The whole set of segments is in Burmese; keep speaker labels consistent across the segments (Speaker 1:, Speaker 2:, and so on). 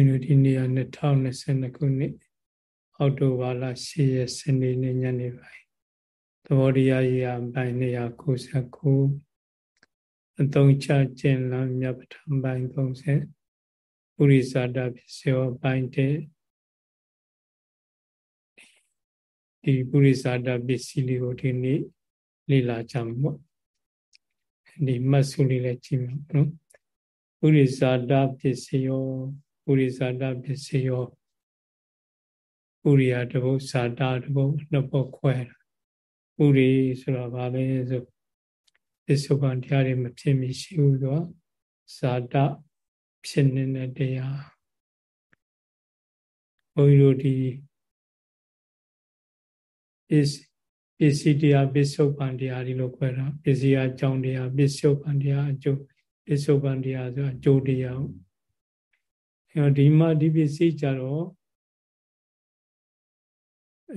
Speaker 1: င်းတို့ဒီနေ့က2022ခုနှစ်အောက်တိုဘာလ10ရက်စနေနေ့ညနေပိုင်းသဘောတရားရေးအပိုင်း299အသုံးချကျင့်လမြတ်ပထမပိုင်း30ပုရိသတာပစ္စယောပိုင်းတဲ့ဒီပုရိသတာပစ္စည်းလေးကိုဒီနေ့လေ့လာကြမှာပေါ့ဒီမတ်စုလေးလည်းကြည့်မှာနော်ပုရိသတာပစ္စယော ပုရိသတာပစ္စယောပုရိယတဘုဇာတာတဘုနှစ်ဘုခွဲတာပုရိဆိုတော့ဗာလဲဆိုပစ္စုပန်တရားတွေမဖြစ်မရှိဘူးဆိုတော့ဇာတဖြစ်နေတဲ့တရားဘုန်းကြီးတို့ဒီပစ္စပစ္စည်းတရားပစ္စုပန်တရားဒီလိုခွဲတာပစ္စည်းအကြောင်းတရားပစ္စုပန်တရားအကျိုးပစ္စုပန်တရားဆိုအကျိုးတရားအဲ ဒီမှာဒီပစ္စည်းကြတော့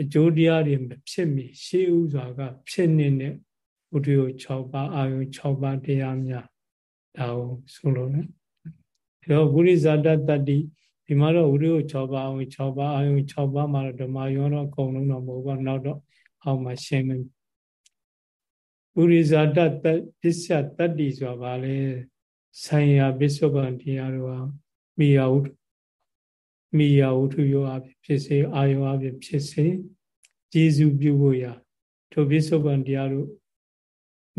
Speaker 1: အကျိုးတရားတွေမဖြစ်မီရှေးဥစွာက ဖြစ်နေတဲ့ဘုဒ္ဓယော6ပါးအာယု6ပါးတရားများဒါကိုဆိုလို့နော်ဒါတော့ဝိရိဇာတတတ္တိဒီမှာတော့ဝိရိယ6ပါးအာယု6ပါးအာယု6ပါးမှာတော့ဓမ္မယောတော့အကုန်လုံးတော့မဟုတ်ဘူးနောက်တော့အောက်မှာရှင်းမယ်ဝိရိဇာတတပစ္စယတတ္တိဆိုတာဗာလဲဆိုင်ရာပစ္စုပန်တရားတို့ဟာမိယာဝု မိယာဝုထုယောအဖြစ်စေအာယောအဖြစ်စေကျေစုပြုဖို့ရာထိုပစ္စုပန်တရားတို့မ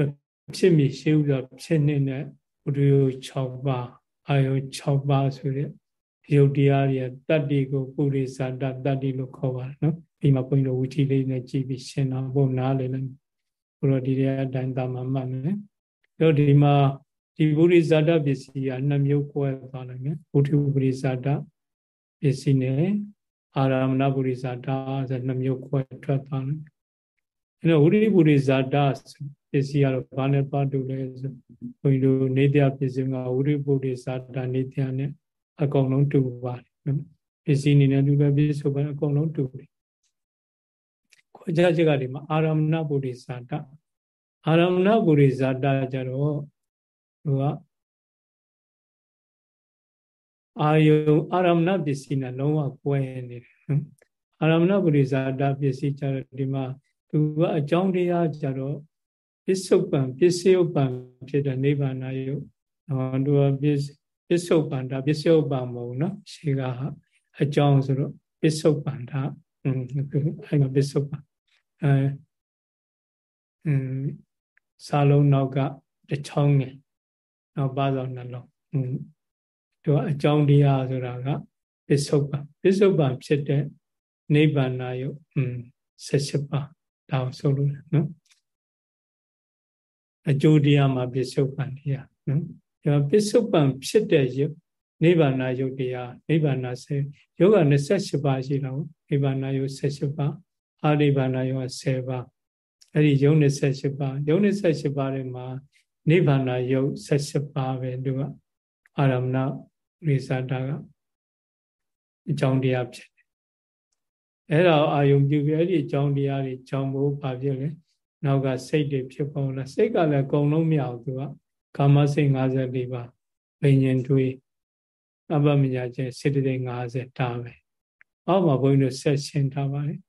Speaker 1: ဖြစ်မီရှေးဥစွာဖြစ်နေတဲ့ဝုထုယော6ပါးအာယော6ပါးဆိုတဲ့ရုပ်တရားတွေတတ္တိကိုပုရိသတတတ္တိလို့ခေါ်ပါတယ်နော်ဒီမှာဘုန်းကြီးတို့ဝီထီလေးနဲ့ကြည့်ပြီးရှင်းတော့ဘုံနားလေလိုက်ဘုရောဒီတဲ့အတိုင်းသာမှမှတ်မယ်တော့ဒီမှာဒီပုရိသတပစ္စည်းကနှစ်မျိုးကွဲသွားနိုင်မယ်ဘုထုပုရိသတ ပစ္စည်းနဲ့အာရမဏပုရိသတာဆိုနှစ်မျိုးခွဲထွက်သွားတယ်အဲတော့ဝိရိပုရိသတာပစ္စည်းကတော့ဘာနဲ့ပတ်တူလဲဆိုဘုန်းကြီးတို့နေတရားပစ္စည်းကဝိရိပုရိသတာနေတရားနဲ့အကုန်လုံးတူပါတယ်နော်ပစ္စည်းအနေနဲ့တူတယ်ပစ္စည်းပဲအကုန်လုံးတူတယ်ခွဲခြားချက်ကဒီမှာအာရမဏပုရိသတာအာရမဏပုရိသတာကြတော့သူက အာယုအာရမဏပစ္စည်းနဲ့လုံးဝကွဲနေတယ်အာရမဏပရိဇာတပစ္စည်းကြတော့ဒီမှာသူကအကြောင်းတရားကြတော့ပစ္စုပန်ပစ္စယုပန်ဖြစ်တဲ့နိဗ္ဗာန်ယုဟောသူကပစ္စပစ္စုပန်ဒါပစ္စယုပန်မဟုတ်နော်ရှေးကအကြောင်းဆိုတော့ပစ္စုပန်ဒါอืมအဲ့မှာပစ္စုပန်အဲอืมစာလုံးနောက်ကတစ်ချောင်းငယ်နောက်ပါဆောင်နှလုံးอืม သူကအကြောင်းတရားဆိုတာကပစ္စုပန်ပစ္စုပန်ဖြစ်တဲ့နိဗ္ဗာန်ယုတ်อืม78ပါးဒါကိုဆိုလို့နော်အကျိုးတရားမှာပစ္စုပန်တရားနော်ဒါပစ္စုပန်ဖြစ်တဲ့ယုတ်နိဗ္ဗာန်ယုတ်တရားနိဗ္ဗာန်ဆေယောဂ28ပါးရှိတော့နိဗ္ဗာန်ယုတ်78ပါးအာနိဗ္ဗာန်ယုတ်10ပါးအဲ့ဒီယုတ်28ပါးယုတ်28ပါးတွေမှာနိဗ္ဗာန်ယုတ်78ပါးပဲသူကအာရမဏ ရိဇာတာကအကြောင်းတရားဖြစ်တယ်အဲ့ဒါအာယုံပြုပြီးအဲ့ဒီအကြောင်းတရားတွေကြောင်းဖို့ဘာဖြစ်လဲနောက်ကစိတ်တွေဖြစ်ပေါ်လာစိတ်ကလည်းအကုန်လုံးမရဘူးသူကကာမစိတ်54ပါးဘိညာဉ်တွေးအပ္ပမညာချင်းစေတသိက်50ဒါပဲအောက်မှာဘုန်းကြီးတို့ဆက်ရှင်းထားပါတယ်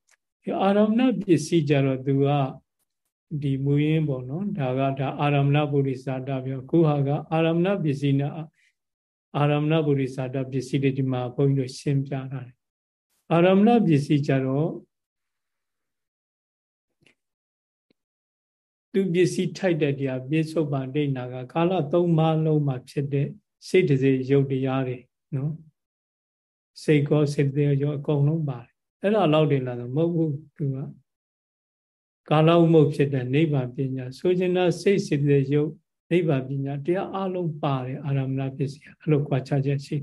Speaker 1: အာရမဏပစ္စည်းကြတော့သူကဒီမူရင်းပေါ့နော်ဒါကဒါအာရမဏပုရိသတာပြောခုဟာကအာရမဏပစ္စည်းနဲ့ အာရမဏပုရိသတာပစ္စည်းတွေဒီမှာဘုန်းကြီးတို့ရှင်းပြထားတယ်အာရမဏပစ္စည်းကြတော့သူပစ္စည်းထိုက်တဲ့တရားပြစ္ဆုတ်ပန်ဒိဋ္ဌာကကာလသုံးပါးလုံးမှာဖြစ်တဲ့စိတ်တစေရုပ်တရားတွေနော်စိတ်ကောစိတ်သေးရောအကုန်လုံးပါတယ်အဲ့ဒါလောက်တင်လာတော့မဟုတ်ဘူးသူကကာလဥမုတ်ဖြစ်တဲ့နိဗ္ဗာန်ပညာဆိုချင်တာစိတ်စိတ်သေးရုပ် နိဗ္ဗာန်ပညာတရားအလုံးပါတယ်အာရမဏပစ္စည်းအဲ့လိုကွာခြားချက်ရှိ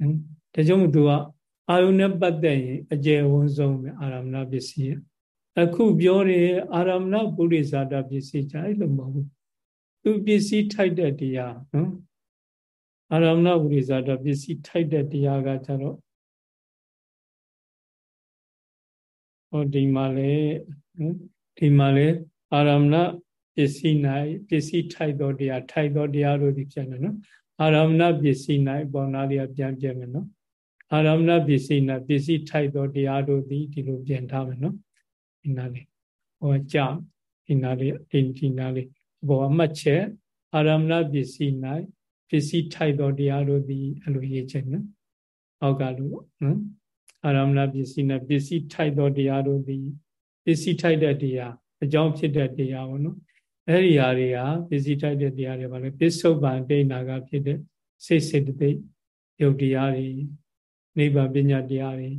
Speaker 1: နော်ဒါကြောင့်သူကအာယုန်နဲ့ပတ်သက်ရင်အကျယ်ဝန်းဆုံးပဲအာရမဏပစ္စည်းအခုပြောတဲ့အာရမဏပုရိသတာပစ္စည်းကြအဲ့လိုမဟုတ်ဘူးသူပစ္စည်းထိုက်တဲ့တရားနော်အာရမဏပုရိသတာပစ္စည်းထိုက်တဲ့တရားကကြတော့ဟောဒီမှာလေဒီမှာလေအာရမဏ ပစ္စည်း၌ပစ္စည်းထိုက်သောတရားထိုက်သောတရားတို့ဒီပြန်တယ်နော်အာရမဏပစ္စည်း၌ပေါ်နာလေးပြန်ပြန်မယ်နော်အာရမဏပစ္စည်းနာပစ္စည်းထိုက်သောတရားတို့သည်ဒီလိုပြန်ထားမယ်နော်ဒီနာလေးဟောကြဒီနာလေးဒီဒီနာလေးဘောအမှတ်ချက်အာရမဏပစ္စည်း၌ပစ္စည်းထိုက်သောတရားတို့သည်အဲ့လိုရေးချက်နော်အောက်ကလို့နော်အာရမဏပစ္စည်းနဲ့ပစ္စည်းထိုက်သောတရားတို့သည်ပစ္စည်းထိုက်တဲ့တရားအကြောင်းဖြစ်တဲ့တရားပေါ့နော် အဲ့ဒီဟာတွေကပစ္စည်းထိုက်တဲ့တရားတွေပါလေပစ္စုပန်တိဏ္ဍာကဖြစ်တဲ့စိတ်စေတသိက်ယုတ်တရားတွေနိဗ္ဗာန်ပညာတရားတွေ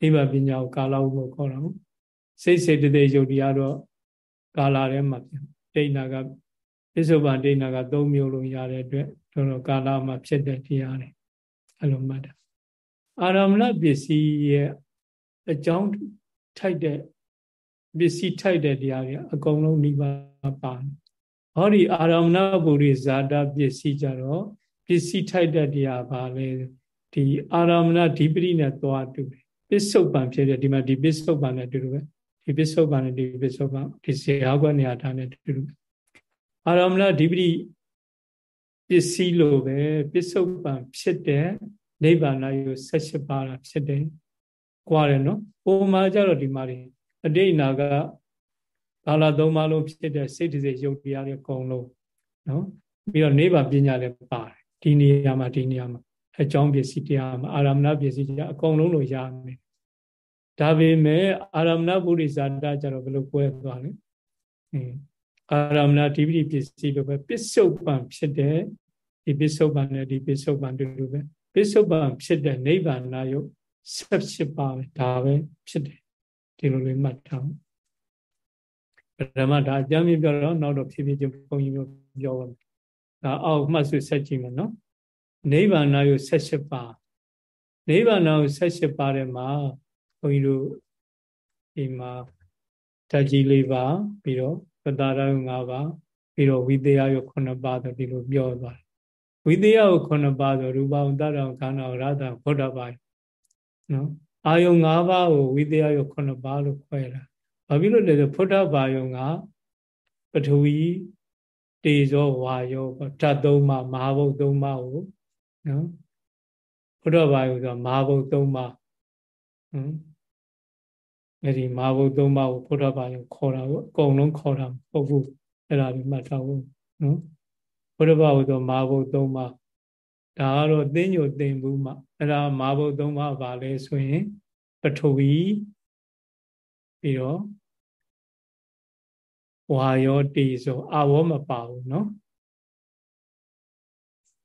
Speaker 1: နိဗ္ဗာန်ပညာကိုကာလဥပ္ပခေါ်တာပေါ့စိတ်စေတသိက်ယုတ်တရားတော့ကာလထဲမှာတိဏ္ဍာကပစ္စုပန်တိဏ္ဍာက၃မျိုးလုံးရတဲ့အတွက်တော်တော်ကာလမှာဖြစ်တဲ့တရားတွေအဲ့လိုမှတ်တာအာရမဏပစ္စည်းရဲ့အကြောင်းထိုက်တဲ့ ပစ္စည်းထိုက်တဲ့တရားတွေအကုန်လုံးနိဗ္ဗာန်ပါဟောဒီအာရမဏပုရိဇာတာပစ္စည်းကြတော့ပစ္စည်းထိုက်တဲ့တရားပါလေဒီအာရမဏဓိပတိနဲ့သွားတူတယ်ပစ္စုပန်ဖြစ်တဲ့ဒီမှာဒီပစ္စုပန်နဲ့တူတူပဲဒီပစ္စုပန်နဲ့ဒီပစ္စုပန်ဒီဇေယကွက်နေရာထားနဲ့တူတူအာရမဏဓိပတိပစ္စည်းလိုပဲပစ္စုပန်ဖြစ်တဲ့နိဗ္ဗာန်ကို78ပါးတာဖြစ်တယ်။ကြွားတယ်နော်။ပုံမှန်ကြတော့ဒီမှာတွေ အတိတ်နာကကာလသုံးပါးလုံးဖြစ်တဲ့စိတ်တစေရုပ်တရားတွေအကုန်လုံးနော်။ပြီးတော့နိဗ္ဗာန်ပညာလည်းပါတယ်။ဒီနေရာမှာဒီနေရာမှာအကြောင်းပစ္စည်းတရားမှာအာရမဏပစ္စည်းတရားအကုန်လုံးလို့ရမယ်။ဒါပေမဲ့အာရမဏပုရိသတာကြတော့ဘယ်လိုကွဲသွားလဲ။အင်းအာရမဏဓိပတိပစ္စည်းလိုပဲပစ္စုပန်ဖြစ်တဲ့ဒီပစ္စုပန်နဲ့ဒီပစ္စုပန်တူတူပဲပစ္စုပန်ဖြစ်တဲ့နိဗ္ဗာန်ယုတ်ဆက်ဖြစ်ပါပဲဒါပဲဖြစ်တယ် ဒီလိုလေးမှတ်ထားပရမဒါအကြမ်းမြင်ပြောတော့နောက်တော့ဖြည်းဖြည်းချင်းဘုန်းကြီးမျိုးပြောပါမယ်ဒါအောက်မှတ်စုဆက်ကြည့်မယ်နော်နိဗ္ဗာန်ယုတ်ဆက်ဖြစ်ပါနိဗ္ဗာန်ယုတ်ဆက်ဖြစ်ပါတဲ့မှာဘုန်းကြီးတို့ဒီမှာဓာတ်ကြီးလေးပါပြီးတော့ပတာရယုတ်၅ပါးပြီးတော့ဝိသေယယုတ်9ပါးဆိုဒီလိုပြောသွားတယ်ဝိသေယကိုခုနှစ်ပါးဆိုရူပအောင်တတ္တခန္ဓာရတ္တဘုဒ္ဓပါယနော် အာယုံ၅ပါးကိုဝိသေယကိုခုနှစ်ပါးလို့ခွဲတာဘာဖြစ်လို့လဲဆိုဘုဒ္ဓဘာယုံကပထဝီတေဇောဝါယောဓာတ်သုံးပါးမဟာဘုတ်သုံးပါးကိုနော်ဘုဒ္ဓဘာယုံဆိုမဟာဘုတ်သုံးပါးဟမ်အဲ့ဒီမဟာဘုတ်သုံးပါးကိုဘုဒ္ဓဘာယုံခေါ်တာကိုအကုန်လုံးခေါ်တာမဟုတ်ဘူးအဲ့ဒါကိုမှတ်ထားဖို့နော်ဘုရားဘာဝသောမာဘုတ်၃ပါး ဒါကတော့သိညိုသိမ့်ဘူးမှအဲ့ဒါမာဘုတ်၃ပါးပါလဲဆိုရင်ပထဝီပြီးတော့ဝါယောတေဆိုအာဝေါမပါဘူးเนาะ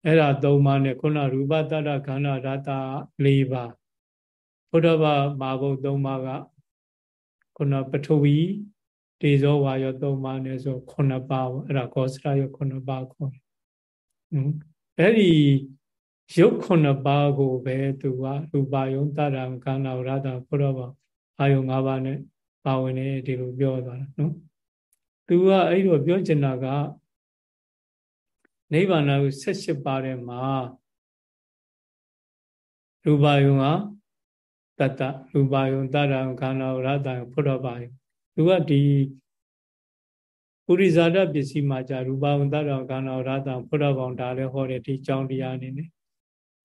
Speaker 1: အဲ့ဒါ၃ပါးနဲ့ခုနရူပတ္တခန္ဓာဓာတာ၄ပါးဘုရားဘာမာဘုတ်၃ပါးကခုနပထဝီတေဇောဝါယော၃ပါးနဲ့ဆို9ပါးအဲ့ဒါကောစရယော9ပါးခေါ်တယ်အဲ့ဒီ ရုပ်ခုနှစ်ပါးကိုပဲသူကရူပါယုံတရံခန္ဓာရတ္တဘုရောဘာအာယုံ၅ပါးနဲ့ပါဝင်နေဒီလိုပြောသွားတာနော်သူကအဲ့လိုပြောချင်တာကနိဗ္ဗာန်ကို78ပါးထဲမှာရူပါယုံကတတ္တရူပါယုံတရံခန္ဓာရတ္တဘုရောဘာသူကဒီပုရိဇာတပစ္စည်းမှာじゃရူပဝန္တရောကံတော်ရတံဖုဒ္ဓဘောင်ဒါလည်းဟောတယ်ဒီကြောင်းတရားအနေနဲ့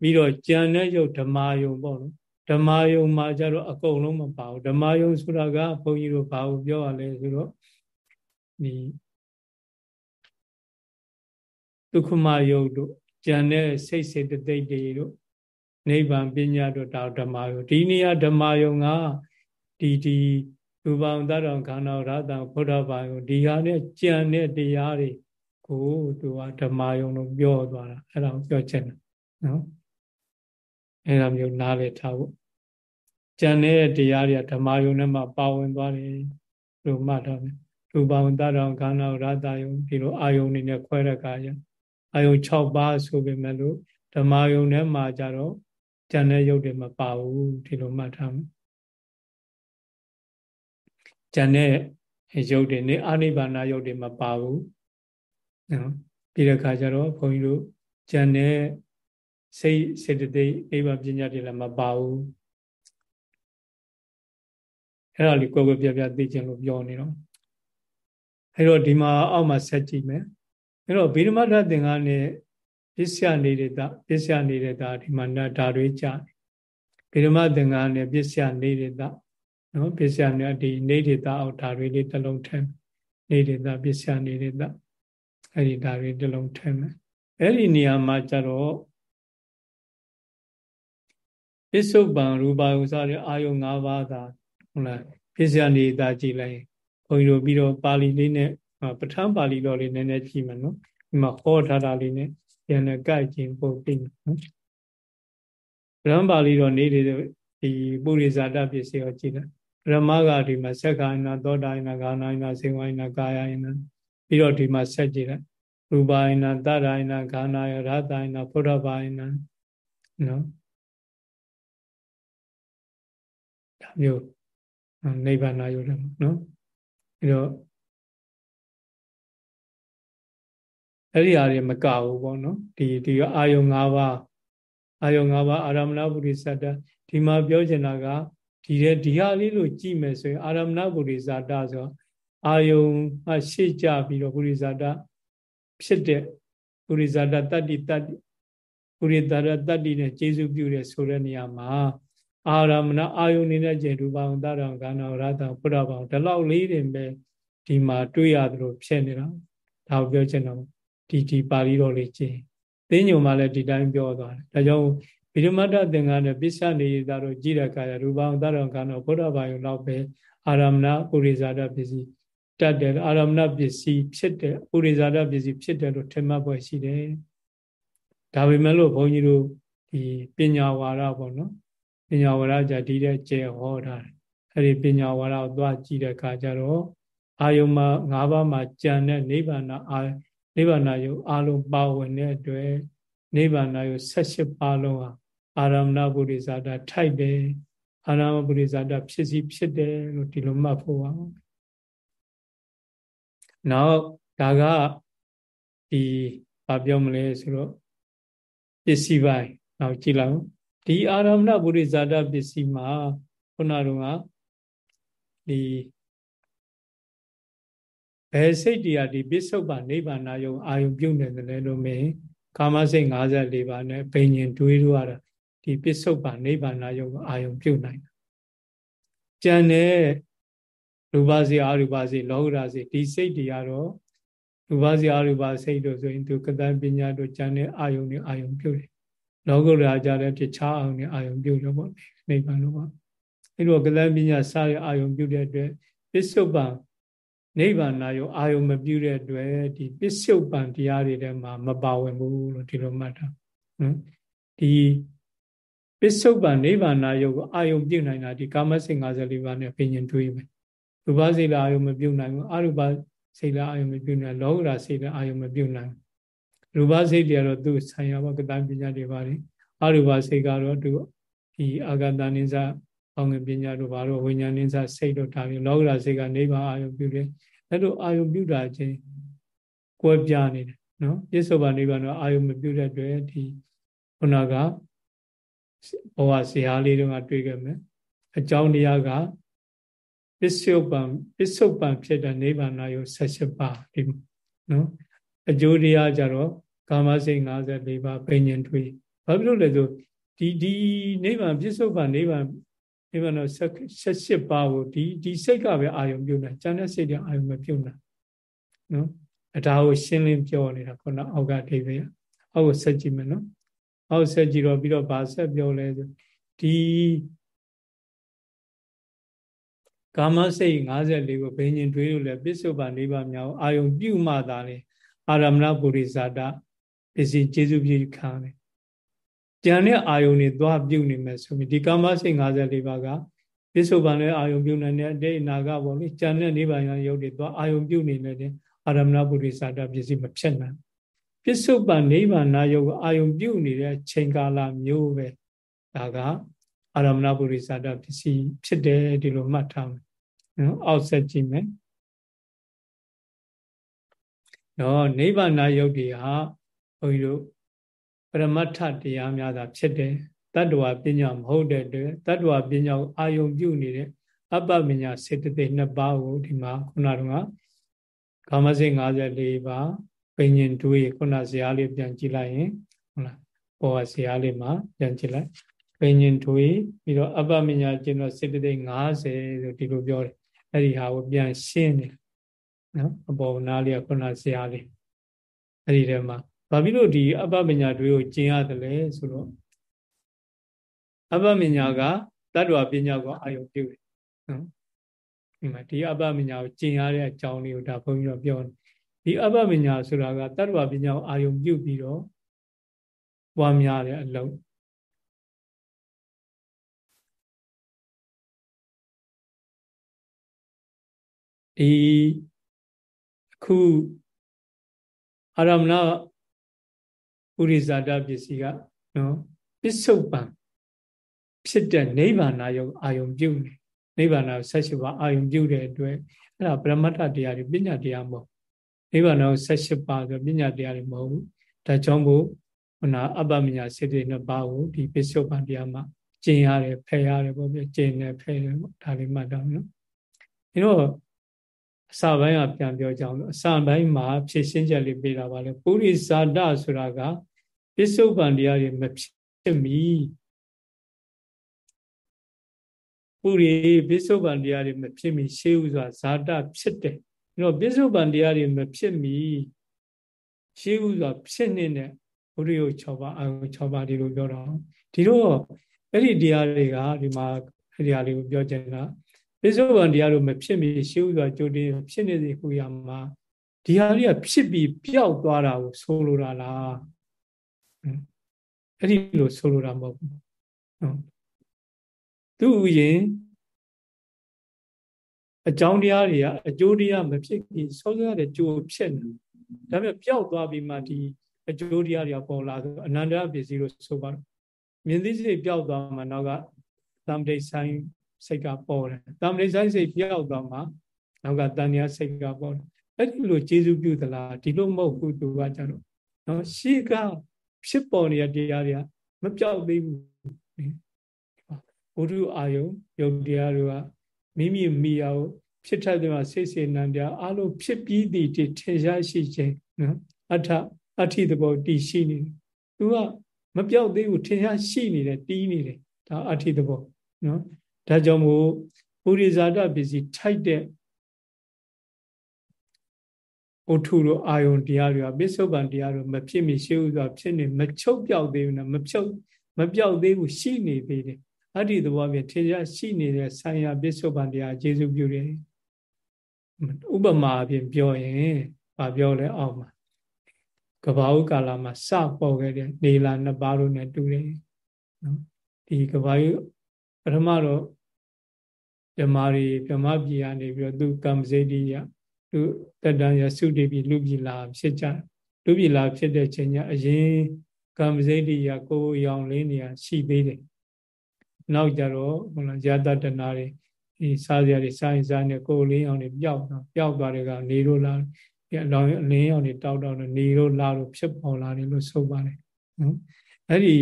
Speaker 1: ပြီးတော့ကြံတဲ့ယုတ်ဓမ္မာယုံပေါ့နော်ဓမ္မာယုံမှာကြတော့အကုန်လုံးမပါဘူးဓမ္မာယုံဆိုတာကဘုန်းကြီးတို့ဘာကိုပြောရလဲဆိုတော့ဒီဒုက္ခမယုတ်တို့ကြံတဲ့စိတ်စေတသိက်တွေတို့နိဗ္ဗာန်ပညာတို့ဒါဓမ္မာယုံဒီနေရာဓမ္မာယုံကဒီဒီရူပံတတော်ခန္ဓာရတံဘုရားဘာယုဒီဟာနဲ့ကြံတဲ့တရားတွေကိုသူကဓမ္မယုံလို့ပြောသွားတာအဲ့ဒါကိုပြောချင်တယ်နော် အဲ့ဒါမျိုးနားလည်ထားဖို့ကြံတဲ့တရားတွေကဓမ္မယုံနဲ့မှပါဝင်သွားတယ်လို့မှတ်တော့မယ်ရူပံတတော်ခန္ဓာရတယုံဒီလိုအာယုံနေနဲ့ခွဲတဲ့အခါကျအာယုံ6ပါးဆိုပေမဲ့လို့ဓမ္မယုံနဲ့မှကြတော့ကြံတဲ့ယုတ်တွေမပါဘူးဒီလိုမှတ်ထားမယ်ဉာဏ်နဲ့ရုပ်တွေနေအာနိဗ္ဗာန်ရုပ်တွေမပါဘူးနော်ပြီးတဲ့အခါကျတော့ဘုန်းကြီးတို့ဉာဏ်နဲ့ စိတ်စေတသိက်အိဗပညာတွေလည်းမပါဘူးအဲ့ဒါလေးကိုယ်ကိုယ်ပြပြသိချင်လို့ပြောနေတော့အဲ့တော့ဒီမှာအောက်မှာဆက်ကြည့်မယ်အဲ့တော့ဗိဓမထသင်္ကန်းနဲ့ပစ္စယနေတဲ့တာပစ္စယနေတဲ့တာဒီမှာဓာတွေကြတယ်ဗေဒမသင်္ကန်းနဲ့ပစ္စယနေရတနော်ပစ္စယနဲ့ဒီနေရတအောက်ဓာတွေလေးတစ်လုံးထဲနေရတပစ္စယနေရတအဲ့ဒီဓာတွေတစ်လုံးထဲမယ်အဲ့ဒီနေရာမှာကျတော့ ပစ္စုပန်ရူပါဥစားတဲ့အာယု၅ပါးသာဟုတ်လားပစ္စယနေတကြည်လိုက်ဘုန်းကြီးတို့ပြီးတော့ပါဠိလေးနဲ့ပဋ္ဌာန်းပါဠိတော်လေးနည်းနည်းကြည့်မယ်နော်ဒီမှာဟောထားတာလေးနဲ့ပြန်လည်းကြိုက်ခြင်းပို့ပြီးနော်ဗြဟ္မပါဠိတော်နေတဲ့ဒီပုရိဇာတပစ္စည်းကိုကြည့်တယ်ဗြဟ္မကဒီမှာသက္ကာယနာသောတာယနာဂာနာယနာစေဝယနာကာယယနာပြီးတော့ဒီမှာဆက်ကြည့်လိုက်ရူပါယနာတရာယနာဂာနာယရတယနာဘုဒ္ဓဘာယနာနော် မျိုးနိဗ္ဗာန်ရုပ်တယ်နော်အဲတော့အဲ့ဒီအရာတွေမကဘူးပေါ့နော်ဒီဒီအာယုံ၅ပါးအာယုံ၅ပါးအာရမဏပုရိသတ္တဒီမှာပြောချင်တာကဒီတဲ့ဒီဟာလေးလို့ကြည့်မယ်ဆိုရင်အာရမဏပုရိသတ္တဆိုအာယုံအရှိကြပြီးတော့ပုရိသတ္တဖြစ်တဲ့ပုရိသတ္တတတ္တိတတ္တိပုရိသတ္တတတ္တိနဲ့ကျေစုပြုတဲ့ဆိုတဲ့နေရာမှာ အာရမဏအာယုန်နေတဲ့ကျင်ရူပံတရံကဏ္ဍရတဘုရားပေါင်းဒီလောက်လေးတွေပဲဒီမှာတွေ့ရသလိုဖြစ်နေတာဒါကိုပြောချင်တော့ဒီဒီပါဠိတော်လေးကျင်သိညုံမှလည်းဒီတိုင်းပြောသွားတယ်ဒါကြောင့်ဗိဓမတသင်္ကန်းနဲ့ပစ္စနေရတာတို့ကြည်တဲ့အခါရူပံတရံကဏ္ဍဘုရားပေါင်းလောက်ပဲအာရမဏပုရိဇာတပစ္စည်းတတ်တယ်အာရမဏပစ္စည်းဖြစ်တယ်ပုရိဇာတပစ္စည်းဖြစ်တယ်လို့ထင်မှတ်ပွဲရှိတယ်ဒါပေမဲ့လို့ဘုန်းကြီးတို့ဒီပညာဝါဒပေါ့နော် ပညာဝါဒကြဒီတဲ့ကျေဟောတာအဲ့ဒီပညာဝါဒကိုသွားကြည့်တဲ့အခါကျတော့အာယုံမှာ၅ပါးမှာကြံတဲ့နိဗ္ဗာန်အာနိဗ္ဗာန်ယုအာလုံးပါဝင်တဲ့အတွက်နိဗ္ဗာန်ယု78ပါးလုံးဟာအာရမဏပုရိသတာထိုက်တယ်အာရမပုရိသတာဖြစ်စီဖြစ်တယ်လို့ဒီလိုမှတ်ဖို့ပါနောက်ဒါကဒီဘာပြောမလဲဆိုတော့ပစ္စည်းပိုင်းနောက်ကြည့်လိုက် ဒီအာရမဏပုရိဇာတပစ္စည်းမှာခုနကဒီဘယ်စိတ်တရားဒီပစ္စုပန်နိဗ္ဗာန်ယုံအာယုံပြုတ်နေတယ်လို့မင်းကာမစိတ်54ပါးနဲ့ဘိညာဉ်တွေးလို့ရတာဒီပစ္စုပန်နိဗ္ဗာန်ယုံအာယုံပြုတ်နိုင်တာကြံတဲ့ရူပစီအရူပစီလောကုတ္တစီဒီစိတ်တရားတော့ရူပစီအရူပစိတ်တို့ဆိုရင်သူကတံပညာတို့ကြံတဲ့အာယုံနဲ့အာယုံပြုတ်တယ် လောကုတ္တရာကြတဲ့တခြားအောင်နဲ့အာယုံပြုတ်လို့ပေါ့နိဗ္ဗာန်လို့ပေါ့အဲ့တော့ကလပညာစရအာယုံပြုတ်တဲ့အတွက်ပစ္စုပန်နိဗ္ဗာန်ယုံအာယုံမပြုတ်တဲ့အတွက်ဒီပစ္စုပန်တရားတွေထဲမှာမပါဝင်ဘူးလို့ဒီလိုမှတ်တာနော်ဒီပစ္စုပန်နိဗ္ဗာန်ယုံကိုအာယုံပြုတ်နိုင်တာဒီကာမစိတ်54ပါးနဲ့ဘိညာဉ်တွေးမယ်ရူပစိတ်လာအာယုံမပြုတ်နိုင်ဘူးအရူပစိတ်လာအာယုံမပြုတ်နိုင်လောကုတ္တရာစိတ်လာအာယုံမပြုတ်နိုင် ရူပစိတ်တွေကတော့သူဆိုင်ရပါကတံပညာတွေပါတယ်အရူပစိတ်ကတော့သူဒီအာဂတနိစ္စအောင်ငပညာတို့ဘာလို့ဝိညာဉ်နိစ္စစိတ်တို့ဒါမျိုးလောကရာစိတ်ကနေပါအာယုပြုတယ်အဲ့လိုအာယုပြုတာချင်းကွဲပြားနေတယ်နော်ပြစ္ဆုတ်ပါနိဗ္ဗာန်တော့အာယုမပြုတဲ့အတွက်ဒီခုနကဘဝဇေဟာလေးတုန်းကတွေ့ခဲ့မယ်အကြောင်းတရားကပစ္စုပန်ပစ္စုပန်ဖြစ်တဲ့နိဗ္ဗာန်ယု78ပါးဒီနော် အကျိုးတရားကြတော့ကာမစိတ်54ပါးပင်ញင်ထွေးဘာဖြစ်လို့လဲဆိုဒီဒီနိဗ္ဗာန်ပြစ္ဆုတ်ပါနိဗ္ဗာန်နိဗ္ဗာန်တော့78ပါးကိုဒီဒီစိတ်ကပဲအာယုံပြုတ်နေကျန်တဲ့စိတ်တွေအာယုံမပြုတ်နိုင်နော်အဒါကိုရှင်းလင်းပြောနေတာခုနအောက်ကဒိဗေအောက်ကိုဆက်ကြည့်မယ်နော်အောက်ဆက်ကြည့်တော့ပြီးတော့ဗာဆက်ပြောလဲဆိုဒီကာမစိတ်54ကိုဘိညာဉ်တွေးလို့လဲပစ္စုပန်၄ပါးမြောက်အာယုံပြုမှသာလေ အာရမဏပုရိသတာပစ္စည်းကျေစုပြည့်ခံတယ်ကြံတဲ့အာယုန်တွေသွားပြုတ်နေမယ်ဆိုပြီးဒီကာမစိတ်54ပါးကပစ္စုပန်နဲ့အာယုန်ပြုတ်နေတဲ့အတိတ်အနာကပေါ့လေကြံတဲ့နိဗ္ဗာန်ရုပ်တွေသွားအာယုန်ပြုတ်နေတဲ့အာရမဏပုရိသတာပစ္စည်းမဖြစ်နိုင်ပစ္စုပန်နိဗ္ဗာန်ရုပ်ကိုအာယုန်ပြုတ်နေတဲ့ချိန်ကာလမျိုးပဲဒါကအာရမဏပုရိသတာပစ္စည်းဖြစ်တယ်ဒီလိုမှတ်ထားမယ်နော်အောက်ဆက်ကြည့်မယ် တော့နိဗ္ဗာန်ယုတ်တွေဟာဘုန်းကြီးတို့ပရမတ္ထတရားများသာဖြစ်တယ်တတ္တဝပညာမဟုတ်တဲ့အတွက်တတ္တဝပညာကိုအာယုံပြုနေတဲ့အပ္ပမညာစေတသိက်နှစ်ပါးကိုဒီမှာခုနကကာမစိတ်54ပါးပင်ញင်တွေးခုနဇာလေးပြန်ကြည့်လိုက်ရင်ဟုတ်လားဘောဇာလေးမှာပြန်ကြည့်လိုက်ဘိညာဉ်ထွေပြီးတော့အပ္ပမညာကျင့်တော့စေတသိက်50ဆိုဒီလိုပြောတယ်အဲ့ဒီဟာကိုပြန်ရှင်းတယ် နော်အပေါ်နားလေးကခုနဆရာလေးအဲ့ဒီထဲမှာဘာဖြစ်လို့ဒီအပ္ပမညာတွေကိုကျင့်ရတယ်လဲဆိုတော့အပ္ပမညာကတတ္တဝပညာကိုအာယုပြုတယ်နော်ဒီမှာဒီအပ္ပမညာကိုကျင့်ရတဲ့အကြောင်းလေးကိုဒါဘုန်းကြီးတို့ပြောတယ်ဒီအပ္ပမညာဆိုတာကတတ္တဝပညာကိုအာယုပြုပြီးတော့ပွားများတဲ့အလုံးဒီအ ခုအာရမဏပုရိဇာတပစ္စည်းကနော်ပစ္စုပန်ဖြစ်တဲ့နိဗ္ဗာန်ယုံအာယုံပြုနေနိဗ္ဗာန်ဆက်ရှိပါအာယုံပြုတဲ့အတွက်အဲ့ဒါပရမတ္ထတရားတွေပညာတရားမဟုတ်နိဗ္ဗာန်ဆက်ရှိပါဆိုပညာတရားတွေမဟုတ်ဘူးဒါကြောင့်မို့ဟနာအပ္ပမညာစေတနှစ်ပါးကိုဒီပစ္စုပန်တရားမှာကျင်ရတယ်ဖယ်ရတယ်ပေါ့ပြကျင်တယ်ဖယ်တယ်ပေါ့ဒါလေးမှတ်တော့နော်အဲတော့ အစပိုင်းကပြန်ပြောကြအောင်လို့အစပိုင်းမှာဖြည့်ရှင်းချက်လေးပေးတာပါလေပုရိဇာတဆိုတာကပစ္စုပန်တရားတွေမဖြစ်မီပုရိပစ္စုပန်တရားတွေမဖြစ်မီရှေးဥစွာဇာတဖြစ်တယ်အဲတော့ပစ္စုပန်တရားတွေမဖြစ်မီရှေးဥစွာဖြစ်နေတဲ့ဘုရိယ6ပါးအာယု6ပါးဒီလိုပြောတော့ဒီတော့အဲ့ဒီတရားတွေကဒီမှာအဲ့ဒီဟာလေးကိုပြောချင်တာ ပစ္စုပန်တရားတို့မဖြစ်မီရှေးဥစွာကြိုတင်ဖြစ်နေစေခုရမှာဒီဟာတွေကဖြစ်ပြီးပျောက်သွားတာကိုဆိုလိုတာလားအဲ့ဒီလိုဆိုလိုတာမဟုတ်ဘူးနော်သူ့ဥယင်အကြောင်းတရားတွေကအကျိုးတရားမဖြစ်ပြီးစောစောရတဲ့ကြိုးဖြစ်နေဒါပေမဲ့ပျောက်သွားပြီးမှဒီအကျိုးတရားတွေကပေါ်လာဆိုအနန္တပစ္စည်းလို့ဆိုပါတော့မြင်သိစိတ်ပျောက်သွားမှနောက်ကသံဒိဋ္ဆိုင် စိတ်ကပေါ်တယ်တမ္ပရိဆိုင်စိတ်ပြောက်သွားမှာနောက်ကတန်ညာစိတ်ကပေါ်တယ်အဲ့ဒီလိုကျေစုပြုသလားဒီလိုမဟုတ်ဘူးသူကကြတော့နော်ရှေ့ကဖြစ်ပေါ်နေတဲ့တရားတွေကမပြောက်သေးဘူးဘုရုအာယုံယုတ်တရားတွေကမိမိမိအောင်ဖြစ်ထတဲ့မှာစိတ်စေနံတရားအလိုဖြစ်ပြီးသည့်ထင်ရှားရှိခြင်းနော်အထအဋ္ဌိသဘောတည်ရှိနေတယ်သူကမပြောက်သေးဘူးထင်ရှားရှိနေတယ်တီးနေတယ်ဒါအဋ္ဌိသဘောနော် ဒါကြောင့်မို့ပုရိဇာတပစ္စည်းထိုက်တဲ့ဩထုတို့အာယုန်တရားတွေကပစ္စုပန်တရားတွေမဖြစ်မီရှေးဥစွာဖြစ်နေမချုပ်ပြောက်သေးဘူးနော်မဖြုတ်မပြောက်သေးဘူးရှိနေသေးတယ်အဲ့ဒီသဘောပြထေရရှိနေတဲ့ဆံရပစ္စုပန်တရားကျေစုပြုတယ်ဥပမာအပြင်ပြောရင်ဗာပြောလဲအောင်မှာကဘာဥကာလမှာစပေါ်ခဲ့တဲ့နေလာနှစ်ပါးတို့ ਨੇ တူတယ်နော်ဒီကဘာဥပထမတော့ဓ မ္မတွေဓမ္မပြည်ကနေပြီးတော့သူကမ္မစေတိယသူတတန်ရသုတိပြီလူပြည်လာဖြစ်ကြလူပြည်လာဖြစ်တဲ့ချိန်ကျအရင်ကမ္မစေတိယကိုယ်ရောင်လေးနေရာရှိသေးတယ်နောက်ကြတော့ဟုတ်လားဇာတတနာတွေဒီစားစရာတွေစားရင်စားနေကိုယ်လေးအောင်တွေပျောက်တော့ပျောက်သွားတဲ့ကနေတို့လာဒီအလောင်းအလင်းအောင်တွေတောက်တောက်နေတို့လာတို့ဖြစ်ပေါ်လာတယ်လို့ဆိုပါတယ်နော်အဲ့ဒီ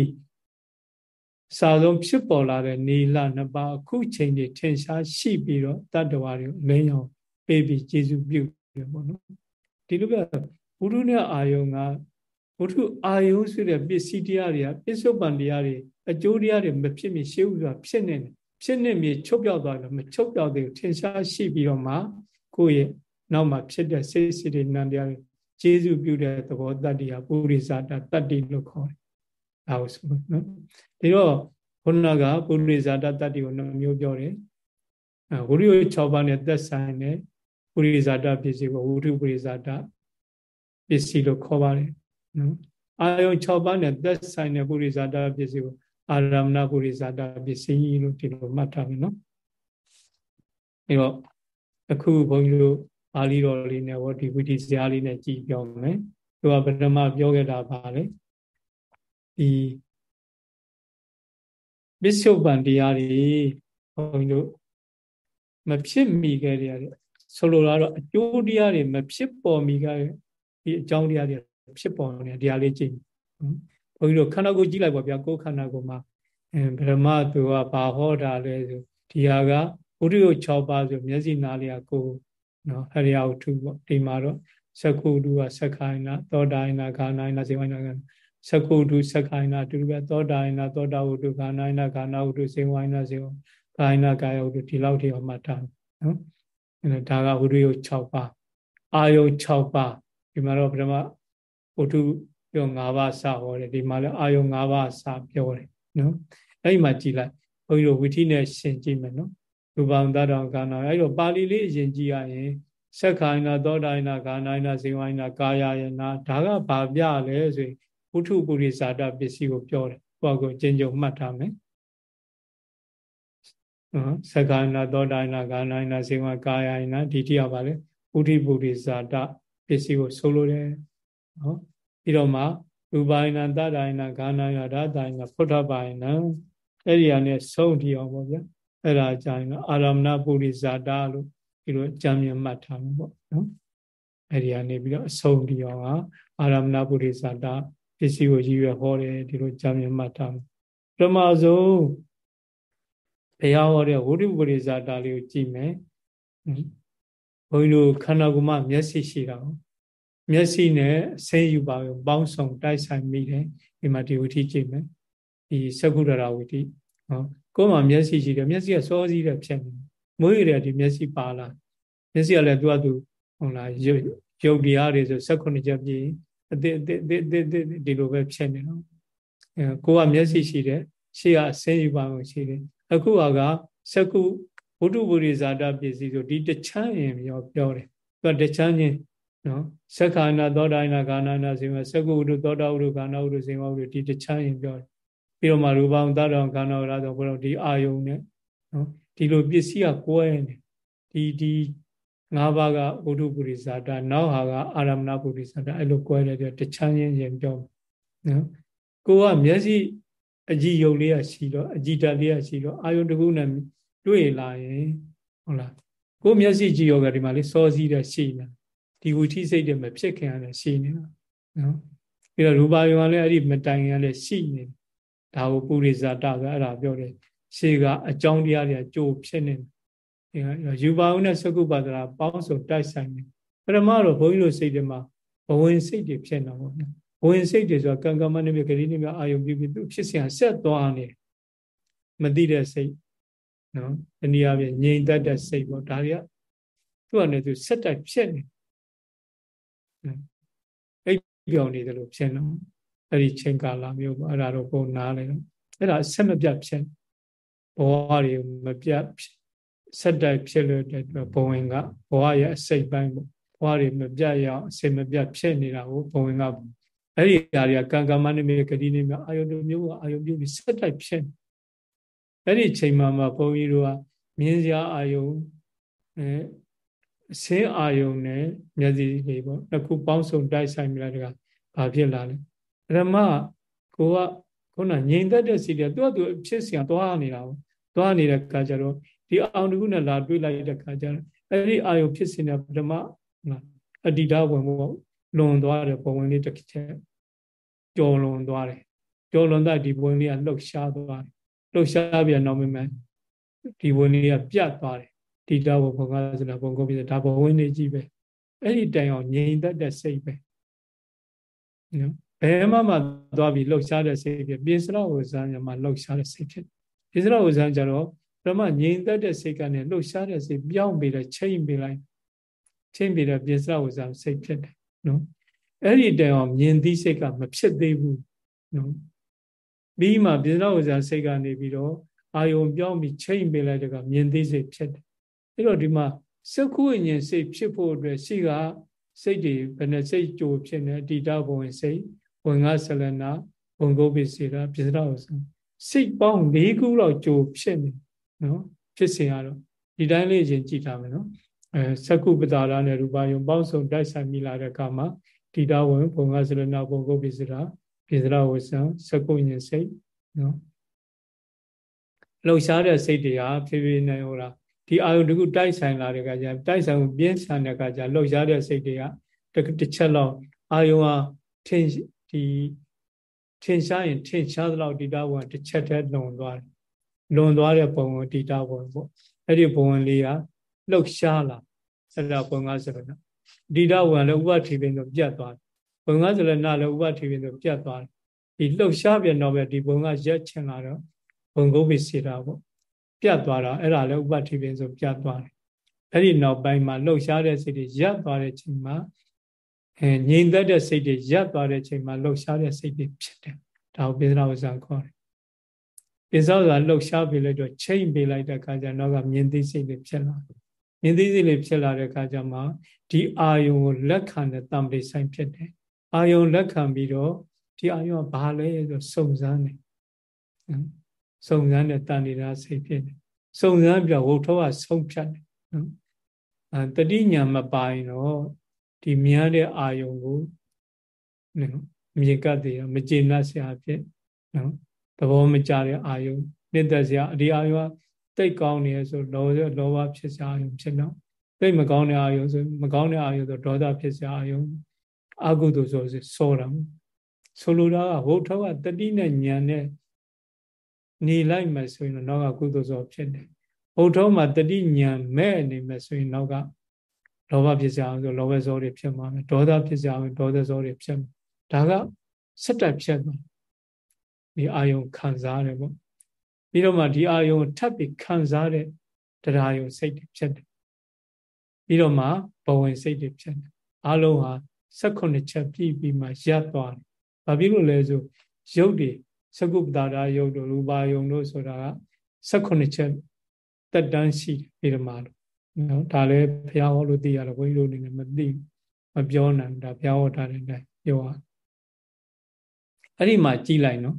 Speaker 1: စာဆုံးဖြစ်ပေါ်လာတဲ့နေလနှစ်ပါးအခုချိန်တွေထင်ရှားရှိပြီးတော့တတ္တဝါတွေလင်းအောင်ပေးပြီးကျေစုပြုတယ်ပေါ့နော်ဒီလိုပဲဘုရုနဲ့အာယုံကဘုရုအာယုံဆိုတဲ့ပစ္စည်းတရားတွေကပစ္စုပန်တရားတွေအကျိုးတရားတွေမဖြစ်မရှေးဥစွာဖြစ်နေတယ်ဖြစ်နေမြေချုပ်ပြောက်သွားတယ်မချုပ်ပြောက်သေးဘူးထင်ရှားရှိပြီးတော့မှကိုယ့်ရဲ့နောက်မှာဖြစ်တဲ့စိတ်စိတ်တွေနံတရားတွေကျေစုပြုတဲ့သဘောတတ္တိဟာပုရိသတာတတ္တိလို့ခေါ်တယ် ဒါကိုဆိုနော်ဒီတော့ခုနကပုရိဇာတတ္တိကိုနှမျိုးပြောတယ်အဲဝိရိယ6ပါးနဲ့သက်ဆိုင်တဲ့ပုရိဇာတပစ္စည်းကိုဝိရုပုရိဇာတပစ္စည်းလို့ခေါ်ပါတယ်နော်အာယုံ6ပါးနဲ့သက်ဆိုင်တဲ့ပုရိဇာတပစ္စည်းကိုအာရမဏပုရိဇာတပစ္စည်းလို့ဒီလိုမှတ်ထားမယ်နော်အဲတော့အခုဘုန်းကြီးတို့ပါဠိတော်လေးနဲ့ဝဒီဝိတိစရာလေးနဲ့ကြည်ပြောမယ်သူကပထမပြောခဲ့တာပါလေ ဒီပစ္စုပန်တရားတွေဘုန်းကြီးတို့မဖြစ်မိခဲ့တဲ့ရတယ်ဆိုလိုတာတော့အကျိုးတရားတွေမဖြစ်ပေါ်မိခဲ့ဒီအကြောင်းတရားတွေဖြစ်ပေါ်နေတရားလေးကြည့်ဘုန်းကြီးတို့ခန္ဓာကိုယ်ကြည့်လိုက်ပါဗျာကိုယ်ခန္ဓာကိုယ်မှာအဲဗရမသူကဘာဟောတာလဲဆိုဒီဟာကဘုရိယ6ပါးဆိုမျက်စိနားလေးကကိုနော်ဟရိယဝတ္ထုပေါ့ဒီမှာတော့သက္ခုတုကသက္ခိုင်းနာသောတာယနာခာနာယနာစေဝနာက သကုတုသက္ခိုင်နာတူပဲသောတာယနာသောတာဝတ္ထုခန္ဓာယနာခန္ဓာဝတ္ထုစေဝိုင်းနာစေဝကာယနာကာယဝတ္ထုဒီလောက်ထိအောင်မှတ်ထားနော်အဲဒါကဝိရိယ6ပါးအာယု6ပါးဒီမှာတော့ပထမဝတ္ထုပြော5ပါးစဟောတယ်ဒီမှာလည်းအာယု5ပါးစပြောတယ်နော်အဲ့ဒီမှာကြည်လိုက်ဘုန်းကြီးတို့ဝိထိနဲ့ရှင်းကြည့်မယ်နော်ရူပံတတော်ကာနာအဲ့တော့ပါဠိလေးအရင်ကြည့်ရရင်သက္ခိုင်နာသောတာယနာကာနာယနာဇေဝိုင်းနာကာယယနာဒါကဘာပြလဲဆိုရင် ဝုထုပုရိဇာတပစ္စည်းကိုပြောတယ်ကိုယ့်ကိုကျင့်ကြုံမှတ်ထားမယ်နော်သက္ခိုင်နာသောတာယနာကာနာယနာဇေဝကာယယနာဒီတိယပါလေဝုထုပုရိဇာတပစ္စည်းကိုဆိုလိုတယ်နော်ပြီးတော့မှရူပါယနာတတာယနာဂာနာယရာတာယနာဖုထပါယနာအဲ့ဒီဟာနဲ့ဆုံးထီအောင်ပေါ့ဗျာအဲ့ဒါကြရင်အာရမဏပုရိဇာတလို့ဒီလိုကြံမြင်မှတ်ထားမှာပေါ့နော်အဲ့ဒီကနေပြီးတော့အဆုံးဒီအောင်ကအာရမဏပုရိသတာ ပစ္စည်းကိုရည်ရွယ်ဟောတယ်ဒီလိုကြံမြင်မှတ်ထားမှာပထမဆုံးဘုရားဟောတဲ့ဝိဓုပုရိသတာလေးကိုကြည့်မယ်ဘုန်းကြီးတို့ခန္ဓာကိုယ်မှာမျက်စိရှိတာကိုမျက်စိနဲ့ဆင်းယူပါကိုပေါင်းစုံတိုက်ဆိုင်မိတယ်ဒီမှာဒီဝိထိကြည့်မယ်ဒီသက္ကုရဝိထိဟောကိုယ်မှာမျက်စိရှိတယ်မျက်စိကစောစည်းတဲ့ဖြစ်နေမွေးရတဲ့ဒီမျက်စိပါလာမျက်စိကလည်းသူကသူဟုတ်လားရုပ်ရုပ်တရားတွေဆို16ချက်ပြည့် အတိအတိအတိအတိဒီလိုပဲဖြစ်နေတော့အဲကိုကမျက်စိရှိတယ်ရှေ့ကအစင်းယူပါမှရှိတယ်အခုကစကုဘုဒ္ဓဘုရိဇာတပစ္စည်းဆိုဒီတချမ်းရင်ပြောပြောတယ်သူကတချမ်းချင်းနော်သက္ခာနာသောတာနာကာနာနာစေမသကုဝုဒ္ဓသောတာဝုဒ္ဓကာနာဝုဒ္ဓစေမဝုဒ္ဓဒီတချမ်းရင်ပြောတယ်ပြီးတော့မှရူပံသတ္တံကာနာဝရသောဘုရားဒီအာယုံနဲ့နော်ဒီလိုပစ္စည်းကကွဲနေဒီဒီ ငါးပါးကဝုဒ္ဓပုရိသတာနောက်ဟာကအာရမဏပုရိသတာအဲ့လိုကွဲတယ်ပြတချမ်းချင်းရင်ပြောနော်ကိုကမျက်စိအကြည့်ယုံလေးရရှိတော့အကြည့်တက်လေးရရှိတော့အာယုံတကူနဲ့တွေ့လာရင်ဟုတ်လားကိုမျက်စိကြည့်ရောကဒီမှာလေးစောစီးတဲ့ရှိနေဒီဝိထိစိတ်တွေမဖြစ်ခင်ရတယ်ရှိနေတာနော်ပြီးတော့ရူပါယုံကလည်းအဲ့ဒီမတိုင်ရလည်းရှိနေဒါကိုပုရိသတာကအဲ့ဒါပြောတယ်ရှေ့ကအကြောင်းတရားတွေကကြိုဖြစ်နေတယ် ယူပါဦးနဲ့သကုပါဒနာပေါင်းစုံတိုက်ဆိုင်တယ်ပရမတော့ဘုန်းကြီးတို့စိတ်တွေမှာဘဝင်စိတ်တွေဖြစ်နေတော့ဘဝင်စိတ်တွေဆိုတာကံကမ္မနဲ့ပြဂရိနဲ့ပြအာယုံပြုပြီးသူဖြစ်စရာဆက်သွားနေမသိတဲ့စိတ်နော်တနည်းအားဖြင့်ငြိမ်သက်တဲ့စိတ်ပေါ့ဒါတွေကသူ့အနေသူဆက်တိုက်ဖြစ်နေအိပ်ပြောင်းနေတယ်လို့ဖြစ်တော့အဲ့ဒီချိန်ကာလမျိုးပေါ့အဲ့ဒါတော့ပုံနာလေတော့အဲ့ဒါအဆက်မပြတ်ဖြစ်ဘဝတွေမပြတ် ဆက်တိုက်ဖြစ်လို့တဲ့ဘဝင်ကဘဝရဲ့အစိတ်ပိုင်းပေါ့ဘဝတွေမပြတ်ရအောင်အစိတ်မပြတ်ဖြစ်နေတာကိုဘဝင်ကအဲ့ဒီຢာတွေကကံကမ္မနိမေဂတိနိမေအာယုန်မျိုးကအာယုန်မျိုးပြီးဆက်တိုက်ဖြစ်အဲ့ဒီချိန်မှာမှဘုန်းကြီးတို့ကမြင်းစရာအာယုန်အဲအစင်းအာယုန်နဲ့မျက်စိလေးပေါ့တစ်ခုပေါင်းစုံတိုက်ဆိုင်မိလာတကဘာဖြစ်လာလဲပထမကိုကခုနငြိမ်သက်တဲ့စီတွေကသူကသူဖြစ်စီကသွားနေတာပေါ့သွားနေတဲ့ခါကျတော့ ဒီအောင်တခုနဲ့လာတွေးလိုက်တဲ့ခါကျတော့အဲ့ဒီအာယုဖြစ်စဉ်တဲ့ပထမအတ္တိဒဝင်ပေါ့လွန်သွားတယ်ဘဝင်လေးတစ်ချက်ကြော်လွန်သွားတယ်ကြော်လွန်တဲ့ဒီဘဝင်လေးကလှုပ်ရှားသွားတယ်လှုပ်ရှားပြန်တော့မှဒီဘဝင်လေးကပြတ်သွားတယ်တိတဘဘုံကဆိုတာဘုံကုန်ပြီဒါဘဝင်လေးကြီးပဲအဲ့ဒီတိုင်အောင်ငြိမ်သက်တဲ့စိတ်ပဲနော်ဘယ်မှမသွားပြီးလှုပ်ရှားတဲ့စိတ်ဖြစ်ပြေစရဝဇာညမှာလှုပ်ရှားတဲ့စိတ်ဖြစ်ပြေစရဝဇာကြတော့ ပထမငြိမ်သက်တဲ့စိတ်ကနေလှုပ်ရှားတဲ့စိတ်ပြောင်းပြီးတော့ချိန်ပြီးလိုက်ချိန်ပြီးတော့ပြေစရဝဇာစိတ်ဖြစ်တယ်နော်အဲ့ဒီတိုင်အောင်မြင်သိစိတ်ကမဖြစ်သေးဘူးနော်ပြီးမှပြေစရဝဇာစိတ်ကနေပြီးတော့အာယုံပြောင်းပြီးချိန်ပြီးလိုက်တဲ့ကမြင်သိစိတ်ဖြစ်တယ်အဲ့တော့ဒီမှာစက္ခုဝိညာဉ်စိတ်ဖြစ်ဖို့အတွက်ရှိကစိတ်တွေဘယ်နဲ့စိတ်ကြိုဖြစ်နေအတ္တဘဝင်စိတ်ဝင်ငါဆလနာဘုံကုတ်ပိစေတာပြစ္ဆရာဥစ္စစိတ်ပေါင်း၄ခုလောက်ကြိုဖြစ်နေ နော်ဖြစ်စဉ်ကတော့ဒီတိုင်းလေးရင်ကြည့်ထားမယ်နော်အဲသက္ကုပတာရနဲ့ရူပယုံပေါင်းစုံတိုက်ဆိုင်မိလာတဲ့အခါမှာတိတာဝင်ဘုံငါဆလနာဘုံကုတ်ပိစေတာပြစ္ဆရာဥစ္စသက္ကုဉ္စိတ်နော်လှုပ်ရှားတဲ့စိတ်တွေဟာဖြည်းဖြည်းနဲ့ဟိုလားဒီအာယုတခုတိုက်ဆိုင်လာတဲ့အခါကျတိုက်ဆိုင်ပြင်းဆန်တဲ့အခါကျလှုပ်ရှားတဲ့စိတ်တွေကတစ်ချက်လောက်အာယုဟာထင်ဒီထင်ရှားရင်ထင်ရှားသလောက်ဒီတာဘုံတစ်ချက်တည်းလွန်သွားတယ် လွန်သွားတဲ့ဘုံကိုဒီတာဘုံပေါ့အဲ့ဒီဘုံလေးကလှုပ်ရှားလာအဲ့ဒါဘုံကဆိုတော့ဒီတာဘုံလည်းဥပတိပင်ဆိုပြတ်သွားတယ်ဘုံကဆိုလည်းနာလည်းဥပတိပင်ဆိုပြတ်သွားတယ်ဒီလှုပ်ရှားပြန်တော့ပဲဒီဘုံကရက်ချင်လာတော့ဘုံကုတ်ပိစေတာပေါ့ပြတ်သွားတာအဲ့ဒါလည်းဥပတိပင်ဆိုပြတ်သွားတယ်အဲ့ဒီနောက်ပိုင်းမှာလှုပ်ရှားတဲ့စိတ်တွေရပ်သွားတဲ့ချိန်မှာအဲငြိမ်သက်တဲ့စိတ်တွေရပ်သွားတဲ့ချိန်မှာလှုပ်ရှားတဲ့စိတ်တွေဖြစ်တယ်ဒါကိုပိစရာဝဇ္ဇာခေါ်တယ် ပိစရာဝဇ္ဇာလှုပ်ရှားပြီးလိုက်တော့ချိန်ပေးလိုက်တဲ့အခါကျတော့ကမြင်သိစိတ်တွေဖြစ်လာမြင်သိစိတ်တွေဖြစ်လာတဲ့အခါကျမှဒီအာယုံကိုလက်ခံတဲ့တံပိဆိုင်ဖြစ်တယ်အာယုံလက်ခံပြီးတော့ဒီအာယုံကဘာလဲဆိုစုံစမ်းတယ်စုံစမ်းတဲ့တန်နေတာစိတ်ဖြစ်တယ်စုံစမ်းပြဝုတ်ထောကဆုံးဖြတ်တယ်နော်အဲတတိညာမပိုင်တော့ဒီမြင်ရတဲ့အာယုံကိုနော်မြေကတ်တယ်မကျေနပ်စရာဖြစ်နော် သဘောမကျတဲ့အာယုံနှစ်သက်စရာဒီအာယုံကတိတ်ကောင်းနေဆိုလောလောဘဖြစ်စရာအာယုံဖြစ်တော့တိတ်မကောင်းတဲ့အာယုံဆိုမကောင်းတဲ့အာယုံဆိုဒေါသဖြစ်စရာအာယုံအကုသိုလ်ဆိုစောတာဆိုလိုတာကဝုတ်ထောကတတိနဲ့ညာနဲ့နေလိုက်မယ်ဆိုရင်တော့နောက်ကကုသိုလ်စောဖြစ်တယ်ဝုတ်ထောမှာတတိညာမဲ့နေမယ်ဆိုရင်နောက်ကလောဘဖြစ်စရာဆိုလောဘဇောတွေဖြစ်မှာမယ်ဒေါသဖြစ်စရာဒေါသဇောတွေဖြစ်မှာဒါကစက်တက်ဖြစ်သွား ဒီအာယုံခံစားရတယ်ပေါ့ပြီးတော့မှဒီအာယုံထပ်ပြီးခံစားတဲ့တရားယုံစိတ်တွေဖြစ်တယ်ပြီးတော့မှဘဝင်စိတ်တွေဖြစ်တယ်အလုံးဟာ16ချက်ပြည့်ပြီးမှရပ်သွားတယ်ဘာဖြစ်လို့လဲဆိုရုပ်တွေသကုပ္ပတာရာယုတ်တို့ရူပါယုံတို့ဆိုတာက16ချက်တက်တန်းရှိတယ်ပြီးတော့မှလို့နော်ဒါလည်းဘုရားဟောလို့သိရတော့ဘုန်းကြီးတို့အနေနဲ့မသိမပြောနိုင်ဒါဘုရားဟောထားတဲ့အတိုင်းပြောရအဲ့ဒီမှာကြည်လိုက်နော်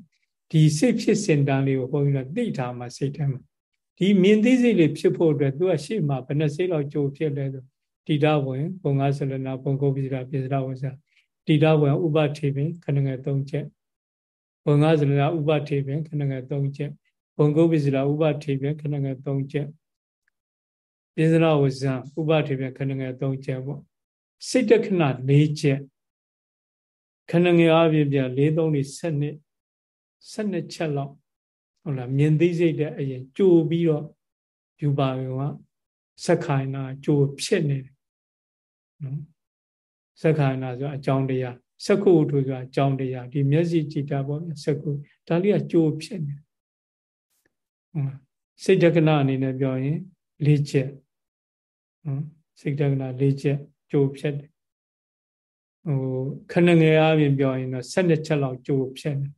Speaker 1: ဒီစိတ်ဖြစ်စင်တန်လေးကိုဘုန်းကြီးကသိထားမှစိတ်ထဲမှာဒီမြင်သိစိတ်လေးဖြစ်ဖို့အတွက်သူကရှေ့မှာဘယ်နှစိတ်လောက်ကြိုဖြစ်လဲဆိုတိဒဝင်ဘုံငါဆလနာဘုံကိုပိစရာပိစရာဝင်စာတိဒဝင်ဥပထေပင်ခဏငယ်၃ချက်ဘုံငါဆလနာဥပထေပင်ခဏငယ်၃ချက်ဘုံကိုပိစရာဥပထေပင်ခဏငယ်၃ချက်ပိစရာဝဇံဥပထေပင်ခဏငယ်၃ချက်ပေါ့စိတ်တခဏ၄ချက်ခဏငယ်အပြင်ပြ၄၃၄၁ 12ချက်လောက်ဟုတ်လားမြင်သိစိတ်တဲ့အရင်ကြိုပြီးတော့ယူပါရင်ကစက္ခိုင်နာကြိုဖြစ်နေတယ်နော်စက္ခိုင်နာဆိုအကြောင်းတရားစက္ခုထုဆိုတာအကြောင်းတရားဒီမျက်စိကြည်တာပေါ့ဗျစက္ခုဒါလေးကကြိုဖြစ်နေဟုတ်လားစိတ်တက္ကနာအနေနဲ့ပြောရင်၄ချက်နော်စိတ်တက္ကနာ၄ချက်ကြိုဖြစ်တယ်ဟိုခဏငယ်အားဖြင့်ပြောရင်တော့12ချက်လောက်ကြိုဖြစ်တယ်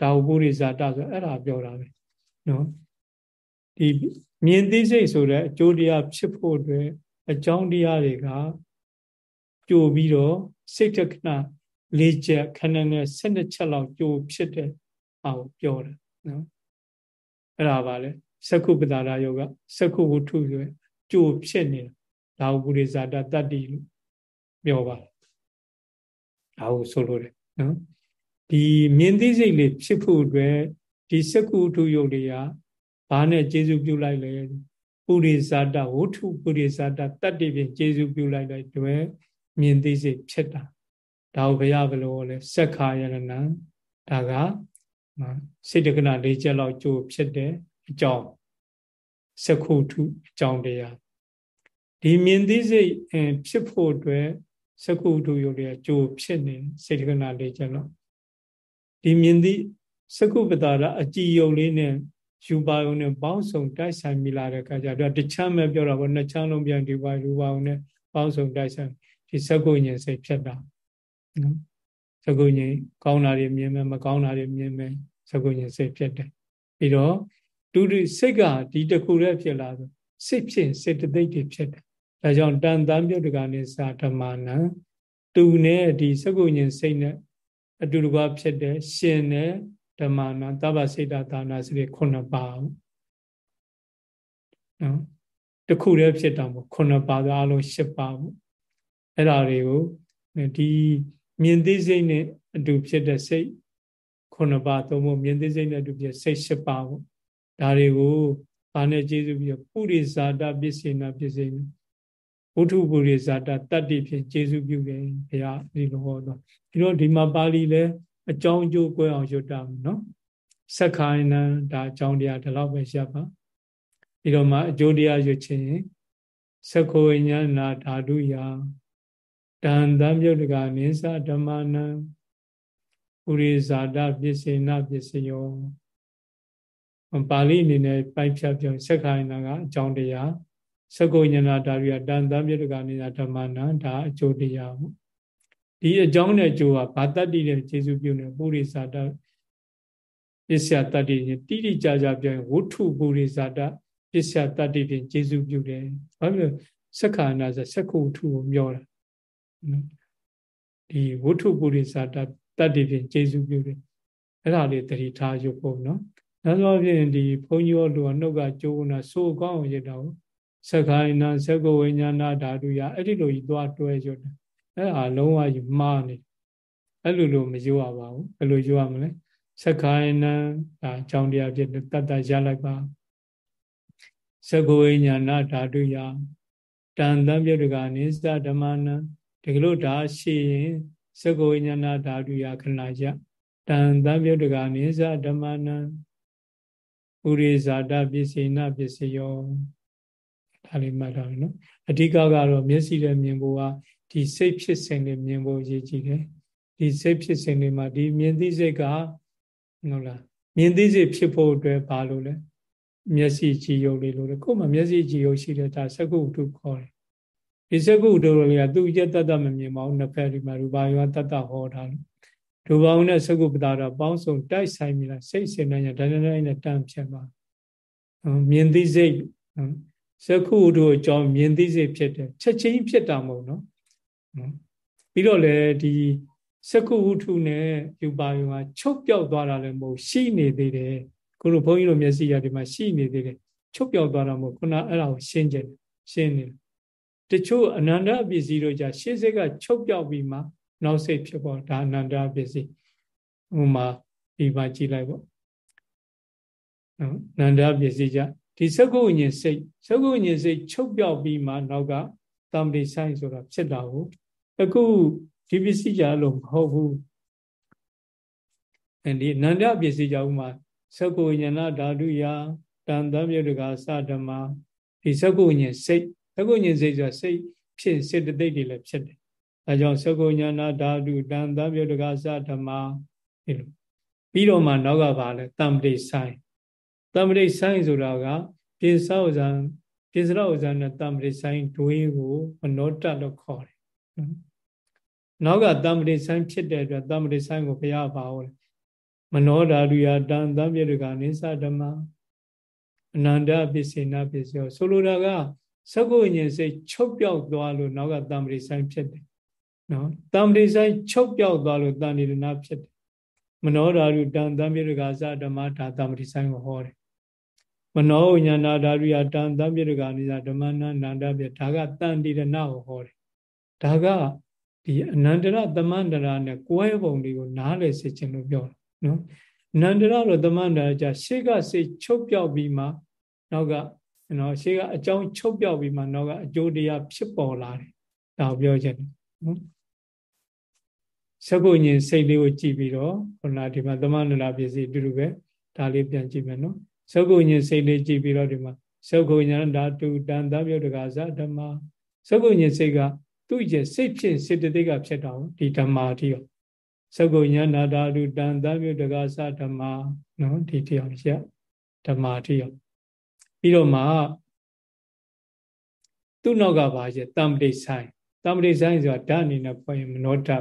Speaker 1: ဒါဝပုရိဇာတဆိုအဲ့ဒါပြောတာပဲနော်ဒီမြင်သိစိတ်ဆိုတဲ့အကျိုးတရားဖြစ်ဖို့အတွက်အကြောင်းတရားတွေကကြိုပြီးတော့စိတ်တက္ကနာ၄ချက်ခဏနဲ့၁၂ချက်လောက်ကြိုဖြစ်တဲ့ဟာကိုပြောတာနော်အဲ့ဒါပါလေသက္ခုပတာရယောကသက္ခုဝုထုဆိုကြိုဖြစ်နေတာဒါဝပုရိဇာတတတ္တိလို့ပြောပါဒါကိုဆိုလို့တယ်နော် ဒီမြင်သိစိတ်လေးဖြစ်ဖို့အတွက်ဒီသက္ခုဝုထုယုတ်တွေကဘာနဲ့ကျေစုပြုလိုက်လဲပုရိဇာတဝုထုပုရိဇာတတတ္တိဖြင့်ကျေစုပြုလိုက်တဲ့တွေ့မြင်သိစိတ်ဖြစ်တာဒါကိုဘုရားဘယ်လိုလဲစက္ခာယရဏဒါကစိတ်တက္ကနာ၄ချက်လောက်ကြိုးဖြစ်တဲ့အကြောင်းစက္ခုထုအကြောင်းတရားဒီမြင်သိစိတ်ဖြစ်ဖို့အတွက်စက္ခုထုရုပ်တွေကကြိုးဖြစ်နေစိတ်တက္ကနာ၄ချက်လောက် ဒီမြင်သိစက္ခုပတာရအကြည်ယုံလေးနဲ့ယူပါုံနဲ့ပေါင်းစုံတိုက်ဆိုင်မိလာတဲ့အခါကျတော့တချမ်းပဲပြောတာပေါ့နှစ်ချမ်းလုံးပြန်ဒီပါယူပါုံနဲ့ပေါင်းစုံတိုက်ဆိုင်ဒီစကုညင်စိတ်ဖြစ်တာနော်စကုညင်ကောင်းတာတွေမြင်မယ်မကောင်းတာတွေမြင်မယ်စကုညင်စိတ်ဖြစ်တယ်ပြီးတော့ဒုတိစိတ်ကဒီတခုတည်းဖြစ်လာဆိုစိတ်ဖြစ်စေတသိက်တွေဖြစ်တယ်ဒါကြောင့်တန်တမ်းပြုတ်တကနေစာဓမ္မနံသူနဲ့ဒီစကုညင်စိတ်နဲ့ အတူတကွဖြစ်တဲ့ရှင်နဲ့ဓမ္မနာသဗ္ဗစေတသာနာစရိခုနှစ်ပါးနော်တခုတည်းဖြစ်တာမို့ခုနှစ်ပါးအလုံး၈ပါးပေါ့အဲ့ဒါတွေကိုဒီမြင်သိစိတ်နဲ့အတူဖြစ်တဲ့စိတ်ခုနှစ်ပါးသုံးဖို့မြင်သိစိတ်နဲ့အတူဖြစ်စိတ်၈ပါးပေါ့ဒါတွေကိုဘာနဲ့ကျေစုပြီးပုရိဇာတပစ္စေနာပစ္စေနာ ဝုထုပုရိဇာတတတ္တိဖြင့်ကျေစုပြုတယ်ဘုရားဒီလိုဟောတော့ဒီတော့ဒီမှာပါဠိလဲအကြောင်းကျိုးကွဲအောင်ရွတ်တာမယ်နော်စက္ခိုင်းနံဒါအကြောင်းတရားဒီလောက်ပဲရှင်းပါပြီးတော့မှအကျိုးတရားရွတ်ခြင်းသက္ခိုဉာဏဓာတုယတန်တံမြုပ်တကနိသဓမ္မနံပုရိဇာတပစ္စေနပစ္စယောပါဠိအနေနဲ့ပိုက်ဖြတ်ပြောစက္ခိုင်နာကအကြောင်းတရား သကုညနာဓာရိယတန်တမြတကနေတာဓမ္မနာဒါအကျိုးတရားပေါ့ဒီအကြောင်းနဲ့အကျိုးကဘာတတ္တိနဲ့ကျေစုပြုနေပုရိသတာပစ္စယတတ္တိတိတိကြကြပြောရင်ဝဋ္ထုပုရိသတာပစ္စယတတ္တိဖြင့်ကျေစုပြုတယ်ဘာဖြစ်လို့စက္ခာနာဆိုစက္ခုထုကိုပြောတာဒီဝဋ္ထုပုရိသတာတတ္တိဖြင့်ကျေစုပြုတယ်အဲ့ဒါလေးတတိထားရုပ်ဖို့နော်နောက်ဆုံးဖြင့်ဒီဘုန်းကြီးတို့ကနှုတ်ကကြိုးနာစိုးကောင်းအောင်ရတာကို စက္ခိုင်နာစက္ကဝိညာဏဓာတုယအဲ့ဒီလိုကြီးသွားတွဲကြတယ်အဲ့ဒါလုံးဝကြီးမှားနေအဲ့လိုလိုမရိုးရပါဘူးဘယ်လိုရိုးရမလဲစက္ခိုင်နာဒါအကြောင်းတရားဖြစ်တတ်တရလိုက်ပါစက္ကဝိညာဏဓာတုယတန်တံပြုတ်တကနိစ္စဓမ္မနံဒီကလို့ဒါရှိရင်စက္ကဝိညာဏဓာတုယခဏယတန်တံပြုတ်တကနိစ္စဓမ္မနံဥရိဇာတပစ္စေနပစ္စယော ဒါလေးမှတ်ထားမယ်နော်အဓိကကတော့မျက်စိနဲ့မြင်ဖို့ကဒီစိတ်ဖြစ်စဉ်လေးမြင်ဖို့ရည်ကြည်တယ်ဒီစိတ်ဖြစ်စဉ်လေးမှာဒီမြင်သိစိတ်ကဟုတ်လားမြင်သိစိတ်ဖြစ်ဖို့အတွက်ဘာလို့လဲမျက်စိကြည်ယုံလေးလို့ကိုယ်မှာမျက်စိကြည်ယုံရှိတယ်ဒါသက္ကုတုခေါ်တယ်ဒီသက္ကုတုလေးကသူ့ရဲ့တတ်တမမြင်ပါဘူးနှစ်ဖက်ဒီမှာရူပါယောတတ်တဟောထားလို့ဒုဘောင်နဲ့သက္ကုပတာတော့ပေါင်းစုံတိုက်ဆိုင်မိလားစိတ်စင်နေရဒဏ္ဍနဲ့နဲ့တန့်ဖြစ်ပါမြင်သိစိတ် ဇခုတို့အကြောင်းမြင်သိစေဖြစ်တယ်ချက်ချင်းဖြစ်တာမဟုတ်နော်ပြီးတော့လေဒီဇခုဝုထုနဲ့ယူပါယုံကချုပ်ပြောက်သွားတာလည်းမဟုတ်ရှိနေသေးတယ်ခုလိုဘုန်းကြီးတို့မျက်စိရဒီမှာရှိနေသေးတယ်ချုပ်ပြောက်သွားတာမဟုတ်ခုနအဲ့ဒါကိုရှင်းကြတယ်ရှင်းနေတချို့အနန္တပစ္စည်းတို့ကြာရှေ့စိတ်ကချုပ်ပြောက်ပြီးမှနောက်စိတ်ဖြစ်ပေါ်ဒါအနန္တပစ္စည်းဟိုမှာဒီမှာကြည်လိုက်ပေါ့နော်နန္ဒပစ္စည်းကြ ဒီသက္ကုဝိညာဉ်စိတ်သက္ကုဝိညာဉ်စိတ်ချုပ်ပြောက်ပြီးမှနောက်ကတမ္ပတိဆိုင်ဆိုတာဖြစ်တာကိုအခုဒီပစ္စည်းကြလို့မဟုတ်ဘူးအဲဒီနန္ဒပစ္စည်းကြောင့်မှသက္ကုဝိညာဏဓာတုယတန်တမြုတ္တကသဓမ္မဒီသက္ကုဝိညာဉ်စိတ်သက္ကုဝိညာဉ်စိတ်ဆိုတာစိတ်ဖြစ်စေတသိက်တွေလည်းဖြစ်တယ်အဲကြောင့်သက္ကုဝိညာဏဓာတုတန်တမြုတ္တကသဓမ္မဒီလိုပြီးတော့မှနောက်ကပါလဲတမ္ပတိဆိုင် တမ္ပရိဆိုင်ဆိုတာကပိစဥဇံပိစရဥဇံနဲ့တမ္ပရိဆိုင်ဒွေးကိုမနောတလို့ခေါ်တယ်နောက်ကတမ္ပရိဆိုင်ဖြစ်တဲ့အတွက်တမ္ပရိဆိုင်ကိုဘုရားပါဟောတယ်မနောဓာတုယတန်တံပြေတကနိသဓမ္မအနန္တပစ္စေနာပစ္စယောဆိုလိုတာကသကုဉ္ဉ္စိတ်ချုပ်ပြောက်သွားလို့နောက်ကတမ္ပရိဆိုင်ဖြစ်တယ်နော်တမ္ပရိဆိုင်ချုပ်ပြောက်သွားလို့တန်ဏိရဏဖြစ်တယ်မနောဓာတုတန်တံပြေတကသဓမ္မဒါတမ္ပရိဆိုင်ကိုဟောတယ် မနောဝိညာဏဓာရိယတန်တံပြရကနိသဓမ္မနာနန္ဒပြဒါကတန်တိရဏကိုဟောတယ်ဒါကဒီအနန္တရသမန္တရာနဲ့ကွဲပုံတွေကိုနားလည်စေခြင်းလို့ပြောတာနော်အနန္တရလို့သမန္တရာကြရှေ့ကစိတ်ချုပ်ပြောက်ပြီးမှနောက်ကနော်ရှေ့ကအကြောင်းချုပ်ပြောက်ပြီးမှနောက်ကအကျိုးတရားဖြစ်ပေါ်လာတယ်ဒါကိုပြောချင်တယ်နော်သကုညင်စိတ်လေးကိုကြည့်ပြီးတော့ခုနဒီမှာသမန္တရာပစ္စည်းအတူတူပဲဒါလေးပြန်ကြည့်မယ်နော် သုတ်ကုညင်စိတ်လေးကြည့်ပြီးတော့ဒီမှာသုတ်ကုညံဓာတုတန်တမြုတ်တကဇဓမ္မသုတ်ကုညင်စိတ်ကသူ့ရဲ့စိတ်ဖြစ်စေတသိက်ကဖြစ်တာဒီဓမ္မာတိရောသုတ်ကုညံဓာတုတန်တမြုတ်တကဇဓမ္မနော်ဒီတရားရဓမ္မာတိရောပြီးတော့မှသူ့နောက်ကပါရဲ့တမ္ပတိဆိုင်တမ္ပတိဆိုင်ဆိုတာဓာအနေနဲ့ဖွင့်ရင်မနောဓာ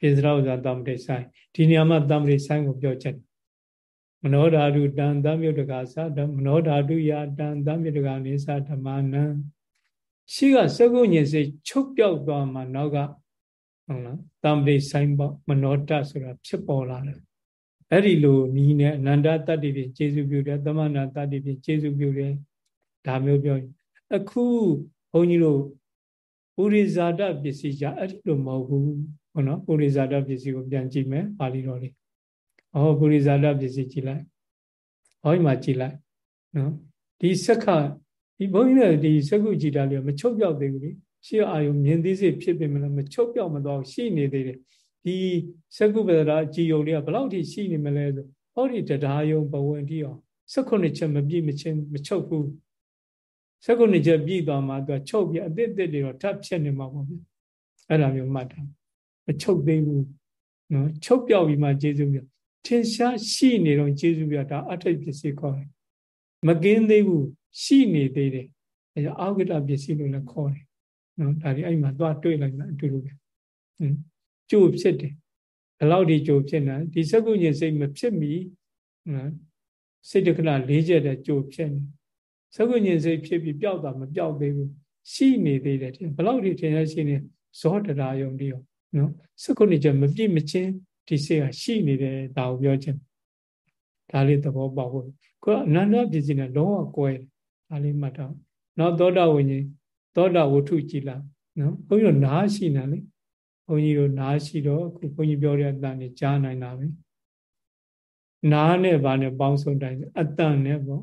Speaker 1: ပိစရောဆိုတာတမ္ပတိဆိုင်ဒီနေရာမှာတမ္ပတိဆိုင်ကိုပြောချက် မနောဓာတုတံသမြုတ္တကသမနောဓာတုယတံသမြုတ္တကနိသဓမ္မနံရှိကစကုညင်စိတ်ချုပ်ပြောက်သွားမှနောက်ကဟုတ်လားတံပိဆိုင်ပေါ့မနောတဆိုတာဖြစ်ပေါ်လာတယ်အဲ့ဒီလိုနီးနဲ့အနန္တတတ္တိဖြင့်ကျေစုပြုတယ်သမဏတတ္တိဖြင့်ကျေစုပြုတယ်ဒါမျိုးပြောရင်အခုဘုန်းကြီးတို့ပုရိဇာတပစ္စည်းကြအဲ့ဒီလိုမဟုတ်ဘူးဟုတ်နော်ပုရိဇာတပစ္စည်းကိုပြန်ကြည့်မယ်ပါဠိတော်လေး။ အော်ပုရိဇာတပစ္စည်းကြည့်လိုက်။ဟောဒီမှာကြည့်လိုက်နော်။ဒီစက္ခဒီဘုန်းကြီးတွေဒီစက္ခုကြည်တာလေးမချုပ်ပြောက်သေးဘူးလေ။ရှေ့အာယုမြင်သိစေဖြစ်ပေမဲ့မချုပ်ပြောက်မသွားရှိနေသေးတယ်။ဒီစက္ခုပဒရာကြည်ယုံလေးကဘလောက်ထိရှိနေမလဲဆိုဟောဒီတရားယုံဘဝင်တိအောင်စက္ခုနှစ်ချက်မပြည့်မချင်းမချုပ်ဘူး။စက္ခုနှစ်ချက်ပြည့်သွားမှသူကချုပ်ပြအသစ်အသစ်တွေတော့ထပ်ဖြစ်နေမှာပေါ့ဗျ။အဲ့ဒါမျိုးမှတ်တာမချုပ်သေးဘူးနော်ချုပ်ပြောက်ပြီးမှကျေစုပြု ထင်ရှားရှိနေတော့ကျေစုပြုဒါအဋ္ဌိပစ္စည်းခေါ်တယ်မကင်းသေးဘူးရှိနေသေးတယ်အဲဒါအာဂတပစ္စည်းလို့လည်းခေါ်တယ်နော်ဒါဒီအဲ့မှာသွားတွေ့လိုက်မှအတူတူပဲဟင်ကျိုးဖြစ်တယ်ဘယ်လောက်ဒီကျိုးဖြစ်နေဒီစကုညင်စိတ်မဖြစ်မီနော်စိတ်တက္ကနာလေးချက်တဲ့ကျိုးဖြစ်နေစကုညင်စိတ်ဖြစ်ပြီးပျောက်တာမပျောက်သေးဘူးရှိနေသေးတယ်ဘယ်လောက်ဒီထင်ရရှိနေဇောတရာယုံတည်းရောနော်စကုညင်ချက်မပြည့်မချင်း ဒီစိတ်ကရှိနေတယ်ဒါကိုပြောချင်ဒါလေးသဘောပေါက်ဖို့ကိုကအနန္တပစ္စည်းနဲ့လုံးဝကွဲဒါလေးမှတ်တော့နောက်သောတာဝိညာဉ်သောတာဝတ္ထုကြည်လာနော်ဘုန်းကြီးတို့နားရှိနေလေဘုန်းကြီးတို့နားရှိတော့ခုဘုန်းကြီးပြောတဲ့အတန်နဲ့ကြားနိုင်တာပဲနားနဲ့ဗာနဲ့ပေါင်းစုံတိုင်းအတန်နဲ့ပေါ့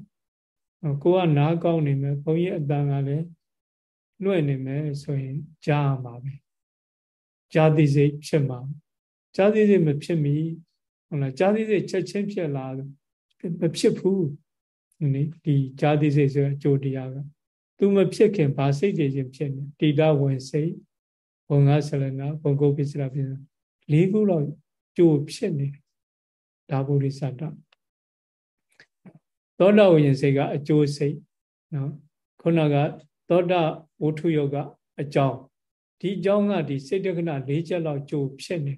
Speaker 1: ကိုကနားကောင်းနေမယ်ဘုန်းကြီးအတန်ကလည်းလွှဲ့နေမယ်ဆိုရင်ကြားမှာပဲကြားသိစိတ်ဖြစ်မှာ ကြားသိစိတ်မဖြစ်မီဟုတ်လားကြားသိစိတ်ချက်ချင်းဖြစ်လာမဖြစ်ဘူးနိဒီကြားသိစိတ်ဆိုအကျိုးတရားကသူမဖြစ်ခင်ဘာစိတ်တွေချင်းဖြစ်နေတိတဝင်စိတ်ဘုံငါဆလနာဘုံကုတ်ပိစရာဖြစ်လေးခုလောက်ကြိုဖြစ်နေဒါဗုဒ္ဓဆတ္တသောတာဝိညာဉ်စိတ်ကအကျိုးစိတ်နော်ခုနကသောတာဝုထုယောကအကြောင်းဒီအကြောင်းကဒီစိတ်တက္ကနာ၄ချက်လောက်ကြိုဖြစ်နေ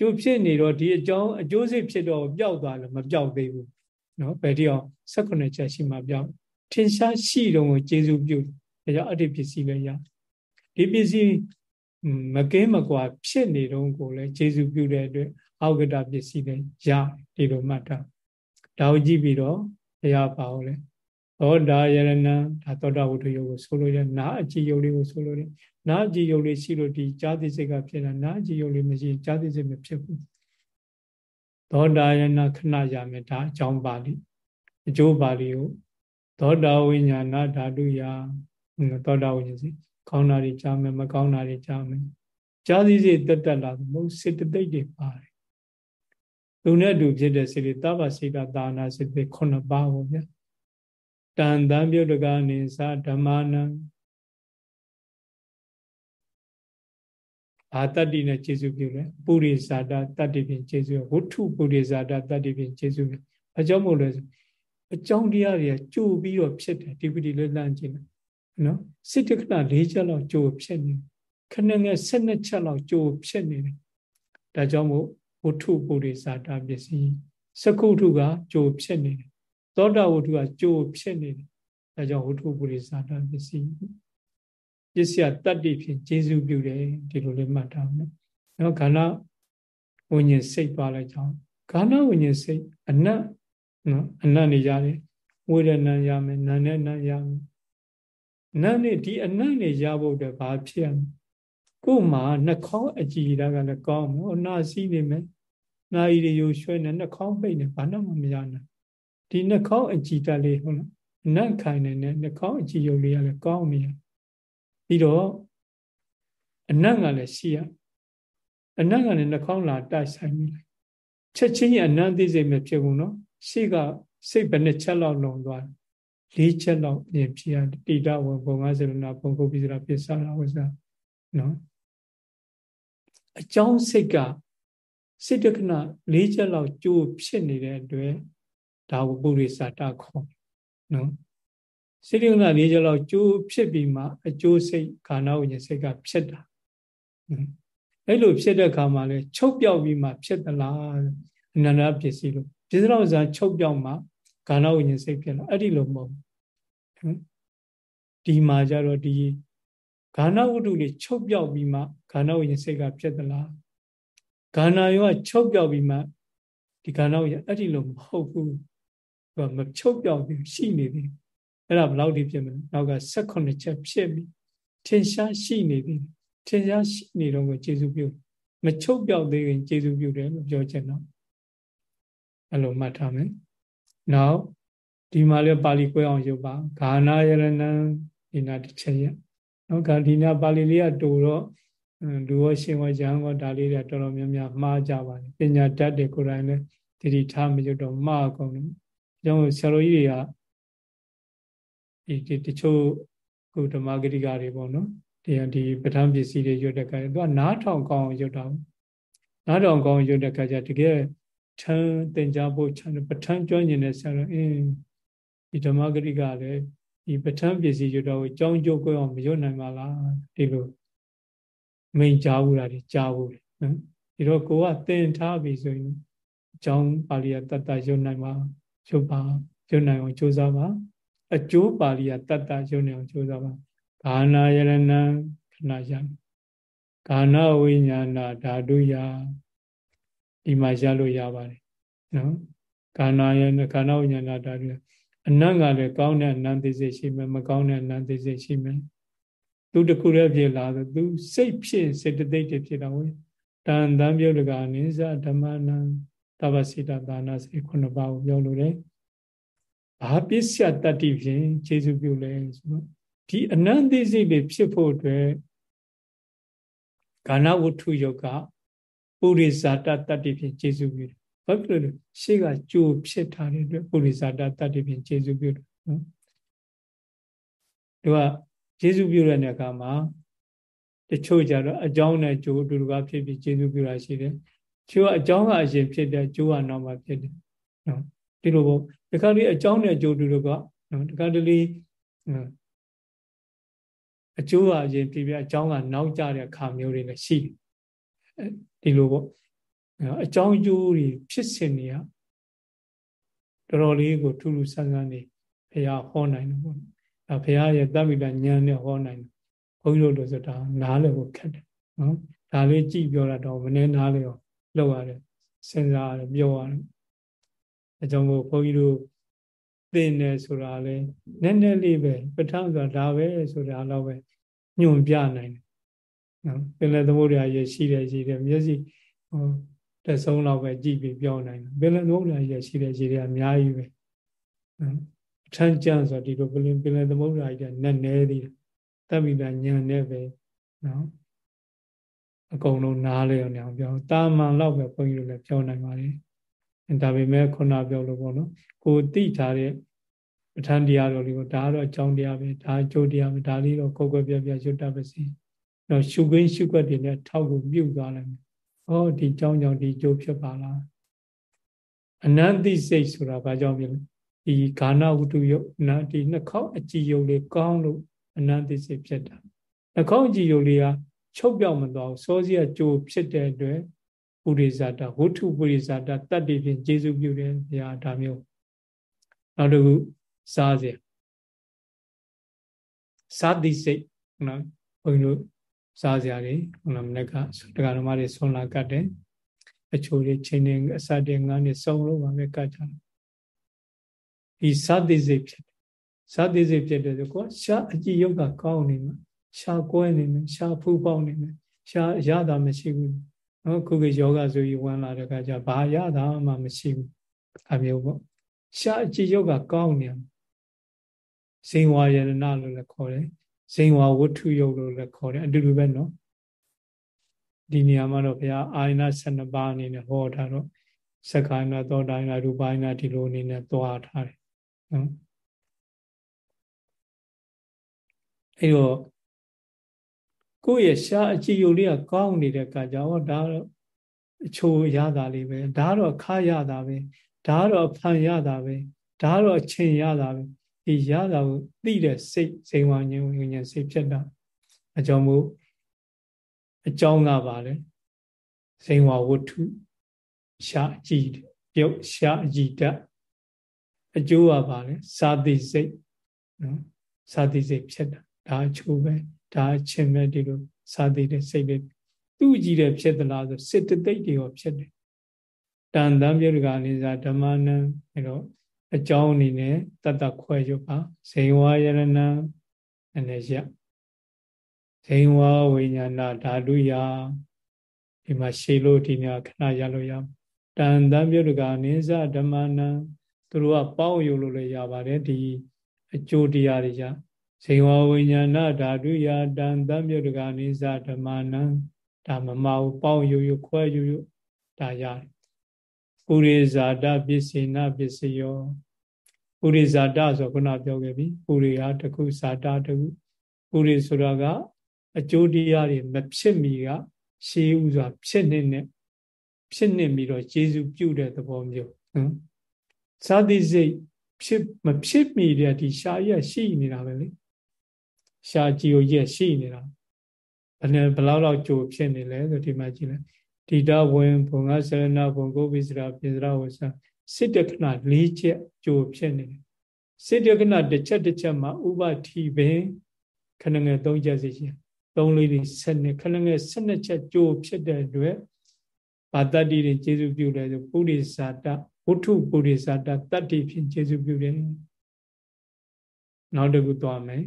Speaker 1: ကြိုဖြစ်နေတော့ဒီအကြောင်းအကျိုးစိတ်ဖြစ်တော့ပျောက်သွားလို့မပျောက်သေးဘူးနော်ဘယ်တိအောင်18ချက်ရှိမှပျောက်ထင်ရှားရှိတော့ကိုကျေစုပြုဒါကြောင့်အတ္တိပစ္စည်းလည်းရဒီပစ္စည်းမကင်းမကွာဖြစ်နေတော့ကိုလည်းကျေစုပြုတဲ့အတွက်အောက်ကတပစ္စည်းလည်းရဒီလိုမှတ်တာဒါကိုကြည့်ပြီးတော့ဘုရားပါအောင်လဲ သောတာယရဏဒါသောတာဝတ္ထုယုတ်ကိုဆိုလို့ရနာအကြည်ယုတ်လေးကိုဆိုလို့ရနာအကြည်ယုတ်လေးရှိလို့ဒီဈာတိစိတ်ကဖြစ်တာနာအကြည်ယုတ်လေးမရှိဈာတိစိတ်မဖြစ်ဘူးသောတာယနာခဏရမယ်ဒါအကြောင်းပါဠိအကျိုးပါဠိကိုသောတာဝိညာဏဓာတုယသောတာဝိညာဉ်စီကောင်းတာတွေကြားမယ်မကောင်းတာတွေကြားမယ်ကြားစီစီတက်တက်လာမဟုတ်စေတသိက်တွေပါတယ်သူနဲ့တူဖြစ်တဲ့စေတသဗ္ဗစေတသာနာစေတခုနှစ်ပါးပေါ့ဗျာ တန်တံပြုတ်တကနေသဓမ္မနံအာတတ္တိနဲ့ခြေစုပြုတယ်ပုရိဇာတတတ္တိဖြင့်ခြေစုဝဋ္ထုပုရိဇာတတတ္တိဖြင့်ခြေစုပြုအကြောင်းမို့လဲအကြောင်းတရားတွေကကြိုပြီးတော့ဖြစ်တယ်ဒီပတိလေးလှမ်းကြည့်မယ်နော်စိတ္တကနာ၄ချက်လောက်ကြိုဖြစ်နေခဏငယ်၁၂ချက်လောက်ကြိုဖြစ်နေတယ်ဒါကြောင့်မို့ဝဋ္ထုပုရိဇာတပစ္စည်းစကုထုကကြိုဖြစ်နေတယ် သောတာဝတ္ထုကကြိုဖြစ်နေတယ်ဒါကြောင့်ဝဋ္ထုပုရိသတာပစ္စည်းပစ္စယတတ္တိဖြင့်ကျေစုပြုတယ်ဒီလိုလေးမှတ်ထားမယ်နော်ခန္ဓာဝိညာဉ်စိတ်သွားလိုက်ကြအောင်ခန္ဓာဝိညာဉ်စိတ်အနတ်နော်အနတ်နေရတယ်ဝေဒနာရမယ်နာနဲ့နာရမယ်နာနဲ့ဒီအနတ်နေရဖို့အတွက်ဘာဖြစ်ရမလဲကို့မှာနှာခေါင်းအကြည်ဓာတ်ကလည်းကောင်းမယ်ဟောနာစီးနေမယ်နာရီတွေရွှဲနေနှာခေါင်းပိတ်နေဘာမှမရနိုင် ဒီနှာခေါင်းအကြည်တက်လေးဟုတ်လားနတ်ခိုင်နေတဲ့နှာခေါင်းအကြည်ယုတ်လေးကလည်းကောင်းနေရပြီးတော့အနတ်ကလည်းရှိရအနတ်ကလည်းနှာခေါင်းလာတိုက်ဆိုင်မိလိုက်ချက်ချင်းကြီးအနတ်သိစိတ်မဖြစ်ဘူးနော်ရှေ့ကစိတ်ဘယ်နှချက်လောက်လုံသွားလေးချက်လောက်ပြင်ဖြစ်ရတိတဝဘုံ50လနာဘုံကုတ်ပြီးစရာပြစ္ဆာဝဇ္ဇနော်အကြောင်းစိတ်ကစိတ်တက္ကနာလေးချက်လောက်ကြိုးဖြစ်နေတဲ့အတွက် ဒါကိုပုရိသတာခေါ်နော်စိတ္တကနာ၄ချက်လောက်ကျိုးဖြစ်ပြီးမှအကျိုးစိတ်ခန္ဓာဝိညာဉ်စိတ်ကဖြစ်တာအဲ့လိုဖြစ်တဲ့အခါမှာလဲချုပ်ပြောက်ပြီးမှဖြစ်သလားအနန္တပစ္စည်းလို့ပစ္စည်းဇာချုပ်ပြောက်မှခန္ဓာဝိညာဉ်စိတ်ဖြစ်လာအဲ့ဒီလိုမဟုတ်ဘူးဒီမှာကြတော့ဒီခန္ဓာဝတ္ထုတွေချုပ်ပြောက်ပြီးမှခန္ဓာဝိညာဉ်စိတ်ကဖြစ်သလားခန္ဓာရောချုပ်ပြောက်ပြီးမှဒီခန္ဓာဝိညာဉ်အဲ့ဒီလိုမဟုတ်ဘူးသူက မချုပ်ပြောက်ဘူးရှိနေသေးအဲ့ဒါဘယ်လောက်ထိဖြစ်မလဲနောက်က16ချက်ဖြစ်ပြီထင်ရှားရှိနေသေးထင်ရှားရှိနေတော့ကိုကျေစုပြုမချုပ်ပြောက်သေးရင်ကျေစုပြုတယ်လို့ပြောချင်တော့အဲ့လိုမှတ်ထားမယ်နောက်ဒီမှာလည်းပါဠိကွဲအောင်ရုပ်ပါဂာနာယရဏံဒီနာတစ်ချက်ရနော်ဂာဒီနာပါဠိလေးကတူတော့လူရောရှင်ဝရံရောဒါလေးတွေတော်တော်များများမှားကြပါလေပညာတတ်တဲ့ကိုယ်တိုင်လည်းတတိထားမရွတ်တော့မှားကုန်တယ် ကြောင့်ဆရာတော်ကြီးတွေကဒီတချို့ကုဓမ္မဂရိကတွေပေါ့နော်ဒီဒီပဋ္ဌာန်းပစ္စည်းတွေရွတ်တဲ့ကဲသူကနားထောင်ကောင်းအောင်ရွတ်တာနားတော်ကောင်းရုပ်တဲ့ခါကျတကယ်ထမ်းတင်ကြဖို့ပဋ္ဌာန်းကျွမ်းကျင်တဲ့ဆရာတော်အင်းဒီဓမ္မဂရိကလည်းဒီပဋ္ဌာန်းပစ္စည်းရွတ်တော်ကိုကြောင်းကျိုးကိုအောင်မရွတ်နိုင်ပါလားဒီလိုမိန်ကြားဘူးလားဒီကြားဘူးနော်ဒီတော့ကိုကသင်ထားပြီဆိုရင်အကြောင်းပါဠိယတတ္တရွတ်နိုင်ပါ ရွတ်ပါရွတ်နိုင်အောင်ကြိုးစားပါအကျိုးပါဠိယတတ္တရွတ်နိုင်အောင်ကြိုးစားပါဘာနာယရဏံခဏရကာနဝိညာဏဓာတုယဒီမှာရလို့ရပါတယ်နော်ကာနာယကာနဝိညာဏဓာတုယအနတ်ကလည်းကောင်းတဲ့အနန္တိစိတ်ရှိမယ်မကောင်းတဲ့အနန္တိစိတ်ရှိမယ်သူတခုတည်းဖြစ်လာဆိုသူစိတ်ဖြစ်စေတသိက်တွေဖြစ်တာဝေတန်တန်ပြုတ်တကနိစ္စဓမ္မနံ တပ္ပစိတဒါနာစိခုနှစ်ပါးကိုပြောလို့တယ်ဘာပစ္စယတတ္တိဖြင့်ခြေစုပြုလဲဆိုတော့ဒီအနန္တိစိတ်တွေဖြစ်ဖို့အတွက်ကာဏဝတ္ထုယောကပုရိဇာတတတ္တိဖြင့်ခြေစုပြုတယ်ဘာဖြစ်လို့လဲရှေ့ကကြိုးဖြစ်ထားတဲ့အတွက်ပုရိဇာတတတ္တိဖြင့်ခြေစုပြုတယ်နော်သူကခြေစုပြုတဲ့အခါမှာတချို့ကြတော့အကြောင်းနဲ့ကြိုးအတူတူကဖြစ်ပြီးခြေစုပြုတာရှိတယ် ချို့အကြောင်းကအရင်ဖြစ်တဲ့ကြိုးကနောက်မှဖြစ်တယ်နော်ဒီလိုပေါ့ဒီခါလေးအကြောင်းနဲ့ကြိုးတူတူကနော်ဒီခါတလေးအကျိုးကအရင်ဖြစ်ပြီးအကြောင်းကနောက်ကျတဲ့ခါမျိုးတွေလည်းရှိတယ်ဒီလိုပေါ့အကြောင်းကျိုးတွေဖြစ်စဉ်တွေကတော်တော်လေးကိုထူးထူးဆန်းဆန်းနေဘုရားဟောနိုင်တယ်ပေါ့ဒါဘုရားရဲ့တမိတာဉာဏ်နဲ့ဟောနိုင်တယ်ဘုန်းကြီးတို့လို့ဆိုတာနားလည်းကိုခက်တယ်နော်ဒါလေးကြည့်ပြောတာတော့မနေနားလည်းရော လောက်ရတယ်စဉ်းစားရတယ်ပြောရတယ်အကြောင်းကိုဘုန်းကြီးတို့သိနေဆိုတာလေနည်းနည်းလေးပဲပဋ္ဌာန်းဆိုတာဒါပဲဆိုတာတော့ပဲညွန်ပြနိုင်တယ်နော်ပင်လယ်သမုဒ္ဒရာရဲ့ရှိတယ်ရှိတယ်မျက်စိဟိုတဆုံးတော့ပဲကြည့်ပြီးပြောနိုင်တယ်ပင်လယ်သမုဒ္ဒရာရဲ့ရှိတယ်ရှိတယ်အများကြီးပဲနော်အထမ်းကျမ်းဆိုဒီလိုပင်ပင်လယ်သမုဒ္ဒရာကြီးကနည်းနည်းသေးတယ်တပိတာညံနဲ့ပဲနော် အကုန်လုံးနားလေအောင်အောင်ပြောတာမန်တော့ပဲဘုန်းကြီးတို့လည်းပြောနိုင်ပါတယ်ဒါပေမဲ့ခုနပြောလို့ပေါ့နော်ကိုတိထားတဲ့ပဋ္ဌာန်းတရားတော်လေးကိုဒါကတော့အကြောင်းတရားပဲဒါအကျိုးတရားပဲဒါလေးတော့ကိုယ်ကွယ်ပြပြရွတ်တတ်ပါစေတော့ရှုခွင်းရှုွက်တွေနဲ့ထောက်ကိုပြုတ်သွားလိုက်မယ်ဩဒီအကြောင်းကြောင့်ဒီအကျိုးဖြစ်ပါလားအနန္တိစိတ်ဆိုတာဘာကြောင့်ဖြစ်လဲဒီဂာနဝတ္ထုယုတ်နာဒီနှာခေါင်းအကြည်ယုတ်လေးကောင်းလို့အနန္တိစိတ်ဖြစ်တာနှာခေါင်းအကြည်ယုတ်လေးက ချုပ်ပြောက်မသွားဘူးစောစီကကြိုးဖြစ်တဲ့အတွက်ပုရိဇာတဝတ္ထုပုရိဇာတတတ္တိဖြင့်ကျေစုပြုတယ်ဘုရားဒါမျိုးနောက်တစ်ခုစားစရာစားတိစိတ်နော်ဘုန်းကြီးတို့စားစရာတွေဟုတ်လားမနေ့ကတရားဓမ္မတွေဆွန်လာကတ်တယ်အချိုတွေချင်းနေအစတဲ့ငါးနေစုံလို့ပါပဲကတ်ကြတယ်ဒီစားတိစိတ်ဖြစ်တယ်စားတိစိတ်ဖြစ်တယ်ဆိုကောရှားအကြည့်ယုတ်ကကောင်းနေမှာ ရှားကွဲနေမယ်ရှားဖူးပေါက်နေမယ်ရှားရတာမရှိဘူးနော်ခုကယောဂဆိုပြီးဝင်လာတဲ့အခါကျဘာရတာမှမရှိဘူးအမျိုးပေါ့ရှားအကြည့်ယုတ်ကကောင်းနေဇိန်ဝါယရဏလို့လည်းခေါ်တယ်ဇိန်ဝါဝတ္ထုယုတ်လို့လည်းခေါ်တယ်အတူတူပဲနော်ဒီနေရာမှာတော့ဘုရားအာယနာ12ပါးအနေနဲ့ဟောထားတော့သက္ကာယနာသောတာယနာရူပယနာဒီလိုအနေနဲ့သွားထားတယ်နော်အဲ့တော့ ကိုယ့်ရဲ့ရှားအကြည့်ယုတ်လေးကကောင်းနေတဲ့ကကြောင့်ဒါတော့အချိုရတာလေးပဲဒါတော့ခါရတာပဲဒါတော့ဖန်ရတာပဲဒါတော့အချိန်ရတာပဲဒီရတာကိုသိတဲ့စိတ်စိန်ဝါဉာဏ်ဝိညာဉ်စိတ်ဖြစ်တာအကြောင်းမို့အကြောင်းကပါလေစိန်ဝါဝတ္ထုရှားကြည့်ပြုတ်ရှားကြည့်တတ်အကျိုးကပါလေစာတိစိတ်နော်စာတိစိတ်ဖြစ်တာဒါအချိုးပဲ ဒါအချင်းပဲဒီလိုစာတိတဲ့စိတ်တွေသူ့ကြည့်တဲ့ဖြစ်သလားဆိုစစ်တသိက်တွေရောဖြစ်တယ်တန်တမ်းပြုတ်ကလေးစားဓမ္မနံအဲတော့အကြောင်းအနေနဲ့တတ်တခွဲရုပ်ပါဇိန်ဝါယရဏအနေရဇိန်ဝါဝိညာဏဓာတုယဒီမှာရှေလို့ဒီညာခဏရလို့ရတန်တံပြုတ်ကနိစ္စဓမ္မနံသူတို့ကပေါင်းယူလို့လည်းရပါတယ်ဒီအကျိုးတရားတွေကြ ဇိန်ဝါဝိညာဏဓာတုယတန်တံပြုတ်ကနိစ္စဓမ္မနံဒါမမဟုတ်ပေါင်းယူယူခွဲယူယူဒါရတယ်ပုရိဇာတပစ္စေနပစ္စယောပုရိဇာတဆိုခုနပြောခဲ့ပြီပုရိဟာတခုဇာတတခုပုရိဆိုတာကအကျိုးတရားတွေမဖြစ်မီကရှေးဥစွာဖြစ်နေတဲ့ဖြစ်နေပြီးတော့ကျေစုပြုတဲ့သဘောမျိုးနော်ဇာတိစိတ်ဖြစ်မဖြစ်မိတဲ့ဒီရှားကြီးရှိနေတာပဲလေ ရှားကြီးကိုကြီးရှိနေတာဘယ်နဲ့ဘလောက်လောက်ကြိုဖြစ်နေလဲဆိုဒီမှာကြည့်လိုက်တိတဝင်ဘုံငါဆရဏဘုံကိုပိစရာပိစရာဝဆစိတ်တခဏ၄ချက်ကြိုဖြစ်နေတယ်စိတ်တခဏတစ်ချက်တစ်ချက်မှာဥပတိပင်ခဏငယ်၃ချက်စီရှင်၃လေးတွေဆက်နေခဏငယ်၁၂ချက်ကြိုဖြစ်တဲ့အတွက်ဘာတတ္တိတွေကျေစုပြုတယ်ဆိုပုရိသတဝုထုပုရိသတတတ္တိဖြင့်ကျေစုပြုတယ်နောက်တစ်ခုသွားမယ်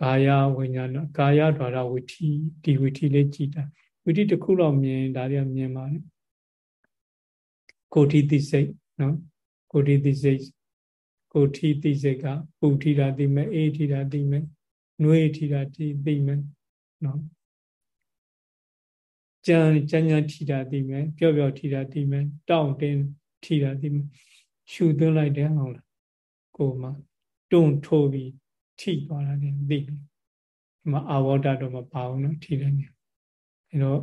Speaker 1: ကာယဝိညာဏကာယဓာရဝိထီဒီဝိထီလေးကြည်တာဝိထီတစ်ခုတော့မြင်ဒါတွေကမြင်ပါလေကိုဋ္ဌိတိစိတ်နော်ကိုဋ္ဌိတိစိတ်ကိုဋ္ဌိတိစိတ်ကပူထိတာသိမယ်အေးထိတာသိမယ်နှွေးထိတာသိမယ်နော်ကြံကြံကြံထိတာသိမယ်ပျော့ပျော့ထိတာသိမယ်တောင့်တင်းထိတာသိမယ်ရှူသွင်းလိုက်တယ်ဟုတ်လားကိုမှတွန့်ထိုးပြီး ထိသွားတာလည်းသိတယ်ဒီမှာအာဝဒတော့မပါဘူးနော်ထိတယ်နေအဲတော့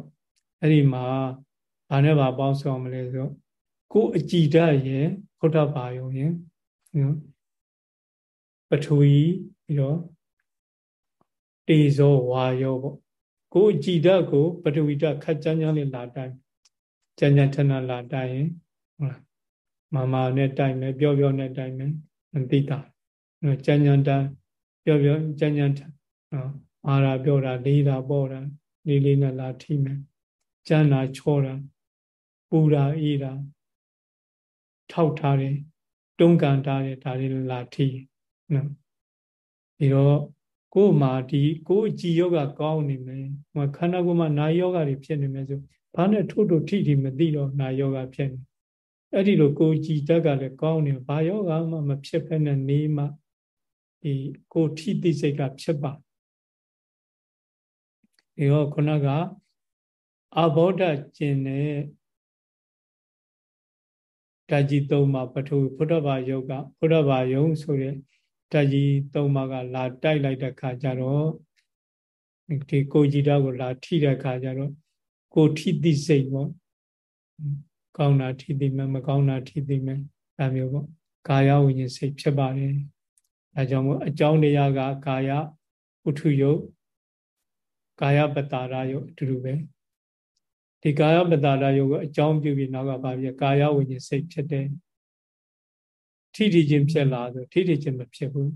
Speaker 1: အဲ့ဒီမှာဘာနဲ့ဘာပေါင်းဆောင်မလဲဆိုကိုအကြည်ဓာတ်ရဲ့ဖုဒ္ဓဘာယုံရဲ့နော်ပထဝီပြီးတော့တေဇောဝါယောပေါ့ကိုကြည်ဓာတ်ကိုပထဝီဓာတ်ခက်ကြမ်းကြမ်းလေးလာတိုင်းကြမ်းကြမ်းထဏလာတိုင်းရင်ဟုတ်လားမမနဲ့တိုင်းမယ်ပြောပြောနဲ့တိုင်းမယ်မသိတာနော်ကြမ်းကြမ်းတန်း ပြောပြောကြမ်းကြမ်းနော်အာရာပြောတာလေးတာပေါ့တာလေးလေးနဲ့လာထိမယ်ကြမ်းတာချောတာပူတာအေးတာထောက်ထားတယ်တွန်းကန်ထားတယ်ဒါတွေလာထိနော်ဒီတော့ကိုယ်မှာဒီကိုယ်ကြည်ယောဂကောင်းနေမယ်ဟိုခန္ဓာကိုယ်မှာနာယောဂတွေဖြစ်နေမယ်ဆိုဘာနဲ့ထို့ထို့ထိထိမသိတော့နာယောဂဖြစ်နေအဲ့ဒီလိုကိုယ်ကြည်တတ်ကလည်းကောင်းနေဘာယောဂမှမဖြစ်ဖက်နဲ့နေမှ ဒီကိုထိသိစိတ်ကဖြစ်ပါဒီတော့ခုနကအဘောဓကျင်တဲ့ဓာကြီးသုံးပါပထဝီဘုဒ္ဓဘာယုတ်ကဘုဒ္ဓဘာယုံဆိုတဲ့ဓာကြီးသုံးပါကလာတိုက်လိုက်တဲ့ခါကျတော့ဒီကိုကြည်တာကိုလာထိတဲ့ခါကျတော့ကိုထိသိစိတ်ပေါ့ကောင်းတာထိသိမယ်မကောင်းတာထိသိမယ်ဒါမျိုးပေါ့ကာယဝိညာဉ်စိတ်ဖြစ်ပါတယ် အဲကြောင့်မို့အကြောင်းတရားကကာယဥထုယုတ်ကာယပတာရယုတ်အတူတူပဲဒီကာယပတာရယုတ်ကိုအကြောင်းပြုပြီးနောက်ကပါပြကာယဝိညာဉ်စိတ်ဖြစ်တယ်ထိထိချင်းဖြစ်လာဆိုထိထိချင်းမဖြစ်ဘူး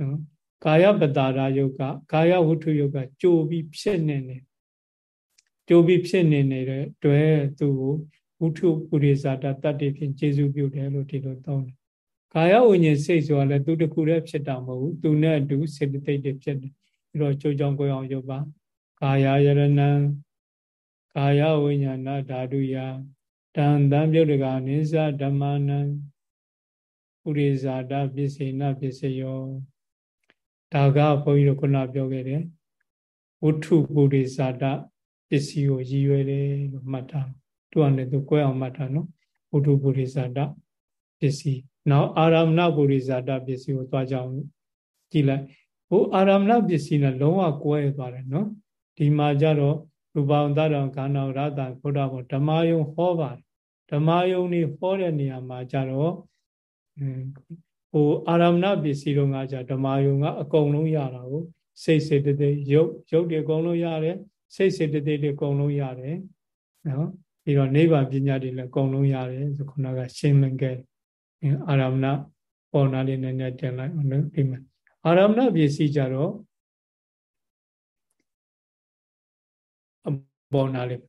Speaker 1: နော်ကာယပတာရယုတ်ကကာယဝုထုယုတ်ကကြိုပြီးဖြစ်နေတယ်ကြိုပြီးဖြစ်နေနေတဲ့တွေ့သူ့ကိုဝုထုပုရိသတာတတ္တိဖြင့်ကျေစုပြုတယ်လို့ဒီလိုသုံးတယ် ကာယဝိညာဉ်စိတ်ဆိုတာလည်းသူတခုတည်းဖြစ်တာမဟုတ်ဘူးသူနဲ့အတူစေတသိက်တွေဖြစ်တယ်ပြီးတော့ကြိုးကြောင်ကိုအောင်ရုပ်ပါကာယယရဏံကာယဝိညာဏဓာတုယတံတံပြုတ်တကနိစ္စဓမ္မနံပုရိဇာတပစ္စေနပစ္စယောဒါကဘုန်းကြီးတို့ခုနပြောခဲ့တယ်ဝုထုပုရိဇာတပစ္စည်းကိုရည်ရွယ်တယ်လို့မှတ်ထားသူကလည်းသူကွဲအောင်မှတ်ထားနော်ဝုထုပုရိဇာတပစ္စည်း နောက်အာရမဏပုရိဇာတပစ္စည်းကိုသွားကြအောင်ကြည့်လိုက်ဟိုအာရမဏပစ္စည်းနဲ့လုံးဝကွဲသွားတယ်နော်ဒီမှာကြတော့ရူပံတရံခန္ဓာရတံဘုရားဘောဓမ္မယုံဟောပါတယ်ဓမ္မယုံนี่ဟောတဲ့နေရာမှာကြတော့ဟိုအာရမဏပစ္စည်းတော့ငါကြဓမ္မယုံကအကုန်လုံးရတာကိုစိတ်စေတသိက်ရုပ်ရုပ်တွေအကုန်လုံးရတယ်စိတ်စေတသိက်တွေအကုန်လုံးရတယ်နော်ပြီးတော့နိဗ္ဗာန်ပညာတွေလည်းအကုန်လုံးရတယ်ဆိုခုနကရှင်းလင်းခဲ့ အာရမဏပေါ်နာလေးနည်းနည်းတင်လိုက်နော်ဒီမှာအာရမဏပစ္စည်းကြတော့ပေါ်နာလေး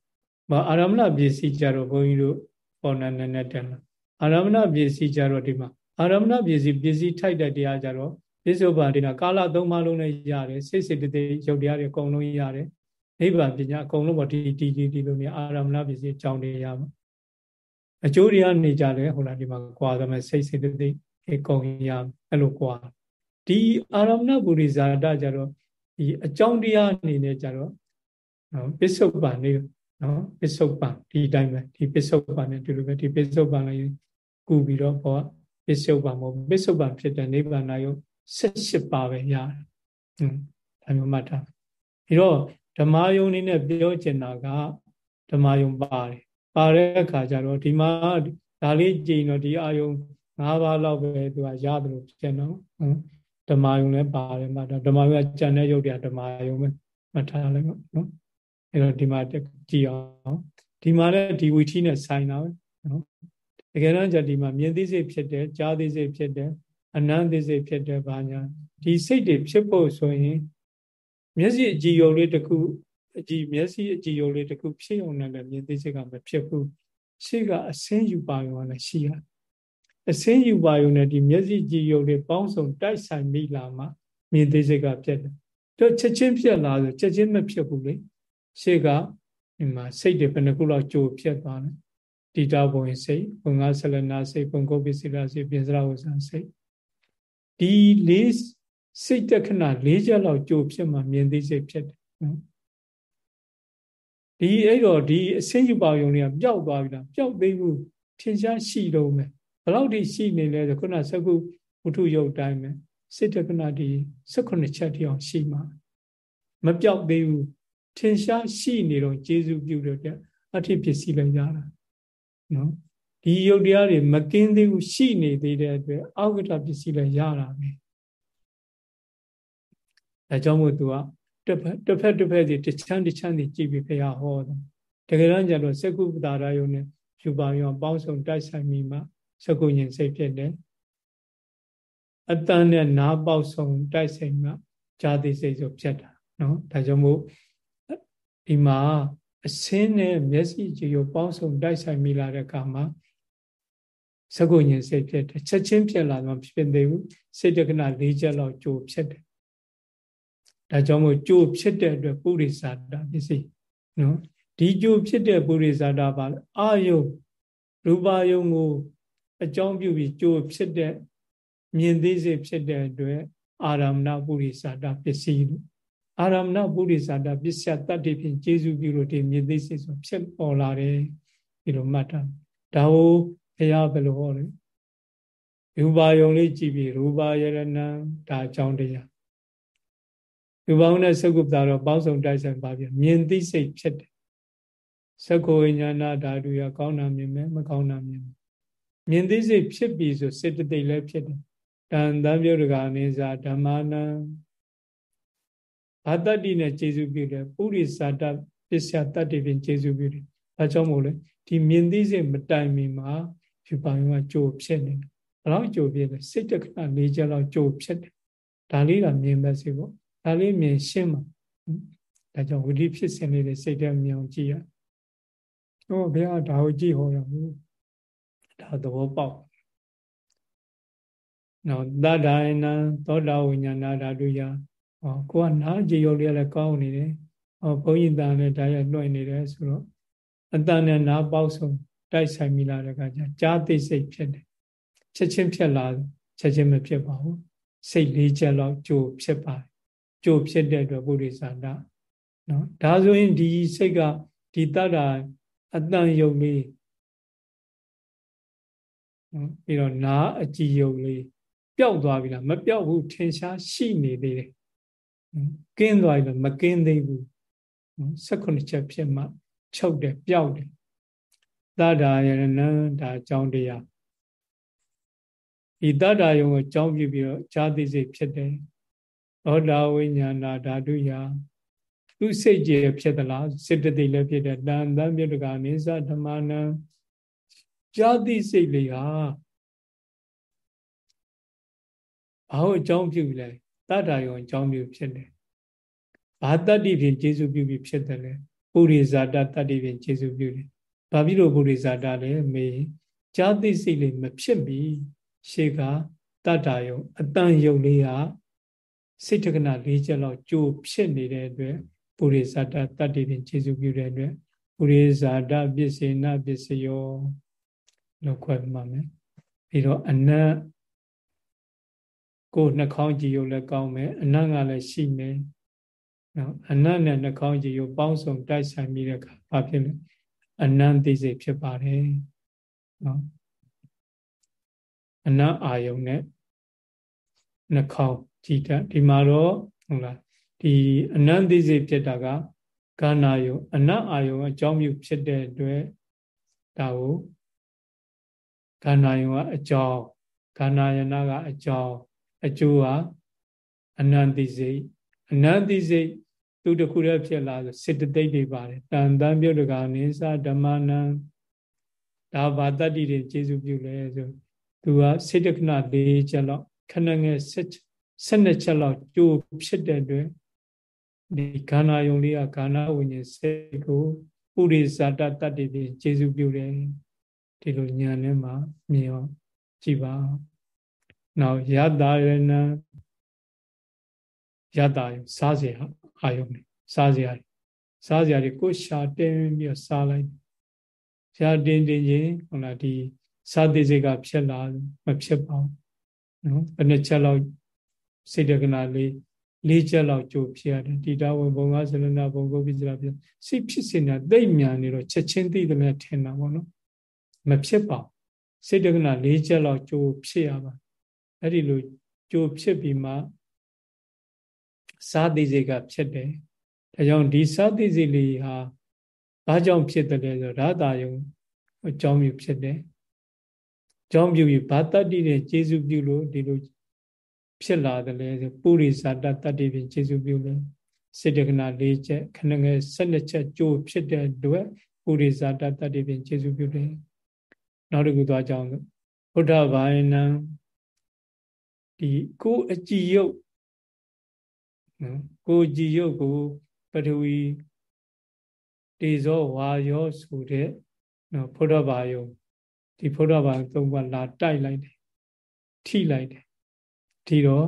Speaker 1: မအာရမဏပစ္စည်းကြတော့ဘုန်းကြီးတို့ပေါ်နာနည်းနည်းတင်လိုက်အာရမဏပစ္စည်းကြတော့ဒီမှာအာရမဏပစ္စည်းပစ္စည်းထိုက်တဲ့တရားကြတော့ပစ္စုပန်ဒီနာကာလသုံးပါးလုံးနဲ့ရတယ်စိတ်စိတ်တည်းရုပ်တရားတွေအကုန်လုံးရတယ်နိဗ္ဗာန်ပညာအကုန်လုံးပေါ့ဒီဒီဒီဒီလိုမျိုးအာရမဏပစ္စည်းအကြောင်းတွေရပါ အကျိုးတရားနေကြတယ်ဟုတ်လားဒီမှာကွာသမဲ့စိတ်စိတ်တိတ်အကုန်ရအဲ့လိုကွာဒီအာရမဏပုရိဇာတကြတော့ဒီအကြောင်းတရားအနေနဲ့ကြတော့နော်ပစ္စုပန်လေးနော်ပစ္စုပန်ဒီတိုင်းပဲဒီပစ္စုပန်နဲ့တူတူပဲဒီပစ္စုပန်လေးကူပြီးတော့ဘောပစ္စုပန်မဟုတ်ပစ္စုပန်ဖြစ်တဲ့နိဗ္ဗာန်ယုတ်78ပါးပဲရတယ်ဟွန်းဒါမျိုးမှတ်ထားပြီးတော့ဓမ္မယုံနေနဲ့ပြောချင်တာကဓမ္မယုံပါတယ် ပါတဲ့အခါကျတော့ဒီမှာဒါလေးကြည့်တော့ဒီအာယုံ၅ပါးလောက်ပဲသူကရတယ်လို့ဖြစ်နော်ဓမ္မယုံလည်းပါတယ်မှာဓမ္မယုံကကြံတဲ့ယုတ်တရားဓမ္မယုံပဲမှတ်ထားလိုက်ပါနော်အဲ့တော့ဒီမှာကြည့်အောင်ဒီမှာလည်းဒီဝီထီနဲ့ဆိုင်တာပဲနော်တကယ်တော့じゃဒီမှာမြင်သိစိတ်ဖြစ်တယ်ကြားသိစိတ်ဖြစ်တယ်အနန္တသိစိတ်ဖြစ်တယ်ဘာညာဒီစိတ်တွေဖြစ်ဖို့ဆိုရင်မျက်စိအကြည်ယုံလေးတစ်ခု အကြည်မျက်စိအကြည်ယုံလေးတစ်ခုဖြစ်အောင်လည်းမြင်သိစိတ်ကမဖြစ်ဘူးရှေ့ကအစင်းယူပါရောလည်းရှိရအစင်းယူပါရောနဲ့ဒီမျက်စိကြည်ယုံလေးပေါင်းစုံတိုက်ဆိုင်မိလာမှမြင်သိစိတ်ကဖြစ်တယ်တော့ချက်ချင်းဖြစ်လာဆိုချက်ချင်းမဖြစ်ဘူးလေရှေ့ကဒီမှာစိတ်တွေဘယ်နှခုလောက်ကြိုဖြစ်သွားလဲတိတာဘုံစိတ်ဘုံငါဆလနာစိတ်ဘုံကုတ်ပိစိလာစိတ်ပြင်စရာဝဇန်စိတ်ဒီလေးစိတ်တခဏ၄ချက်လောက်ကြိုဖြစ်မှမြင်သိစိတ်ဖြစ်တယ်နော် ဒီအဲ့တော့ဒီအစင်းယူပါယုံတွေကပျောက်သွားပြီလားပျောက်သေးဘူးထင်ရှားရှိတော့မယ်ဘယ်လောက်ထိရှိနေလဲဆိုခုနစကုဝုထုယုတ်တိုင်းပဲစိတ်တခဏဒီ18ချက်တိအောင်ရှိမှာမပျောက်သေးဘူးထင်ရှားရှိနေတော့ကျေစုပြုတော့တဲ့အထိပစ္စည်းလည်းရတာနော်ဒီယုတ်တရားတွေမကင်းသေးဘူးရှိနေသေးတဲ့အတွက်အောက်ကတပစ္စည်းလည်းရတာပဲအဲကြောင့်မို့သူက တစ်ဖက်တစ်ဖက်တစ်ဖက်စီတချမ်းတချမ်းစီကြည့်ပြီးဖရာဟောတယ်တကယ်တော့ကျတော့စကုပ္ပတာရယုံနဲ့ယူပါယုံပေါင်းစုံတိုက်ဆိုင်မိမှစကုညင်စိတ်ဖြစ်တယ်အတန်နဲ့နားပေါက်စုံတိုက်ဆိုင်မှဇာတိစိတ်ဆိုဖြစ်တာနော်ဒါကြောင့်မို့ဒီမှာအစင်းနဲ့မျက်စိကြည်ကိုပေါင်းစုံတိုက်ဆိုင်မိလာတဲ့အခါမှာစကုညင်စိတ်ဖြစ်တယ်ချက်ချင်းဖြစ်လာတော့ဖြစ်သေးဘူးစိတ်တက္ကနာ၄ချက်လောက်ကြိုဖြစ်တယ် ဒါကြောင့်မို့ကြိုဖြစ်တဲ့အတွက်ပုရိသတာပစ္စည်းနော်ဒီကြိုဖြစ်တဲ့ပုရိသတာပါအာယုရူပါယုံကိုအကြောင်းပြုပြီးကြိုဖြစ်တဲ့မြင်သိစေဖြစ်တဲ့အတွက်အာရမဏပုရိသတာပစ္စည်းလို့အာရမဏပုရိသတာပစ္စယတတ္တိဖြင့်ကျေစုပြုလို့ဒီမြင်သိစေဆိုဖြစ်ပေါ်လာတယ်ဒီလိုမှတ်တာဒါကိုဘုရားဘယ်လိုဟောလဲရူပါယုံလေးကြည့်ပြီးရူပါယရဏံဒါအကြောင်းတရား လူပေါင်းနဲ့စကုပ္ပတာတော့ပေါင်းစုံတိုက်ဆိုင်ပါပြမြင်သိစိတ်ဖြစ်တယ်စကုဝိညာဏဓာတုရကောင်းတာမြင်မယ်မကောင်းတာမြင်မယ်မြင်သိစိတ်ဖြစ်ပြီဆိုစေတသိက်လည်းဖြစ်တယ်တန်တံပြုတ်တကနေစာဓမ္မနံဘာတတ္တိနဲ့ကျေစုပြုတယ်ပုရိသတပစ္စယတတ္တိဖြင့်ကျေစုပြုတယ်ဒါကြောင့်မို့လဲဒီမြင်သိစိတ်မတိုင်မီမှာဖြူပါရင်ကကြိုဖြစ်နေတယ်ဘလောက်ကြိုဖြစ်လဲစိတ်တက္ကနာ၄ချက်လောက်ကြိုဖြစ်တယ်ဒါလေးကမြင်ပါစေပေါ့ ဒါလေးမြင်ရှင်းမှာဒါကြောင့်ဝိဓိဖြစ်စဉ်လေးတွေစိတ်ထဲမြင်အောင်ကြည့်ရဟောဘုရားဒါကိုကြည့်ဟောရဘူးဒါသဘောပေါက်နော်တတ္ဒါယနသောတာဝိညာဏဓာတုယဟောကိုကနားကြည်ရုပ်လေးလည်းကောင်းနေတယ်ဟောဘုန်းကြီးတန်လည်းဒါရလွှင့်နေတယ်ဆိုတော့အတန်နဲ့နားပေါက်ဆုံးတိုက်ဆိုင်မိလာတဲ့အခါကျကြားသိစိတ်ဖြစ်တယ်ချက်ချင်းဖြစ်လာချက်ချင်းမဖြစ်ပါဘူးစိတ်လေးချက်လောက်ကြိုဖြစ်ပါတယ် ကြိုဖြစ်တဲ့အတွက်ပုရိသတာနော်ဒါဆိုရင်ဒီစိတ်ကဒီတတ္တာအတန်ယုံလေးနော်ပြီးတော့နာအကြည်ယုံလေးပျောက်သွားပြီလားမပျောက်ဘူးထင်ရှားရှိနေသေးတယ်ကင်းသွားပြီလားမကင်းသေးဘူးနော်16ချက်ဖြစ်မှချုပ်တယ်ပျောက်တယ်တတ္တာယရဏဒါအကြောင်းတရားဒီတတ္တာယုံကိုအကြောင်းပြုပြီးတော့ဈာတိစိတ်ဖြစ်တယ် သောတာဝိညာဏဓာတုယသူစိတ်ကြည်ဖြစ်သလားစေတသိက်လည်းဖြစ်တယ်တန်တံမြတ်တကနေသဓမ္မနံဇာတိစိတ်လေးဟာဘာလို့အကြောင်းပြုလဲတတ္တာယောအကြောင်းပြုဖြစ်တယ်ဘာတတ္တိဖြင့်ကျေစုပြုပြီးဖြစ်တယ်လဲပုရိဇာတတတ္တိဖြင့်ကျေစုပြုတယ်ဘာဖြစ်လို့ပုရိဇာတလဲမေဇာတိစိတ်လေးမဖြစ်ပြီရှေကတတ္တာယောအတန်ယုတ်လေးဟာ စိတ်တက္ကနာ၄ချက်လောက်ကြိုဖြစ်နေတဲ့အတွက်ပုရိသတတတ္တိဖြင့်ခြေစုပြုတဲ့အတွက်ပုရိသတပစ္စေနပစ္စယောလို့ခွဲမှမယ်ပြီးတော့အနတ်ကိုနှာခေါင်းကြည့်ရုပ်လည်းကောင်းမယ်အနတ်ကလည်းရှိမယ်နော်အနတ်နဲ့နှာခေါင်းကြည့်ရုပ်ပေါင်းစုံတိုက်ဆိုင်ပြီးတဲ့အခါဘာဖြစ်လဲအနန္တိစိတ်ဖြစ်ပါတယ်နော်အနတ်အာယုံနဲ့နှာခေါင်း ကြည်တတ်ဒီမှာတော့ဟုတ်လားဒီအနန္တိစိတ်ဖြစ်တာကကာနာယုံအနတ်အာယုံအကြောင်းပြုဖြစ်တဲ့အတွက်ဒါကိုခန္ဓာယုံကအကြောင်းခန္ဓာယနာကအကြောင်းအကျိုးကအနန္တိစိတ်အနန္တိစိတ်သူတခုတည်းဖြစ်လာဆိုစေတသိက်တွေပါတယ်တန်တန်ပြုတ်တကအနိစ္စဓမ္မနံဒါဘာတတ္တိတွေကျေစုပြုလဲဆိုသူကစေတခဏ၄ချက်လောက်ခဏငယ် 12ချက်လောက်ကြိုးဖြစ်တဲ့တွင်ဒီခန္ဓာယုံလေးကခန္ဓာဝိညာဉ်စိတ်ကိုပုရိဇာတတတ္တိဖြင့်ခြေစုပြုတယ်ဒီလိုဉာဏ်နဲ့မှမြင်အောင်ကြည်ပါနောက်ယတာရဏယတာယစားစရာအာယုံနေစားစရာစားစရာတွေကိုရှာတင်ပြီးတော့စားလိုက်ရှာတင်တင်ချင်းဟုတ်လားဒီစားသေးစိတ်ကဖြစ်လာမဖြစ်ပါဘူးနော်ဘယ်နှချက်လောက် စိတ်တကနာလေးလေးချက်လောက်ကြိုဖြစ်ရတယ်တိတာဝင်ဘုံကဆလနာဘုံကိုပြစရာပြစိတ်ဖြစ်စင်တာသိမ့်မြန်နေတော့ချက်ချင်းသိတယ်များထင်တာပေါ့နော်မဖြစ်ပါဘူးစိတ်တကနာလေးချက်လောက်ကြိုဖြစ်ရပါအဲ့ဒီလိုကြိုဖြစ်ပြီးမှစာသိစိတ်ကဖြစ်တယ်ဒါကြောင့်ဒီစာသိစိတ်လေးဟာဘာကြောင့်ဖြစ်တယ်လဲဆိုတော့ဒါတာယုံအကြောင်းမျိုးဖြစ်တယ်ကြောင်းပြုပြီးဘာတတ္တိနဲ့ကျေစုပြုလို့ဒီလို ဖြစ်လာတယ်လေဆိုပုရိသတတတ္တိဖြင့်ကျေစုပြုလို့စေတကနာ၄ချက်ခဏငယ်၁၂ချက်ကြိုးဖြစ်တဲ့အတွက်ပုရိသတတတ္တိဖြင့်ကျေစုပြုတယ်နောက်တစ်ခုသွားကြအောင်ဘုဒ္ဓဘာယနံဒီကိုအကြည်ယုတ်နော်ကိုကြည်ယုတ်ကိုပထဝီတေဇောဝါယောဆိုတဲ့နော်ဘုဒ္ဓဘာယုံဒီဘုရားဘာသုံးပါလာတိုက်လိုက်တယ်ထိလိုက်တယ် ဒီတော့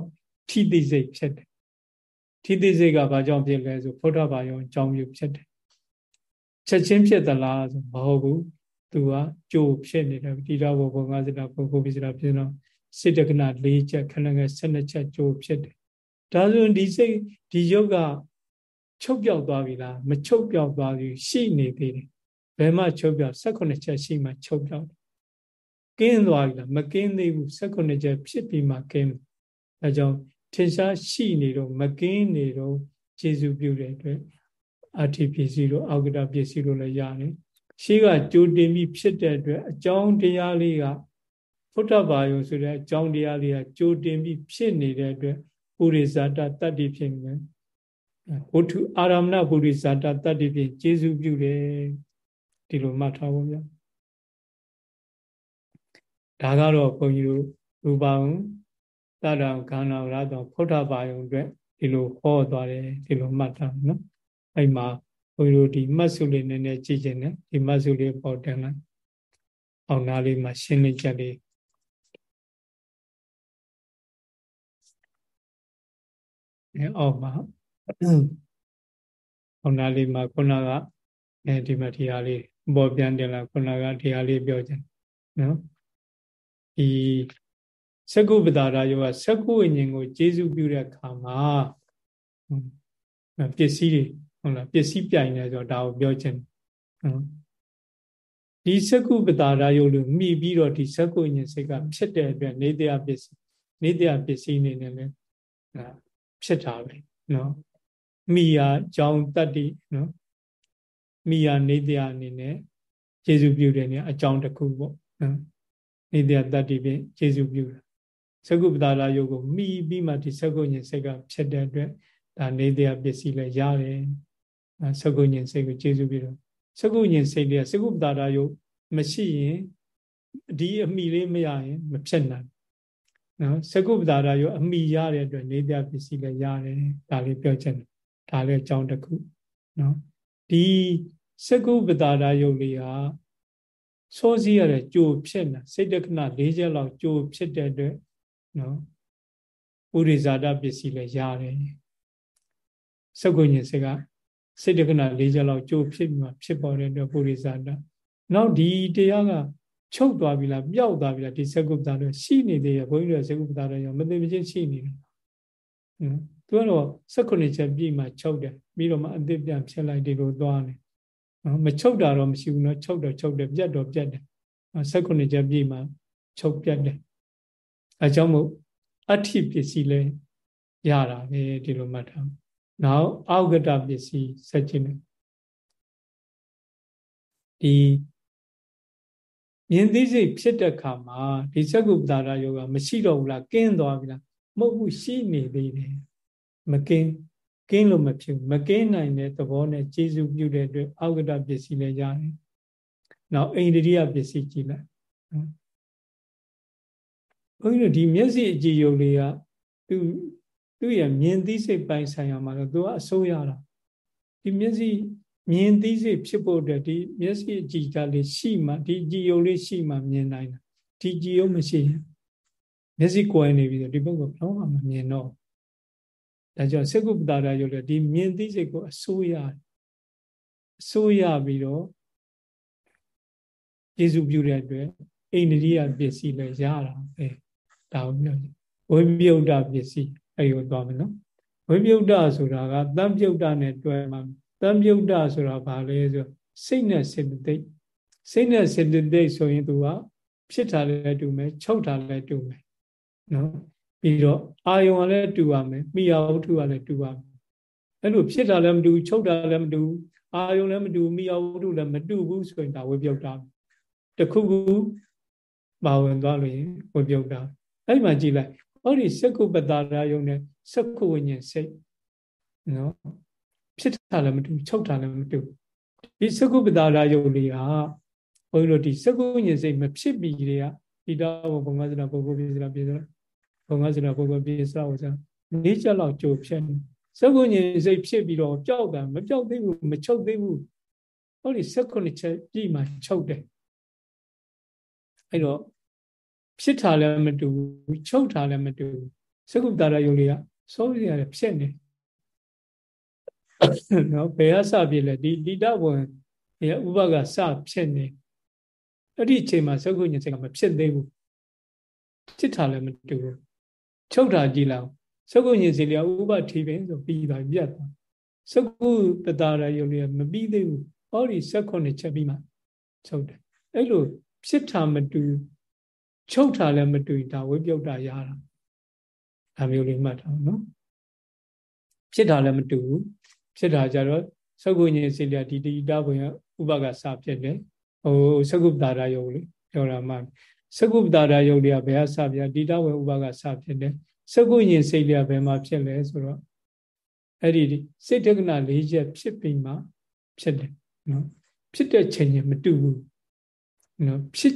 Speaker 1: ထိသိစိတ်ဖြစ်တယ်ထိသိစိတ်ကဘာကြောင့်ဖြစ်လဲဆိုဘုရားဘာယောအကြောင်းမျိုးဖြစ်တယ်ချက်ချင်းဖြစ်သလားဆိုမဟုတ်ဘူးသူကကြိုဖြစ်နေတယ်တိရဘောဘောငါးစတာပုဂ္ဂိုလ်ပိစတာဖြစ်တော့စိတ်တက္ကနာ၄ချက်ခဏငယ်၁၂ချက်ကြိုဖြစ်တယ်ဒါဆိုရင်ဒီစိတ်ဒီယုတ်ကချုပ်ပြောက်သွားပြီလားမချုပ်ပြောက်သွားဘူးရှိနေသေးတယ်ဘယ်မှချုပ်ပြောက်၁၈ချက်ရှိမှချုပ်ပြောက်ကင်းသွားပြီလားမကင်းသေးဘူး16ချက်ဖြစ်ပြီးမှကင်း အဲကြောင့်ထင်ရှားရှိနေတော့မကင်းနေတော့ခြေစုပြုတဲ့အတွက်အထိပစ္စည်းတို့အောက်ကတပစ္စည်းတို့လည်းရတယ်ရှိကကြိုတင်ပြီးဖြစ်တဲ့အတွက်အကြောင်းတရားလေးကဖုဒ္ဓဘာယုံဆိုတဲ့အကြောင်းတရားလေးကကြိုတင်ပြီးဖြစ်နေတဲ့အတွက်ပုရိဇာတတတ္တိဖြစ်နေတယ်ဝတ္ထုအာရမဏပုရိဇာတတတ္တိဖြင့်ကျေစုပြုတယ်ဒီလိုမှတ်ထားဖို့ဗျာဒါကတော့ဘုန်းကြီးတို့ရူပံ တတံခန္ဓာရသောဖုဒ္ဓဘာယုံအတွက်ဒီလိုဟောသွားတယ်ဒီလိုမှတ်ထားနော်အဲ့မှာဘုန်းကြီးတို့ဒီမတ်စုလေးနည်းနည်းကြည့်ခြင်းနဲ့ဒီမတ်စုလေးပေါ်တင်လိုက်အောင်နာလေးမှာရှင်းလင်းချက်လေးအဲအောက်မှာအောင်နာလေးမှာခုနကအဲဒီမှာဒီဟာလေးပေါ်ပြန်တင်လာခုနကဒီဟာလေးပြောခြင်းနော်ဒီ စကုပ္ပတာရယောကစကုဝိညာဉ်ကိုကျေစုပြုတဲ့အခါမှာပစ္စည်းတွေဟုတ်လားပစ္စည်းပြိုင်နေဆိုတော့ဒါကိုပြောချင်ဒီစကုပ္ပတာရယောလို့မိပြီးတော့ဒီစကုဝိညာဉ်စိတ်ကဖြစ်တဲ့အတွက်နေတရားပစ္စည်းနေတရားပစ္စည်းနေနဲ့လည်းဖြစ်တာပဲနော်မိယာကြောင်းတတ္တိနော်မိယာနေတရားအနေနဲ့ကျေစုပြုတဲ့နေအကြောင်းတစ်ခုပေါ့နော်နေတရားတတ္တိဖြင့်ကျေစုပြုတာ သကုပ္ပတာလာယုတ်ကိုမိပြီးမှဒီသကုညင်စိတ်ကဖြစ်တဲ့အတွက်ဒါနေတရားပစ္စည်းလည်းရတယ်သကုညင်စိတ်ကိုကျေစုပြုတော့သကုညင်စိတ်တွေကသကုပ္ပတာလာယုတ်မရှိရင်ဒီအမိလေးမရရင်မဖြစ်နိုင်နော်သကုပ္ပတာလာယုတ်အမိရတဲ့အတွက်နေတရားပစ္စည်းလည်းရတယ်ဒါလေးပြောချင်တယ်ဒါလည်းအကြောင်းတစ်ခုနော်ဒီသကုပ္ပတာလာယုတ်လေးဟာစောစည်းရတဲ့ကြိုဖြစ်နေစိတ်တက္ကနာ၄ချက်လောက်ကြိုဖြစ်တဲ့အတွက် နော်ဥရိဇာတပစ္စည်းလည်းရတယ်စကုညင်စိတ်ကစိတ်တက္ကနာ၄ချက်လောက်ကြိုဖြစ်ပြီးမှဖြစ်ပေါ်တဲ့အတွက်ပုရိဇာတနောက်ဒီတရားကချုပ်သွားပြီလားပျောက်သွားပြီလားဒီစကုပ္ပတာတော့ရှိနေသေးရဲ့ဘုန်းကြီးတို့စကုပ္ပတာတော့ရောမသိမချင်းရှိနေတယ်ဟမ်သူကတော့စကုညင်ချက်ပြီးမှချုပ်တယ်ပြီးတော့မှအသစ်ပြန်ဖြစ်လိုက်ဒီလိုသွားတယ်နော်မချုပ်တာတော့မရှိဘူးနော်ချုပ်တော့ချုပ်တယ်ပြတ်တော့ပြတ်တယ်၁၉ချက်ပြည့်မှချုပ်ပြတ်တယ် အဲကြောင့်မို့အဋ္ဌိပစ္စည်းလဲရတာပဲဒီလိုမှတ်ထားနောက်အောက်ကတပစ္စည်းဆက်ခြင်းနဲ့ဒီမြင်သိစိတ်ဖြစ်တဲ့ခါမှာဒီစက္ကုပ္ပတာရယောဂမရှိတော့ဘူးလားကင်းသွားပြီလားမဟုတ်ဘူးရှိနေသေးတယ်မကင်းကင်းလို့မဖြစ်ဘူးမကင်းနိုင်တဲ့သဘောနဲ့ကျေစုပြုတဲ့အတွက်အောက်ကတပစ္စည်းလည်းရတယ်နောက်အိန္ဒိယပစ္စည်းကြည့်လိုက် ဘုန်းကြီးတို့ဒီမျက်စိအကြည့်ယုံလေးကသူသူ့ရဲ့မြင်သိစိတ်ပိုင်းဆိုင်ရာမှာတော့သူကအစိုးရတာဒီမျက်စိမြင်သိစိတ်ဖြစ်ဖို့အတွက်ဒီမျက်စိအကြည့်ဓာတ်လေးရှိမှဒီကြည်ယုံလေးရှိမှမြင်နိုင်တာဒီကြည်ယုံမရှိရင်မျက်စိကိုယ်နေပြီးတော့ဒီဘက်ကဘလုံးမှမမြင်တော့ဒါကြောင့်စကုပ္ပတာရယုတ်လေဒီမြင်သိစိတ်ကိုအစိုးရအစိုးရပြီးတော့ယေရှုပြုတဲ့အတွက်အိန္ဒိယပစ္စည်းလည်းရတာပဲ ဒါကိုပြောဝိပယုတ်တပစ္စည်းအဲ့ကိုသွားမယ်နော်ဝိပယုတ်တဆိုတာကတံပြုတ်တနဲ့တွဲမှာတံပြုတ်တဆိုတာဘာလဲဆိုစိတ်နဲ့စေတသိက်စိတ်နဲ့စေတသိက်ဆိုရင်သူကဖြစ်တာလည်းတူမယ်ချုပ်တာလည်းတူမယ်နော်ပြီးတော့အာယုံကလည်းတူပါမယ်မိယာဝတ္ထုကလည်းတူပါမယ်အဲ့လိုဖြစ်တာလည်းမတူချုပ်တာလည်းမတူအာယုံလည်းမတူမိယာဝတ္ထုလည်းမတူဘူးဆိုရင်ဒါဝိပယုတ်တာတခုခုပါဝင်သွားလို့ရင်ဝိပယုတ်တာ အဲ့မှာကြည့်လိုက်ဟောဒီစက္ကုပတာရာယုံနဲ့စက္ကုဝိညာဉ်စိတ်နော်ဖြစ်တာလည်းမတူချုပ်တာလည်းမတူဒီစက္ကုပတာရာယုံလေးကဘုန်းကြီးတို့ဒီစက္ကုဝိညာဉ်စိတ်မဖြစ်ပြီးတွေကဒီတော့ဘုံငါစနာပုဂ္ဂိုလ်ပြစရာပြစရာဘုံငါစနာပုဂ္ဂိုလ်ပြစရာဟောစားလေးချက်လောက်ကြိုဖြစ်နေစက္ကုဝိညာဉ်စိတ်ဖြစ်ပြီးတော့ပျောက်တာမပျောက်သေးဘူးမချုပ်သေးဘူးဟောဒီစက္ကုနှစ်ချက်ပြီးမှချုပ်တယ်အဲ့တော့ ဖြစ်တာလည်းမတူဘူးချုပ်တာလည်းမတူဘူးစကုတ္တရယုတ်လေးကစိုးရိမ်ရတယ်ဖြစ်နေနော်ဘယ်ကစဖြစ်လဲဒီတိတဘဝင်ဒီဥပကစဖြစ်နေအဲ့ဒီအချိန်မှာစကုညင်စိတ်ကမဖြစ်သေးဘူးဖြစ်တာလည်းမတူဘူးချုပ်တာကြည့်လောက်စကုညင်စိတ်လေးကဥပထီပင်ဆိုပြီးသွားပြတ်သွားစကုတတရယုတ်လေးကမပြီးသေးဘူးဟောဒီ၁၉ချက်ပြီးမှချုပ်တယ်အဲ့လိုဖြစ်တာမတူ ချုပ်တာလည်းမတူဒါဝိပယုတ်တာရတာဒါမျိုးလေးမှတ်ထားနော်ဖြစ်တာလည်းမတူဘူးဖြစ်တာကြတော့သကုညင်စိလျဒီတိတဘုံဥပကစဖြစ်တယ်ဟိုသကုပ္ပတာရယုတ်လေပြောတာမှသကုပ္ပတာရယုတ်လေးကဘယ်ကစပြဒီတဘုံဥပကစဖြစ်တယ်သကုညင်စိလျဘယ်မှာဖြစ်လဲဆိုတော့အဲ့ဒီစိတ်တက္ကနာ၄ချက်ဖြစ်ပြီးမှဖြစ်တယ်နော်ဖြစ်တဲ့ချိန်ရင်မတူဘူးနော်ဖြစ်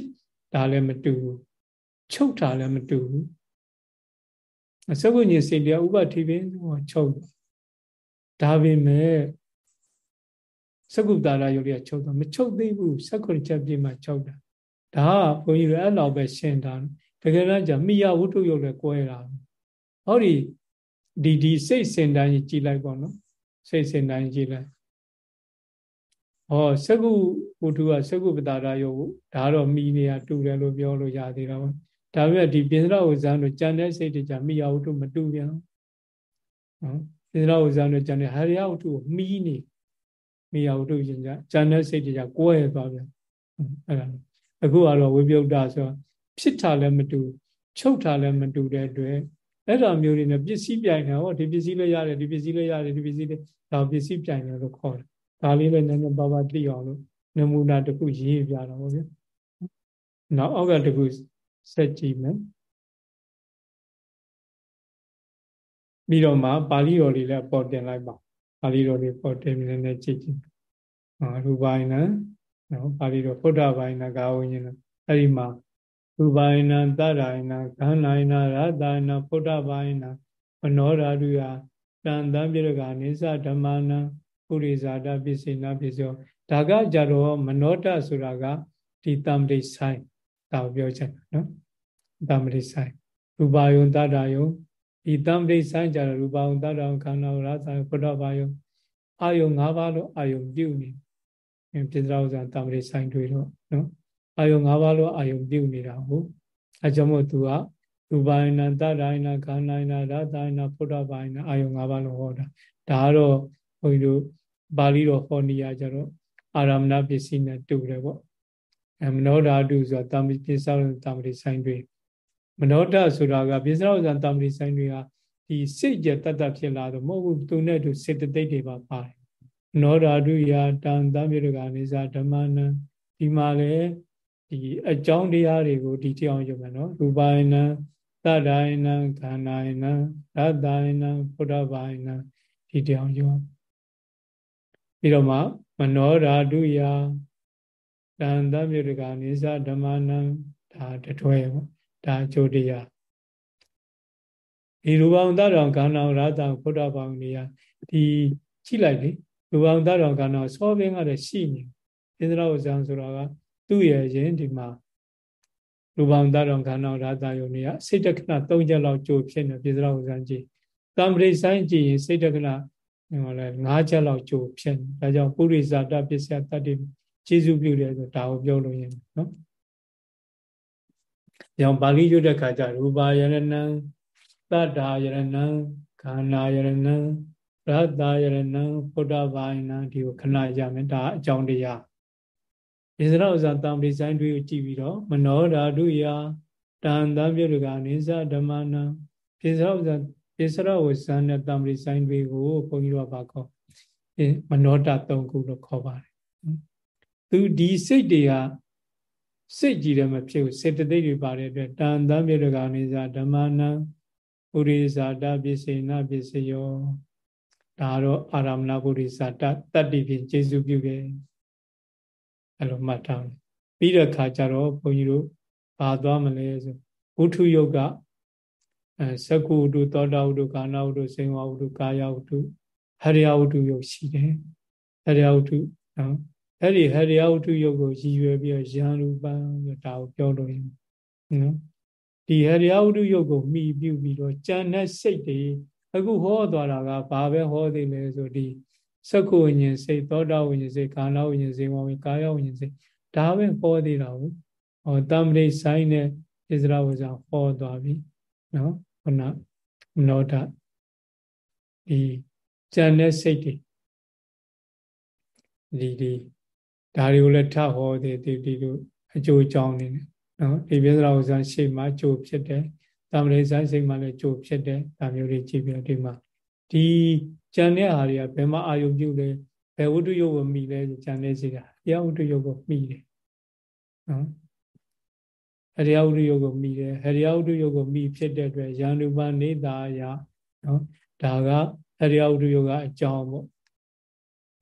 Speaker 1: တာလည်းမတူဘူး ချုပ်တာလည်းမတူဘူးအစကုညင်စိတ်တရားဥပတိပင်ဟောချုပ်ဒါပေမဲ့စကုတာရယုတ်ရချုပ်တော့မချုပ်သေးဘူးစကုချက်ပြည့်မှချုပ်တာဒါကဘုန်းကြီးတို့အဲ့လောက်ပဲရှင်းတာတကယ်တော့じゃမိယဝတ္ထုယုတ်လည်းကွဲတာဟောဒီဒီဒီစိတ်စင်တိုင်းကြည်လိုက်ပေါ့နော်စိတ်စင်တိုင်းကြည်လိုက်ဟောစကုဝတ္ထုကစကုပတာရယုတ်ဒါတော့မိနေရတူတယ်လို့ပြောလို့ရသေးတာပေါ့ ဒါပေမဲ့ဒီပိစရဝဇံတို့ကြံတဲ့စိတ်တွေကြမိယဝတ္ထုမတူပြန်နော်ပိစရဝဇံတို့ကြံတဲ့ဟရိယဝတ္ထုကိုမီးနေမိယဝတ္ထုရှင်ကြကြံတဲ့စိတ်တွေကြကွဲသွားပြန်အဲ့ဒါအခုကတော့ဝိပယုတ်တာဆိုဖြစ်တာလည်းမတူချုပ်တာလည်းမတူတဲ့အတွက်အဲ့ဒါမျိုးတွေနဲ့ပစ္စည်းပြိုင်တယ်ဟောဒီပစ္စည်းလည်းရတယ်ဒီပစ္စည်းလည်းရတယ်ဒီပစ္စည်းလည်းဒါပစ္စည်းပြိုင်တယ်လို့ခေါ်တယ်ဒါလေးလည်းနည်းနည်းပါးပါးသိအောင်လို့နမူနာတစ်ခုရေးပြတာပေါ့ဗျနောက်အောက်ကတစ်ခု ဆက်ကြည့်မယ်ပြီးတော့မှပါဠိတော်လေးလည်းပေါ်တင်လိုက်ပါပါဠိတော်လေးပေါ်တင်နေနေကြည့်ကြည့်ဟာရူပိုင်းနံနော်ပါဠိတော်ဖုဒ္ဓပိုင်းနကာဝိညာဉ်အဲ့ဒီမှာရူပိုင်းနံတရယနာခန္ဓာယနာရတယနာဖုဒ္ဓပိုင်းနံမနောရာဓုယတန်တံပြရကနေသဓမ္မနံပုရိဇာတပစ္စေနာပစ္စယောဒါကကြတော့မနောတဆိုတာကဒီတမ္ပတိဆိုင် ဒါကိုပြောချင်တာနော်တမ္ပတိဆိုင်ရူပါယုံတတ္တယုံဒီတမ္ပတိဆိုင်ကြတော့ရူပါယုံတတ္တယုံခန္ဓာဝရသဘုဒ္ဓဘာယုံအာယုံ၅ပါးလို့အာယုံပြုနေပြစ္ဆရာဥစ္စာတမ္ပတိဆိုင်တွေ့တော့နော်အာယုံ၅ပါးလို့အာယုံပြုနေတာဟုတ်အဲကြောင့်မို့သူကရူပါယနာတတ္တယနာခန္ဓာယနာရသယနာဘုဒ္ဓဘာယနာအာယုံ၅ပါးလို့ဟောတာဒါကတော့ဘုန်းကြီးတို့ပါဠိတော်ဟောနေရကြတော့အာရမဏပစ္စည်းနဲ့တူတယ်ပေါ့ အဲမနောဓာတုဆိုတာတာမပိစ္ဆောတာမတိဆိုင်တွေမနောဓာဆိုတာကပိစ္ဆောဆိုတာတာမတိဆိုင်တွေကဒီစိတ်ကြတတ်တတ်ဖြစ်လာတော့မဟုတ်ဘူးသူနဲ့သူစေတသိက်တွေပါပါတယ်မနောဓာတုယာတံတံပြေတကနေစာဓမ္မနံဒီမှာလေဒီအကြောင်းတရားတွေကိုဒီတိအောင်ယူမယ်နော်ရူပယနံသတ္တယနံခန္ဓာယနံရတ္တယနံဘုဒ္ဓဘာယနံဒီတိအောင်ယူအောင်ပြီးတော့မှမနောဓာတုယ တန်တမြုတကနိစ္စဓမ္မနံဒါတထွဲပေါ့ဒါအကျိုးတရားဒီရူပံသတ္တံခန္ဓာရတ္တဘုဒ္ဓဘာယနေယဒီကြည့်လိုက်လေရူပံသတ္တံခန္ဓာစောဘင်းကလည်းရှိနေဣန္ဒြဝဇံဆိုတာကသူ့ရဲ့ရင်ဒီမှာရူပံတတော်ခန္ဓာရာသာယုံနေရစိတ်တက္ကနာ၃ချက်လောက်ကြိုဖြစ်နေပြစ္ဆရာဝဇံကြည့်တံပရိဆိုင်ကြည့်ရင်စိတ်တက္ကနာဟိုလဲ၅ချက်လောက်ကြိုဖြစ်နေဒါကြောင့်ပုရိဇာတပစ္စယတတ္တိ ကျေစုပြုတယ်ဆိုဒါကိုပြောလို့ရင်နော်။ကြောင့်ပါဠိရွတ်တဲ့ခါကျရူပါယရဏံတတ္တာယရဏံခန္ဓာယရဏံရတ္တာယရဏံဘုဒ္ဓဘာယနံဒီကိုခဏရမယ်ဒါအကြောင်းတရားဣဇရဥဇာတံပိဆိုင်တွေကိုကြည့်ပြီးတော့မနောဓာတုယတန်တံပြုတ်ကအနိစ္စဓမ္မနံဣဇရဥဇာဣဇရဝဇာနဲ့တံပိဆိုင်တွေကိုဘုန်းကြီးတို့ကပါခေါ်မနောဓာ၃ခုလို့ခေါ်ပါတယ် သူဒီစိတ်တွေကစိတ်ကြည်တယ်မဖြစ်ဘူးစေတသိက်တွေပါတဲ့အတွက်တန်တံပြုတ်ကအနိစ္စဓမ္မနံပုရိဇာတပစ္စေနပစ္စယောဒါတော့အာရမဏပုရိဇာတတတ္တိဖြင့်ကျေစုပြုခဲ့အဲ့လိုမှတ်ထားပြီးတဲ့ခါကျတော့ဘုန်းကြီးတို့ဘာသွားမလဲဆိုဝုထုယုတ်ကအဲသကုဝုထုသောတာဝုထုကာနာဝုထုစေဝဝုထုကာယဝုထုဟရိယဝုထုယုတ်ရှိတယ်ဟရိယဝုထုနော် အဲ့ဒီဟရိယဝုထုယုတ်ကိုရည်ရွယ်ပြီးတော့ယံရူပံဆိုတာကိုပြောလို့ရင်နော်ဒီဟရိယဝုထုယုတ်ကိုမှီပြုပြီးတော့ကြံတဲ့စိတ်တွေအခုဟောသွားတာကဘာပဲဟောသေးလဲဆိုဒီစက္ခုဝိညာဉ်စိတ်သောတာဝိညာဉ်စိတ်ကာလဝိညာဉ်စိတ်ဝဝိကာယဝိညာဉ်စိတ်ဒါပဲဟောသေးတာဟုတ်ဟောတမ္ပရိဆိုင်နဲ့ဣဇရဝဇာဟောသွားပြီနော်ခုနမနောဒဒီကြံတဲ့စိတ်တွေဒီဒီ ဒါတွေကိုလည်းထဟောသေးဒီဒီလိုအကျိုးကြောင်းနေတယ်နော်ဒီပြစ္ဆရာဝဇာရှေ့မှာကြိုဖြစ်တယ်တမ္ပရိဆိုင်စိတ်မှာလည်းကြိုဖြစ်တယ်ဒါမျိုးတွေကြည့်ပြီးတော့ဒီမှာဒီကြံတဲ့ဟာတွေကဘယ်မှာအာယုပြုလဲဘယ်ဝတ္ထုယုတ်ကိုမိလဲကြံတဲ့စိတ်ကတရားဝတ္ထုယုတ်ကိုမိတယ်နော်ဟရိယဝတ္ထုယုတ်ကိုမိတယ်ဟရိယဝတ္ထုယုတ်ကိုမိဖြစ်တဲ့အတွက်ယန္တုပနေတာယနော်ဒါကဟရိယဝတ္ထုယုတ်ကအကြောင်းပေါ့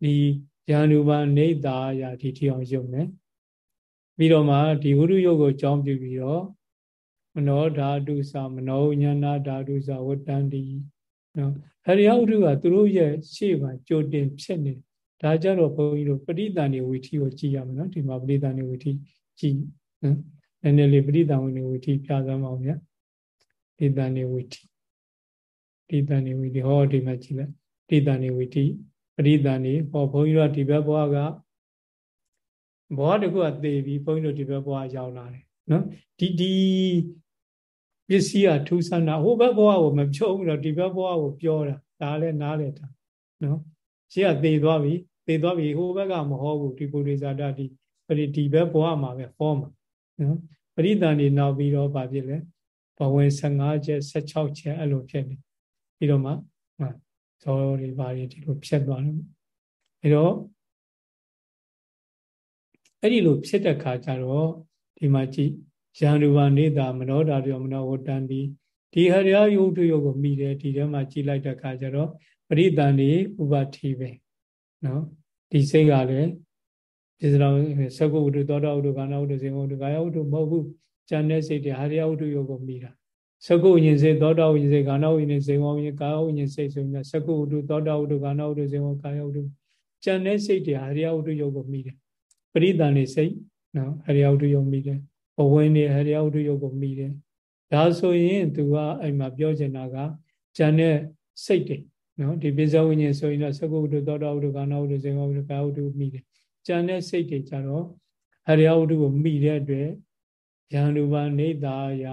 Speaker 1: ဒီ ယန္တုပနေတာယဒီထီအောင်ယုတ်မယ်ပြီးတော့မှဒီဝတ္ထုယုတ်ကိုအကြောင်းပြုပြီးတော့မနောဓာတုသမနောဉာဏဓာတုသဝတ္တန္တိနော်ဟရိယဝတ္ထုကသူတို့ရဲ့ရှေ့မှာကြိုတင်ဖြစ်နေဒါကြတော့ဘုန်းကြီးတို့ပရိသန်နေဝီထီကိုကြည့်ရမယ်နော်ဒီမှာပရိသန်နေဝီထီကြည့်နော်နည်းနည်းလေးပရိသန်နေဝီထီပြသမ်းပါဦးဗျာပရိသန်နေဝီထီပရိသန်နေဝီထီဟောဒီမှာကြည့်လိုက်ပရိသန်နေဝီထီ ပရိသန်နေဟောဘုန်းကြီးတို့ဒီဘက်ဘဝကဘဝတကူကသေပြီးဘုန်းကြီးတို့ဒီဘက်ဘဝရောက်လာတယ်နော်ဒီဒီပစ္စည်းကထူးဆန်းတာဟိုဘက်ဘဝကိုမပြောဘူးတော့ဒီဘက်ဘဝကိုပြောတာဒါလည်းနားလေတာနော်ရှေ့ကသေသွားပြီသေသွားပြီဟိုဘက်ကမဟောဘူးဒီပုရိသတာဒီပရိဒီဘက်ဘဝမှာပဲဟောမှာနော်ပရိသန်နေနောက်ပြီးတော့ဗာဖြစ်လဲဘဝင်15ချက်16ချက်အဲ့လိုဖြစ်နေပြီးတော့မှ ဇောတွေဗာတွေဒီလိုဖြစ်သွားတယ်အဲ့တော့အဲ့ဒီလိုဖြစ်တဲ့ခါကျတော့ဒီမှာကြည့်ယန္တုဝနေတာမနောဓာတောမနောဝတ္တန်ဒီဒီဟရိယယုတ်ထုယုတ်ကိုမိတယ်ဒီထဲမှာကြည်လိုက်တဲ့အခါကျတော့ပရိသန်ဒီဥပတိပဲနော်ဒီစိတ်ကလည်းပြစ္ဆရာသကုဝတ္ထုသောတာဝတ္ထုကာဏဝတ္ထုဇေဝတ္ထုကာယဝတ္ထုမဟုတ်ဘူးဉာဏ်နဲ့စိတ်တွေဟရိယဝတ္ထုယုတ်ကိုမိတာ သကုဝိညာဉ်စိတ်သောတာဝိညာဉ်စိတ်ကာဏဝိညာဉ်ဇေဝဝိညာဉ်ကာယဝိညာဉ်စိတ်ဆိုရင်သကုဝတ္ထုသောတာဝတ္ထုကာဏဝတ္ထုဇေဝကာယဝတ္ထုဉာဏ်နဲ့စိတ်တွေဟရိယဝတ္ထုယုတ်ကိုမိတယ်ပရိသန်နေစိတ်နော်ဟရိယဝတ္ထုယုတ်မိတယ်ဘဝင်နေဟရိယဝတ္ထုယုတ်ကိုမိတယ်ဒါဆိုရင်သူကအဲ့မှာပြောချင်တာကဉာဏ်နဲ့စိတ်တွေနော်ဒီပိဇဝိညာဉ်ဆိုရင်တော့သကုဝတ္ထုသောတာဝတ္ထုကာဏဝတ္ထုဇေဝဝတ္ထုကာယဝတ္ထုမိတယ်ဉာဏ်နဲ့စိတ်တွေကြတော့ဟရိယဝတ္ထုကိုမိတဲ့အတွက်ယန္တုပါနေတာယ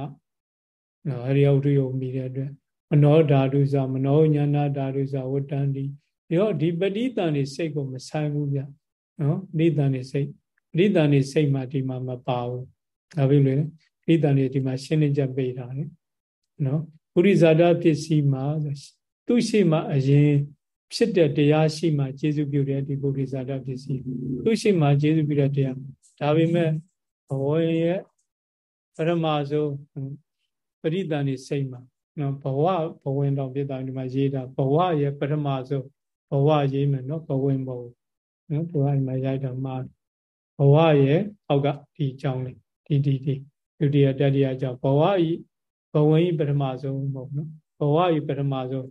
Speaker 1: နော်ဟရိယဝတ္ထုကိုမိတဲ့အတွက်မနောဓာတုစမနောညာနာဓာတုစဝတ္တန္တိဒီတော့ဒီပဋိသန္ဓေစိတ်ကိုမဆိုင်ဘူးဗျနော်ပဋိသန္ဓေစိတ်ပဋိသန္ဓေစိတ်မှဒီမှာမပါဘူးဒါပြီလေပဋိသန္ဓေဒီမှာရှင်းလင်းချက်ပေးတာလေနော်ပုရိဇာတပစ္စည်းမှာသူရှိမှအရင်ဖြစ်တဲ့တရားရှိမှကျေစုပြုတဲ့ဒီပုရိဇာတပစ္စည်းသူရှိမှကျေစုပြုတဲ့တရားဒါပေမဲ့ဘဝရဲ့ပရမဆုံး ပရိသန်နေစိတ်မှာနော်ဘဝဘဝင်တော်ပြတာဒီမှာရေးတာဘဝရဲ့ပထမဆုံးဘဝရေးမယ်နော်ဘဝင်ဘဝနော်သူကဒီမှာရိုက်တာမှာဘဝရဲ့အောက်ကဒီအကြောင်းလေးဒီဒီဒီဒုတိယတတိယအကြောင်းဘဝဤဘဝင်ဤပထမဆုံးမဟုတ်နော်ဘဝဤပထမဆုံး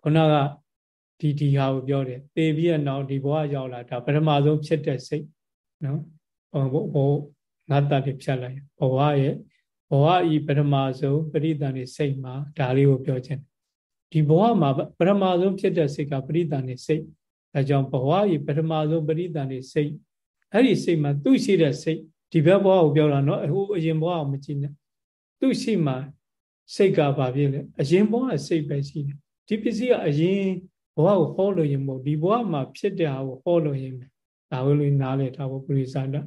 Speaker 1: ခုနကဒီဒီဟာကိုပြောတယ်သေပြီးတဲ့နောက်ဒီဘဝရောက်လာဒါပထမဆုံးဖြစ်တဲ့စိတ်နော်ဘ ဝဘဝငါတတ်တွေဖြတ်လိုက်ဘဝရဲ့ဘဝဤပထမဆုံးပရိသန်နေစိတ်မှာဒါလေးကိုပြောခြင်းဒီဘဝမှာပထမဆုံးဖြစ်တဲ့စိတ်ကပရိသန်နေစိတ်အဲကြောင့်ဘဝဤပထမဆုံးပရိသန်နေစိတ်အဲ့ဒီစိတ်မှာသူ့ရှိတဲ့စိတ်ဒီဘက်ဘဝကိုပြောတာနော်ဟိုအရင်ဘဝကိုမကြည့်နဲ့သူ့ရှိမှာစိတ်ကဘာဖြစ်လဲအရင်ဘဝစိတ်ပဲရှိတယ်ဒီပစ္စည်းကအရင်ဘဝကိုဟောလို့ရင်မဟုတ်ဒီဘဝမှာဖြစ်တဲ့ဟာကိုဟောလို့ရင်ဒါဝိလို့နားလေထားဖို့ပုရိသတာ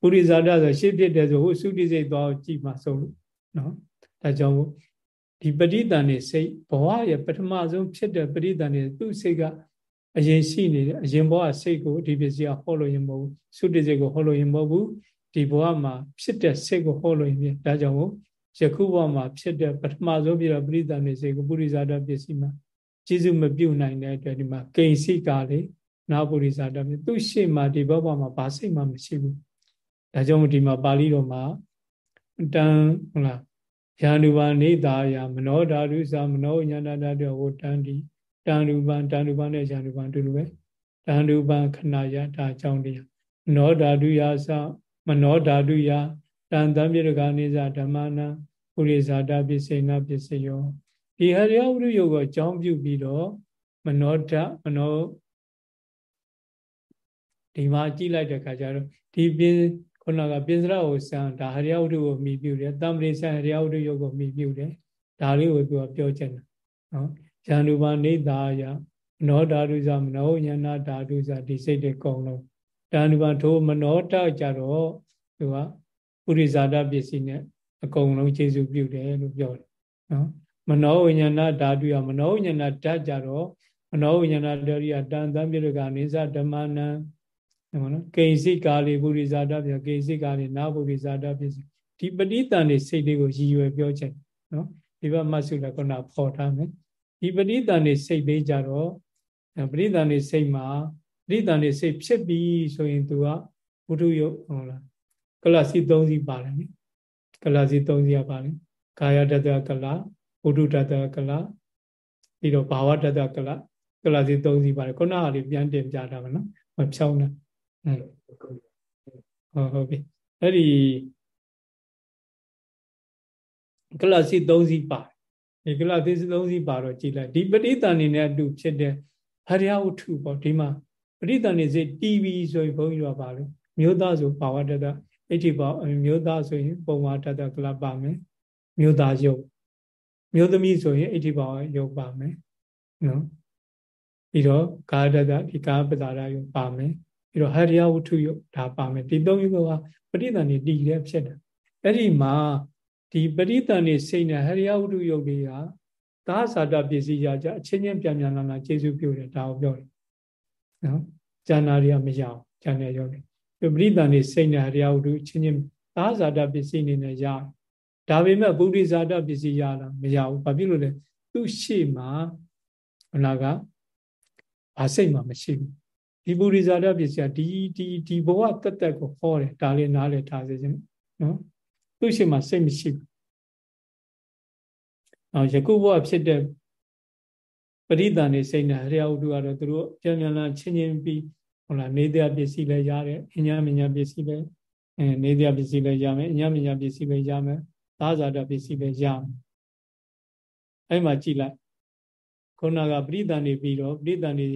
Speaker 1: ပုရိဇာတဆိုရှေ့ဖြစ်တယ်ဆိုဟိုသုတိစိတ်သွားကြည့်မှဆုံးလို့နော်ဒါကြောင့်ဒီပဋိသန္ဓေစိတ်ဘဝရဲ့ပထမဆုံးဖြစ်တဲ့ပဋိသန္ဓေသူ့စိတ်ကအရင်ရှိနေတယ်အရင်ဘဝစိတ်ကိုဒီပစ္စည်းကဟောလို့ရင်မဟုတ်ဘူးသုတိစိတ်ကိုဟောလို့ရင်မဟုတ်ဘူးဒီဘဝမှာဖြစ်တဲ့စိတ်ကိုဟောလို့ရင်ဒါကြောင့်ယခုဘဝမှာဖြစ်တဲ့ပထမဆုံးပြတဲ့ပဋိသန္ဓေစိတ်ကိုပုရိဇာတပစ္စည်းမှာကျေစုမပြုတ်နိုင်တဲ့အတွက်ဒီမှာကိဉ္စိကာလေနာပုရိဇာတပစ္စည်းသူ့ရှေ့မှာဒီဘဝမှာဘာစိတ်မှမရှိဘူး ဒါကြောင့်ဒီမှာပါဠိတော်မှာတန်ဟုတ်လားယာနုပါနေတာယမနောဓာတုသမနောဉာဏဓာတုဟောတန်ဒီတန်ရူပံတန်ရူပံနဲ့ယာနုပံတူတူပဲတန်ရူပံခဏယဒါအကြောင်းတရားမနောဓာတုယသမနောဓာတုယတန်တံပြေကနေဇဓမ္မနံပုရိဇာတပစ္စေနပစ္စယောဒီဟရိယဝိရုပ်ကိုအကြောင်းပြုပြီးတော့မနောဓာမနောဒီမှာကြည့်လိုက်တဲ့အခါကျတော့ဒီပြ ခုနကပိစရဝဆံဒါဟရိယဝတ္ထုကိုမိပြုတယ်တမ္ပရိဆံဟရိယဝတ္ထုယုတ်ကိုမိပြုတယ်ဒါလေးကိုသူကပြောချင်တာနော်ဇာနုပါနေသာယမနောဓာတုဇမနောဉာဏဓာတုဇဒီစိတ်တွေကုန်လုံးဓာနုပါထိုမနောတကြတော့သူကပုရိဇာတပစ္စည်းနဲ့အကုန်လုံးခြေစုပြုတယ်လို့ပြောတယ်နော်မနောဝိညာဏဓာတုယမနောဝိညာဏဓာတ်ကြတော့မနောဝိညာဏဓာရိယတန်တံပြေကနေဇဓမ္မနံ ဟုတ်နော်ကိဉ္စိကာလေပုရိဇာတပြကိဉ္စိကာလေနာပုရိဇာတပြဒီပဋိသန္ဓေစိတ်လေးကိုရည်ရွယ်ပြောချက်နော်ဒီဘက်မှတ်စုလည်းခုနဖော်ထားမယ်ဒီပဋိသန္ဓေစိတ်လေးကြတော့ပဋိသန္ဓေစိတ်မှာပဋိသန္ဓေစိတ်ဖြစ်ပြီဆိုရင်သူကဘုဒ္ဓယုတ်ဟုတ်လားကလစီ၃စီးပါတယ်နိကလစီ၃စီးရပါတယ်ကာယတတကလဘုဒ္ဓတတကလပြီးတော့ဘာဝတတကလကလစီ၃စီးပါတယ်ခုနကလေးပြန်တင်ပြတာပါနော်မဖြောင်းနဲ့ ဟုတ်ဟုတ်ပြီအဲ့ဒီကလစီ3စီးပါတယ်ဒီကလစီ3စီးပါတော့ကြည်လိုက်ဒီပဋိသန္ဓေနဲ့အတူဖြစ်တဲ့ဟရိယဝတ္ထုပေါ့ဒီမှာပဋိသန္ဓေစိတီဗီဆိုရင်ဘုန်းကြီးတို့ကပါလို့မျိုးသားဆိုဘာဝတတအဋ္ဌိပါမျိုးသားဆိုရင်ပုံဝါတတကလပါမယ်မျိုးသားယုတ်မျိုးသမီးဆိုရင်အဋ္ဌိပါယုတ်ပါမယ်နော်ပြီးတော့ကာတတဒီကာပဇာရယုတ်ပါမယ် ပြီးတော့ဟရိယဝတ္ထုယုတ်ဒါပါမယ်ဒီသုံးမျိုးကပရိသန်နေတည်တဲ့ဖြစ်တယ်အဲ့ဒီမှာဒီပရိသန်နေစိတ်နဲ့ဟရိယဝတ္ထုယုတ်တွေကသာသာတပစ္စည်းရကြအချင်းချင်းပြန်ပြန်လာလာကျေစုပြုတယ်ဒါကိုပြောတယ်နော်ဇာနာတွေကမရအောင်ဇာနေရောက်တယ်ပရိသန်နေစိတ်နဲ့ဟရိယဝတ္ထုအချင်းချင်းသာသာတပစ္စည်းနေနဲ့ရတယ်ဒါပေမဲ့ပုရိဇာတပစ္စည်းရတာမရဘူးဘာဖြစ်လို့လဲသူ့ရှေ့မှာဟလာကဘာစိတ်မှမရှိဘူး ဒီပုရိဇာတပစ္စည်းကဒီဒီဒီဘဝတက်တက်ကိုဟောတယ်ဒါလေးနားလည်ထားစေခြင်းနော်သူ့ရှိမှစိတ်မရှိဘူးအော်ယခုဘဝဖြစ်တဲ့ပရိသန်နေစိတ်နဲ့ဟရိယဝတ္ထုကတော့သူတို့ပြန်ပြန်လာချင်းချင်းပြီးဟုတ်လားနေတရားပစ္စည်းလည်းရတယ်အညာမညာပစ္စည်းလည်းအဲနေတရားပစ္စည်းလည်းရမယ်အညာမညာပစ္စည်းလည်းရမယ်သာဇာတပစ္စည်းလည်းရမယ်အဲ့မှာကြည်လိုက်ခုနကပရိသန်နေပြီးတော့ပရိသန်နေ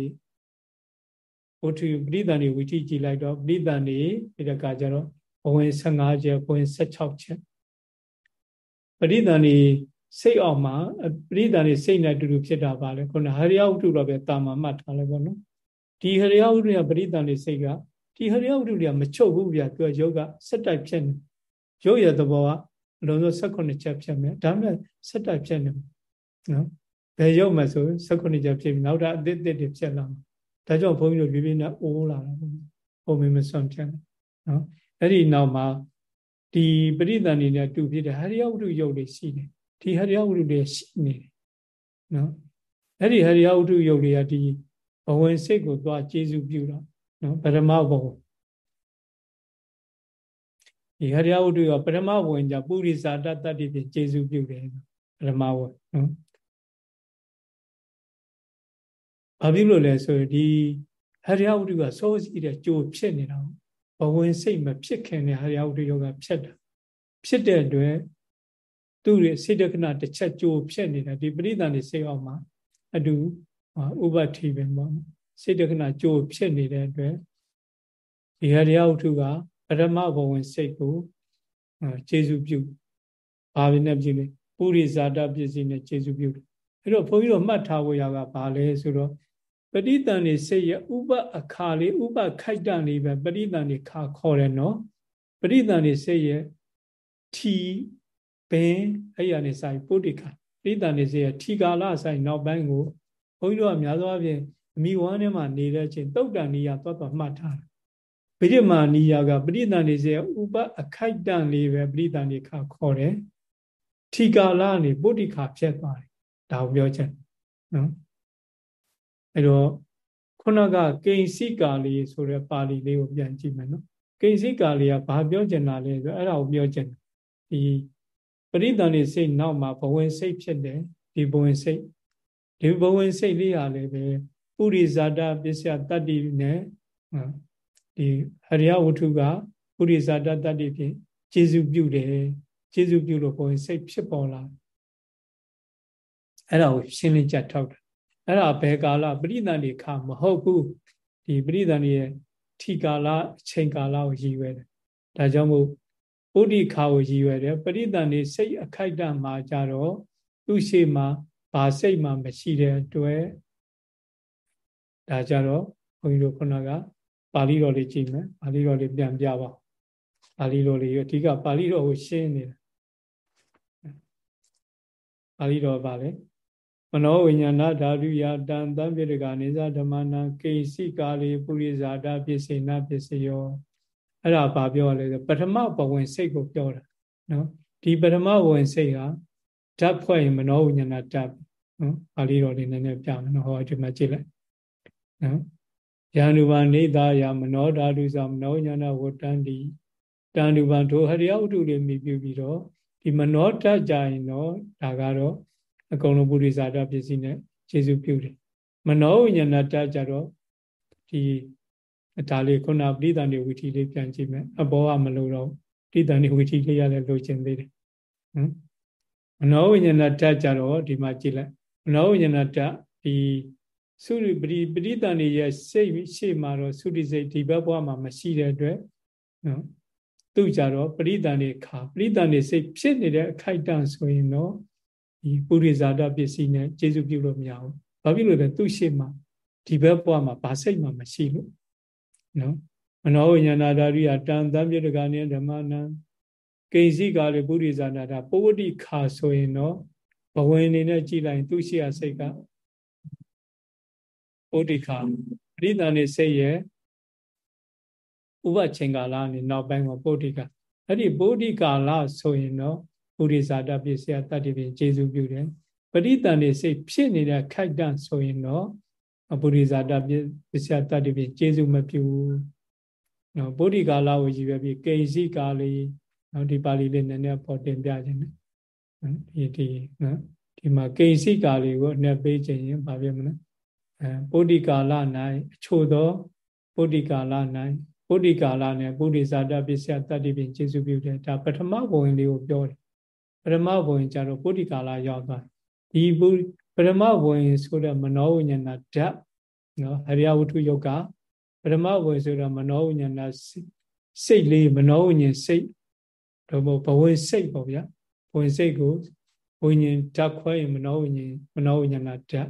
Speaker 1: ဝတ္ထုပရိသန်နေဝီထိကြည်လိုက်တော့ပရိသန်နေဒီတကကြတော့ဘဝင်15ချက်ဘဝင်16ချက်ပရိသန်နေစိတ်အောင်မှာပရိသန်နေစိတ်နဲ့အတူတူဖြစ်တာပါလေခုနဟရိယဝတ္ထုတော့ပဲတာမမှတ်ထားလိုက်ပေါ့နော်ဒီဟရိယဝတ္ထုကပရိသန်နေစိတ်ကဒီဟရိယဝတ္ထုတွေကမချုပ်ဘူးဗျာသူကယောဂစက်တိုက်ဖြစ်နေရုပ်ရသဘောကအလုံးစုံ18ချက်ဖြစ်မယ်ဒါမှစက်တိုက်ဖြစ်နေနော်ဘယ်ရုပ်မှဆို18ချက်ဖြစ်ပြီးနောက်တာအသစ်အသစ်တွေဖြစ်လာမှာ ဒါကြောင့်ဘုန်းကြီးတို့ပြပြနဲ့အိုးလာတာပေါ့ဟိုမင်းမစွန့်ဖြစ်တယ်နော်အဲ့ဒီနောက်မှာဒီပရိသန္တိနဲ့တူဖြစ်တဲ့ဟရိယဝတ္ထုယုတ်တွေရှိတယ်ဒီဟရိယဝတ္ထုတွေရှိနေတယ်နော်အဲ့ဒီဟရိယဝတ္ထုယုတ်တွေကဒီဘဝင်စိတ်ကိုသွားကျေစုပြုတာနော်ပရမဘဝဒီဟရိယဝတ္ထုကပရမဘဝင်ကြပုရိသတတတ္တိဖြင့်ကျေစုပြုတယ်ပရမဘဝနော် ဘာဖြစ်လို့လဲဆိုရင်ဒီဟရိယဝတ္ထုကစိုးစီးတဲ့ကြိုဖြစ်နေတာဘဝင်စိတ်မဖြစ်ခင်တဲ့ဟရိယဝတ္ထုယောဂဖြစ်တာဖြစ်တဲ့အတွက်သူ့ရဲ့စေတကနာတစ်ချက်ကြိုဖြစ်နေတာဒီပရိသန်နေစိတ်အောက်မှာအတူဥပတိပဲပေါ့စေတကနာကြိုဖြစ်နေတဲ့အတွက်ဒီဟရိယဝတ္ထုကပရမဘဝင်စိတ်ကိုကျေစုပြုဘာပဲနဲ့ပြုလဲပုရိဇာတပစ္စည်းနဲ့ကျေစုပြုတယ်အဲ့တော့ဘုန်းကြီးတို့မှတ်ထားဖို့ရကဘာလဲဆိုတော့ ပဋိသန္ဓေစိတ်ရဲ့ဥပအခါလေးဥပခိုက်တန်လေးပဲပဋိသန္ဓေခါခေါ်တယ်နော်ပဋိသန္ဓေစိတ်ရဲ့ထီပင်အဲ့ရနေဆိုင်ပုဒ္ဓိခါပဋိသန္ဓေစိတ်ရဲ့ထီကာလဆိုင်နောက်ပိုင်းကိုဘုန်းကြီးတို့ကများသောအားဖြင့်အမိဝမ်းထဲမှာနေတဲ့အချိန်တုတ်တန်နီးယာသွားသွားမှတ်ထားတယ်ပရိမာနီးယာကပဋိသန္ဓေစိတ်ရဲ့ဥပအခိုက်တန်လေးပဲပဋိသန္ဓေခါခေါ်တယ်ထီကာလနေပုဒ္ဓိခါဖြစ်သွားတယ်ဒါကိုပြောချက်နော် အဲ့တော့ခုနကကိဉ္စိကာလီဆိုတဲ့ပါဠိလေးကိုပြန်ကြည့်မယ်နော်ကိဉ္စိကာလီကဘာပြောချင်တာလဲဆိုအဲ့ဒါကိုပြောချင်တယ်ဒီပရိသန္တိစိတ်နောက်မှာဘဝင်စိတ်ဖြစ်တယ်ဒီဘဝင်စိတ်ဒီဘဝင်စိတ်လေးဟာလည်းပဲပုရိဇာတပစ္စယတတ္တိနဲ့ဒီဟရိယဝတ္ထုကပုရိဇာတတတ္တိဖြင့်ကျေစုပြုတယ်ကျေစုပြုလို့ဘဝင်စိတ်ဖြစ်ပေါ်လာအဲ့ဒါကိုရှင်းလင်းကြထောက်တယ် အဲ့ဒါဘယ်ကာလပရိသန္တိခမဟုတ်ဘူးဒီပရိသန္တိရဲ့ထီကာလအချိန်ကာလကိုရည်ရွယ်တယ်ဒါကြောင့်မို့ဥဒိခါကိုရည်ရွယ်တယ်ပရိသန္တိစိတ်အခိုက်တန့်မှာကြတော့သူ့ရှိမှာဘာစိတ်မှမရှိတဲ့အတွက်ဒါကြတော့ဘုန်းကြီးတို့ခုနကပါဠိတော်လေးကြည့်မယ်ပါဠိတော်လေးပြန်ပြပါပါဠိတော်လေးအဓိကပါဠိတော်ကိုရှင်းနေတာပါဠိတော်ပါလေ မနောဝိညာဏဓာတုယတံတံပိရကနေသဓမ္မနာကိစီကာလေပုရိဇာတာပစ္စေနပစ္စယောအဲ့ဒါဘာပြောလဲဆိုပထမဘဝင်စိတ်ကိုပြောတာနော်ဒီပထမဘဝင်စိတ်ဟာဓာတ်ဖွဲ့ရင်မနောဝိညာဏဓာတ်နော်ပါဠိတော်လေးနည်းနည်းပြမယ်နော်ဟောဒီမှာကြည့်လိုက်နော်ယာနုဘာနေသာယမနောဓာတုသမနောညာဏဝတ္တန္တိတန်တုဘာဒုဟရိယဥတုလေးမြည်ပြပြီးတော့ဒီမနောဓာတ်ကြရင်တော့ဒါကတော့ အကုန်လုံးပုရိသတာပစ္စည်းနဲ့ခြေစုပြုတယ်မနောဝိညာဏတကြတော့ဒီဒါလေးခုနပဋိသန္ဓေဝိသီလေးပြန်ကြည့်မယ်အဘောကမလို့တော့ပဋိသန္ဓေဝိသီလေးရလဲလိုချင်သေးတယ်ဟမ်မနောဝိညာဏတကြတော့ဒီမှာကြည့်လိုက်မနောဝိညာဏတဒီသုရိပရိပဋိသန္ဓေရဲ့စိတ်ရှေ့မှာတော့သုရိစိတ်ဒီဘက်ဘဝမှာမရှိတဲ့အတွက်နော်သူကြတော့ပရိသန္ဓေခါပရိသန္ဓေစိတ်ဖြစ်နေတဲ့အခိုက်အတန့်ဆိုရင်တော့ ဒီပုရိဇာတပစ္စည်းနဲ့ကျေစုပြုလို့မရဘူးဘာဖြစ်လို့လဲသူ့ရှေ့မှာဒီဘက်ဘဝမှာဘာစိတ်မှမရှိလို့နော်မနောဝိညာဏဓာရိယတန်တံပြတကနိဓမ္မနံကိဉ္စီကာလေပုရိဇာနာတာပဝတိခါဆိုရင်တော့ဘဝင်နေနဲ့ကြည်လိုက်သူ့ရှေ့ရစိတ်ကပုတိခါပရိသန်နေစိတ်ရဲ့ဥပချိန်ကာလနဲ့နောက်ပိုင်းကပုတိကအဲ့ဒီပုတိကာလဆိုရင်တော့ ပုရိသတာပစ္စယတတ္တိဖြင့်ကျေစုပြုတယ်ပရိတန်နေစိတ်ဖြစ်နေတဲ့ခိုက်တန့်ဆိုရင်တော့ပုရိသတာပစ္စယတတ္တိဖြင့်ကျေစုမပြုနော်ဗုဒ္ဓကာလကိုရည်ရွယ်ပြီးကိဉ္စီကာလီနော်ဒီပါဠိလေးနည်းနည်းပေါ်တင်ပြခြင်းနဲ့ဒီဒီနော်ဒီမှာကိဉ္စီကာလီကိုအနှစ်ပေးခြင်းရင်ဘာဖြစ်မလဲအဲဗုဒ္ဓကာလ၌အချို့သောဗုဒ္ဓကာလ၌ဗုဒ္ဓကာလနဲ့ပုရိသတာပစ္စယတတ္တိဖြင့်ကျေစုပြုတယ်ဒါပထမဘုံလေးကိုပြောတယ် ပရမဘဝင်ကြတော့ပုရိကာလရောက်သွားဒီပရမဘဝင်ဆိုတဲ့မနောဝိညာဏဓာတ်နော်ဟရိယဝတ္ထုယုတ်ကပရမဘဝင်ဆိုတော့မနောဝိညာဏစိတ်လေးမနောဝိညာဉ်စိတ်တော့ဘဝင်စိတ်ပေါ့ဗျာဘဝင်စိတ်ကိုဝိညာဉ်ဓာတ်ခွဲရင်မနောဝိညာဉ်မနောဝိညာဏဓာတ်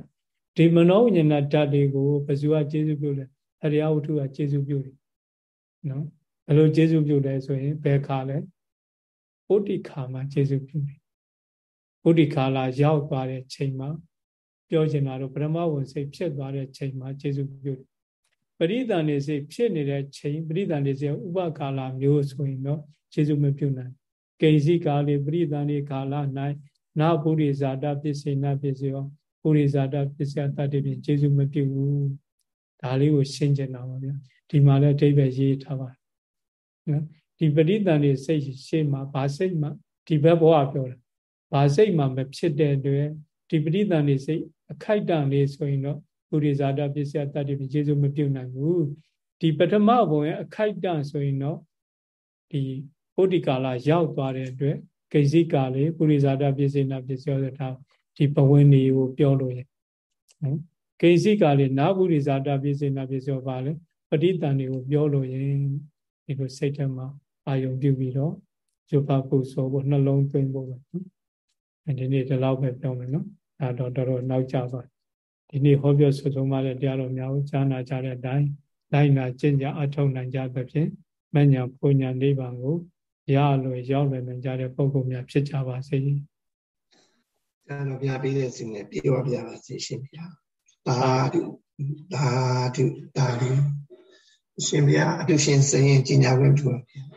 Speaker 1: ဒီမနောဝိညာဏဓာတ်တွေကိုဘယ်သူကကျေစုပြုလဲဟရိယဝတ္ထုကကျေစုပြုတယ်နော်ဘယ်လိုကျေစုပြုလဲဆိုရင်ဘယ်ခါလဲ ဗုဒ္ဓခါမှာကျေစုပြုတယ်ဗုဒ္ဓခါလာရောက်သွားတဲ့ချိန်မှာပြောချင်တာတော့ပရမဝုန်စိတ်ဖြစ်သွားတဲ့ချိန်မှာကျေစုပြုတယ်ပရိသန်နေစိတ်ဖြစ်နေတဲ့ချိန်ပရိသန်နေစိတ်ဥပကာလမျိုးဆိုရင်တော့ခြေစုမပြုတ်နိုင်ကိဉ္စီကာလေပရိသန်နေကာလ၌နာပုရိဇာတပစ္စေနပစ္စယောပုရိဇာတပစ္စယတတ္တိဖြင့်ခြေစုမပြုတ်ဘူးဒါလေးကိုရှင်းကျင်တာပါဗျာဒီမှာလည်းအဓိပ္ပာယ်ရေးထားပါနော် ဒီပရိသန်နေစိတ်ရှေ့မှာဗာစိတ်မှာဒီဘက်ဘဝပြောတာဗာစိတ်မှာမဖြစ်တဲ့အတွက်ဒီပရိသန်နေစိတ်အခိုက်အတန့်လေးဆိုရင်တော့ပုရိဇာတပစ္စယတတ္တိဖြင့်ခြေစုမပြုတ်နိုင်ဘူးဒီပထမဘုံရဲ့အခိုက်အတန့်ဆိုရင်တော့ဒီပုဒ္ဓိကာလရောက်သွားတဲ့အတွက်ဂိဇိကာလေပုရိဇာတပစ္စေနာပစ္စယောဆိုတာဒီဘဝင်နေကိုပြောလို့ရနော်ဂိဇိကာလေနာပုရိဇာတပစ္စေနာပစ္စယောပါလေပဋိတန်တွေကိုပြောလို့ရင်ဒီလိုစိတ်ထဲမှာ အာယုံပြုပြီးတော့ဇုပပုဆိုဖို့နှလုံးသွင်းဖို့ပဲနော်အဲဒီနေ့ဒီလောက်ပဲပြောမယ်နော်ဒါတော့တော်တော်နောက်ကျသွားဒီနေ့ဟောပြောဆွဆုံးမတဲ့တရားတော်များကိုကြားနာကြတဲ့အတိုင်းလိုက်နာကျင့်ကြအထောက်နိုင်ကြသဖြင့်မညာပူညာနိဗ္ဗာန်ကိုရလို့ရောက်လွယ်နိုင်ကြတဲ့ပုဂ္ဂိုလ်များဖြစ်ကြပါစေ။
Speaker 2: ဒါတော့ဘုရားပေးတဲ့စီနဲ့ပြေဝပြပါစေရှင်ဘုရား။သာဓုသာဓုသာဓုရှင်ဘုရားအတူရှင်စရင်ကြီးညာခွင့်ပြုပါဘုရား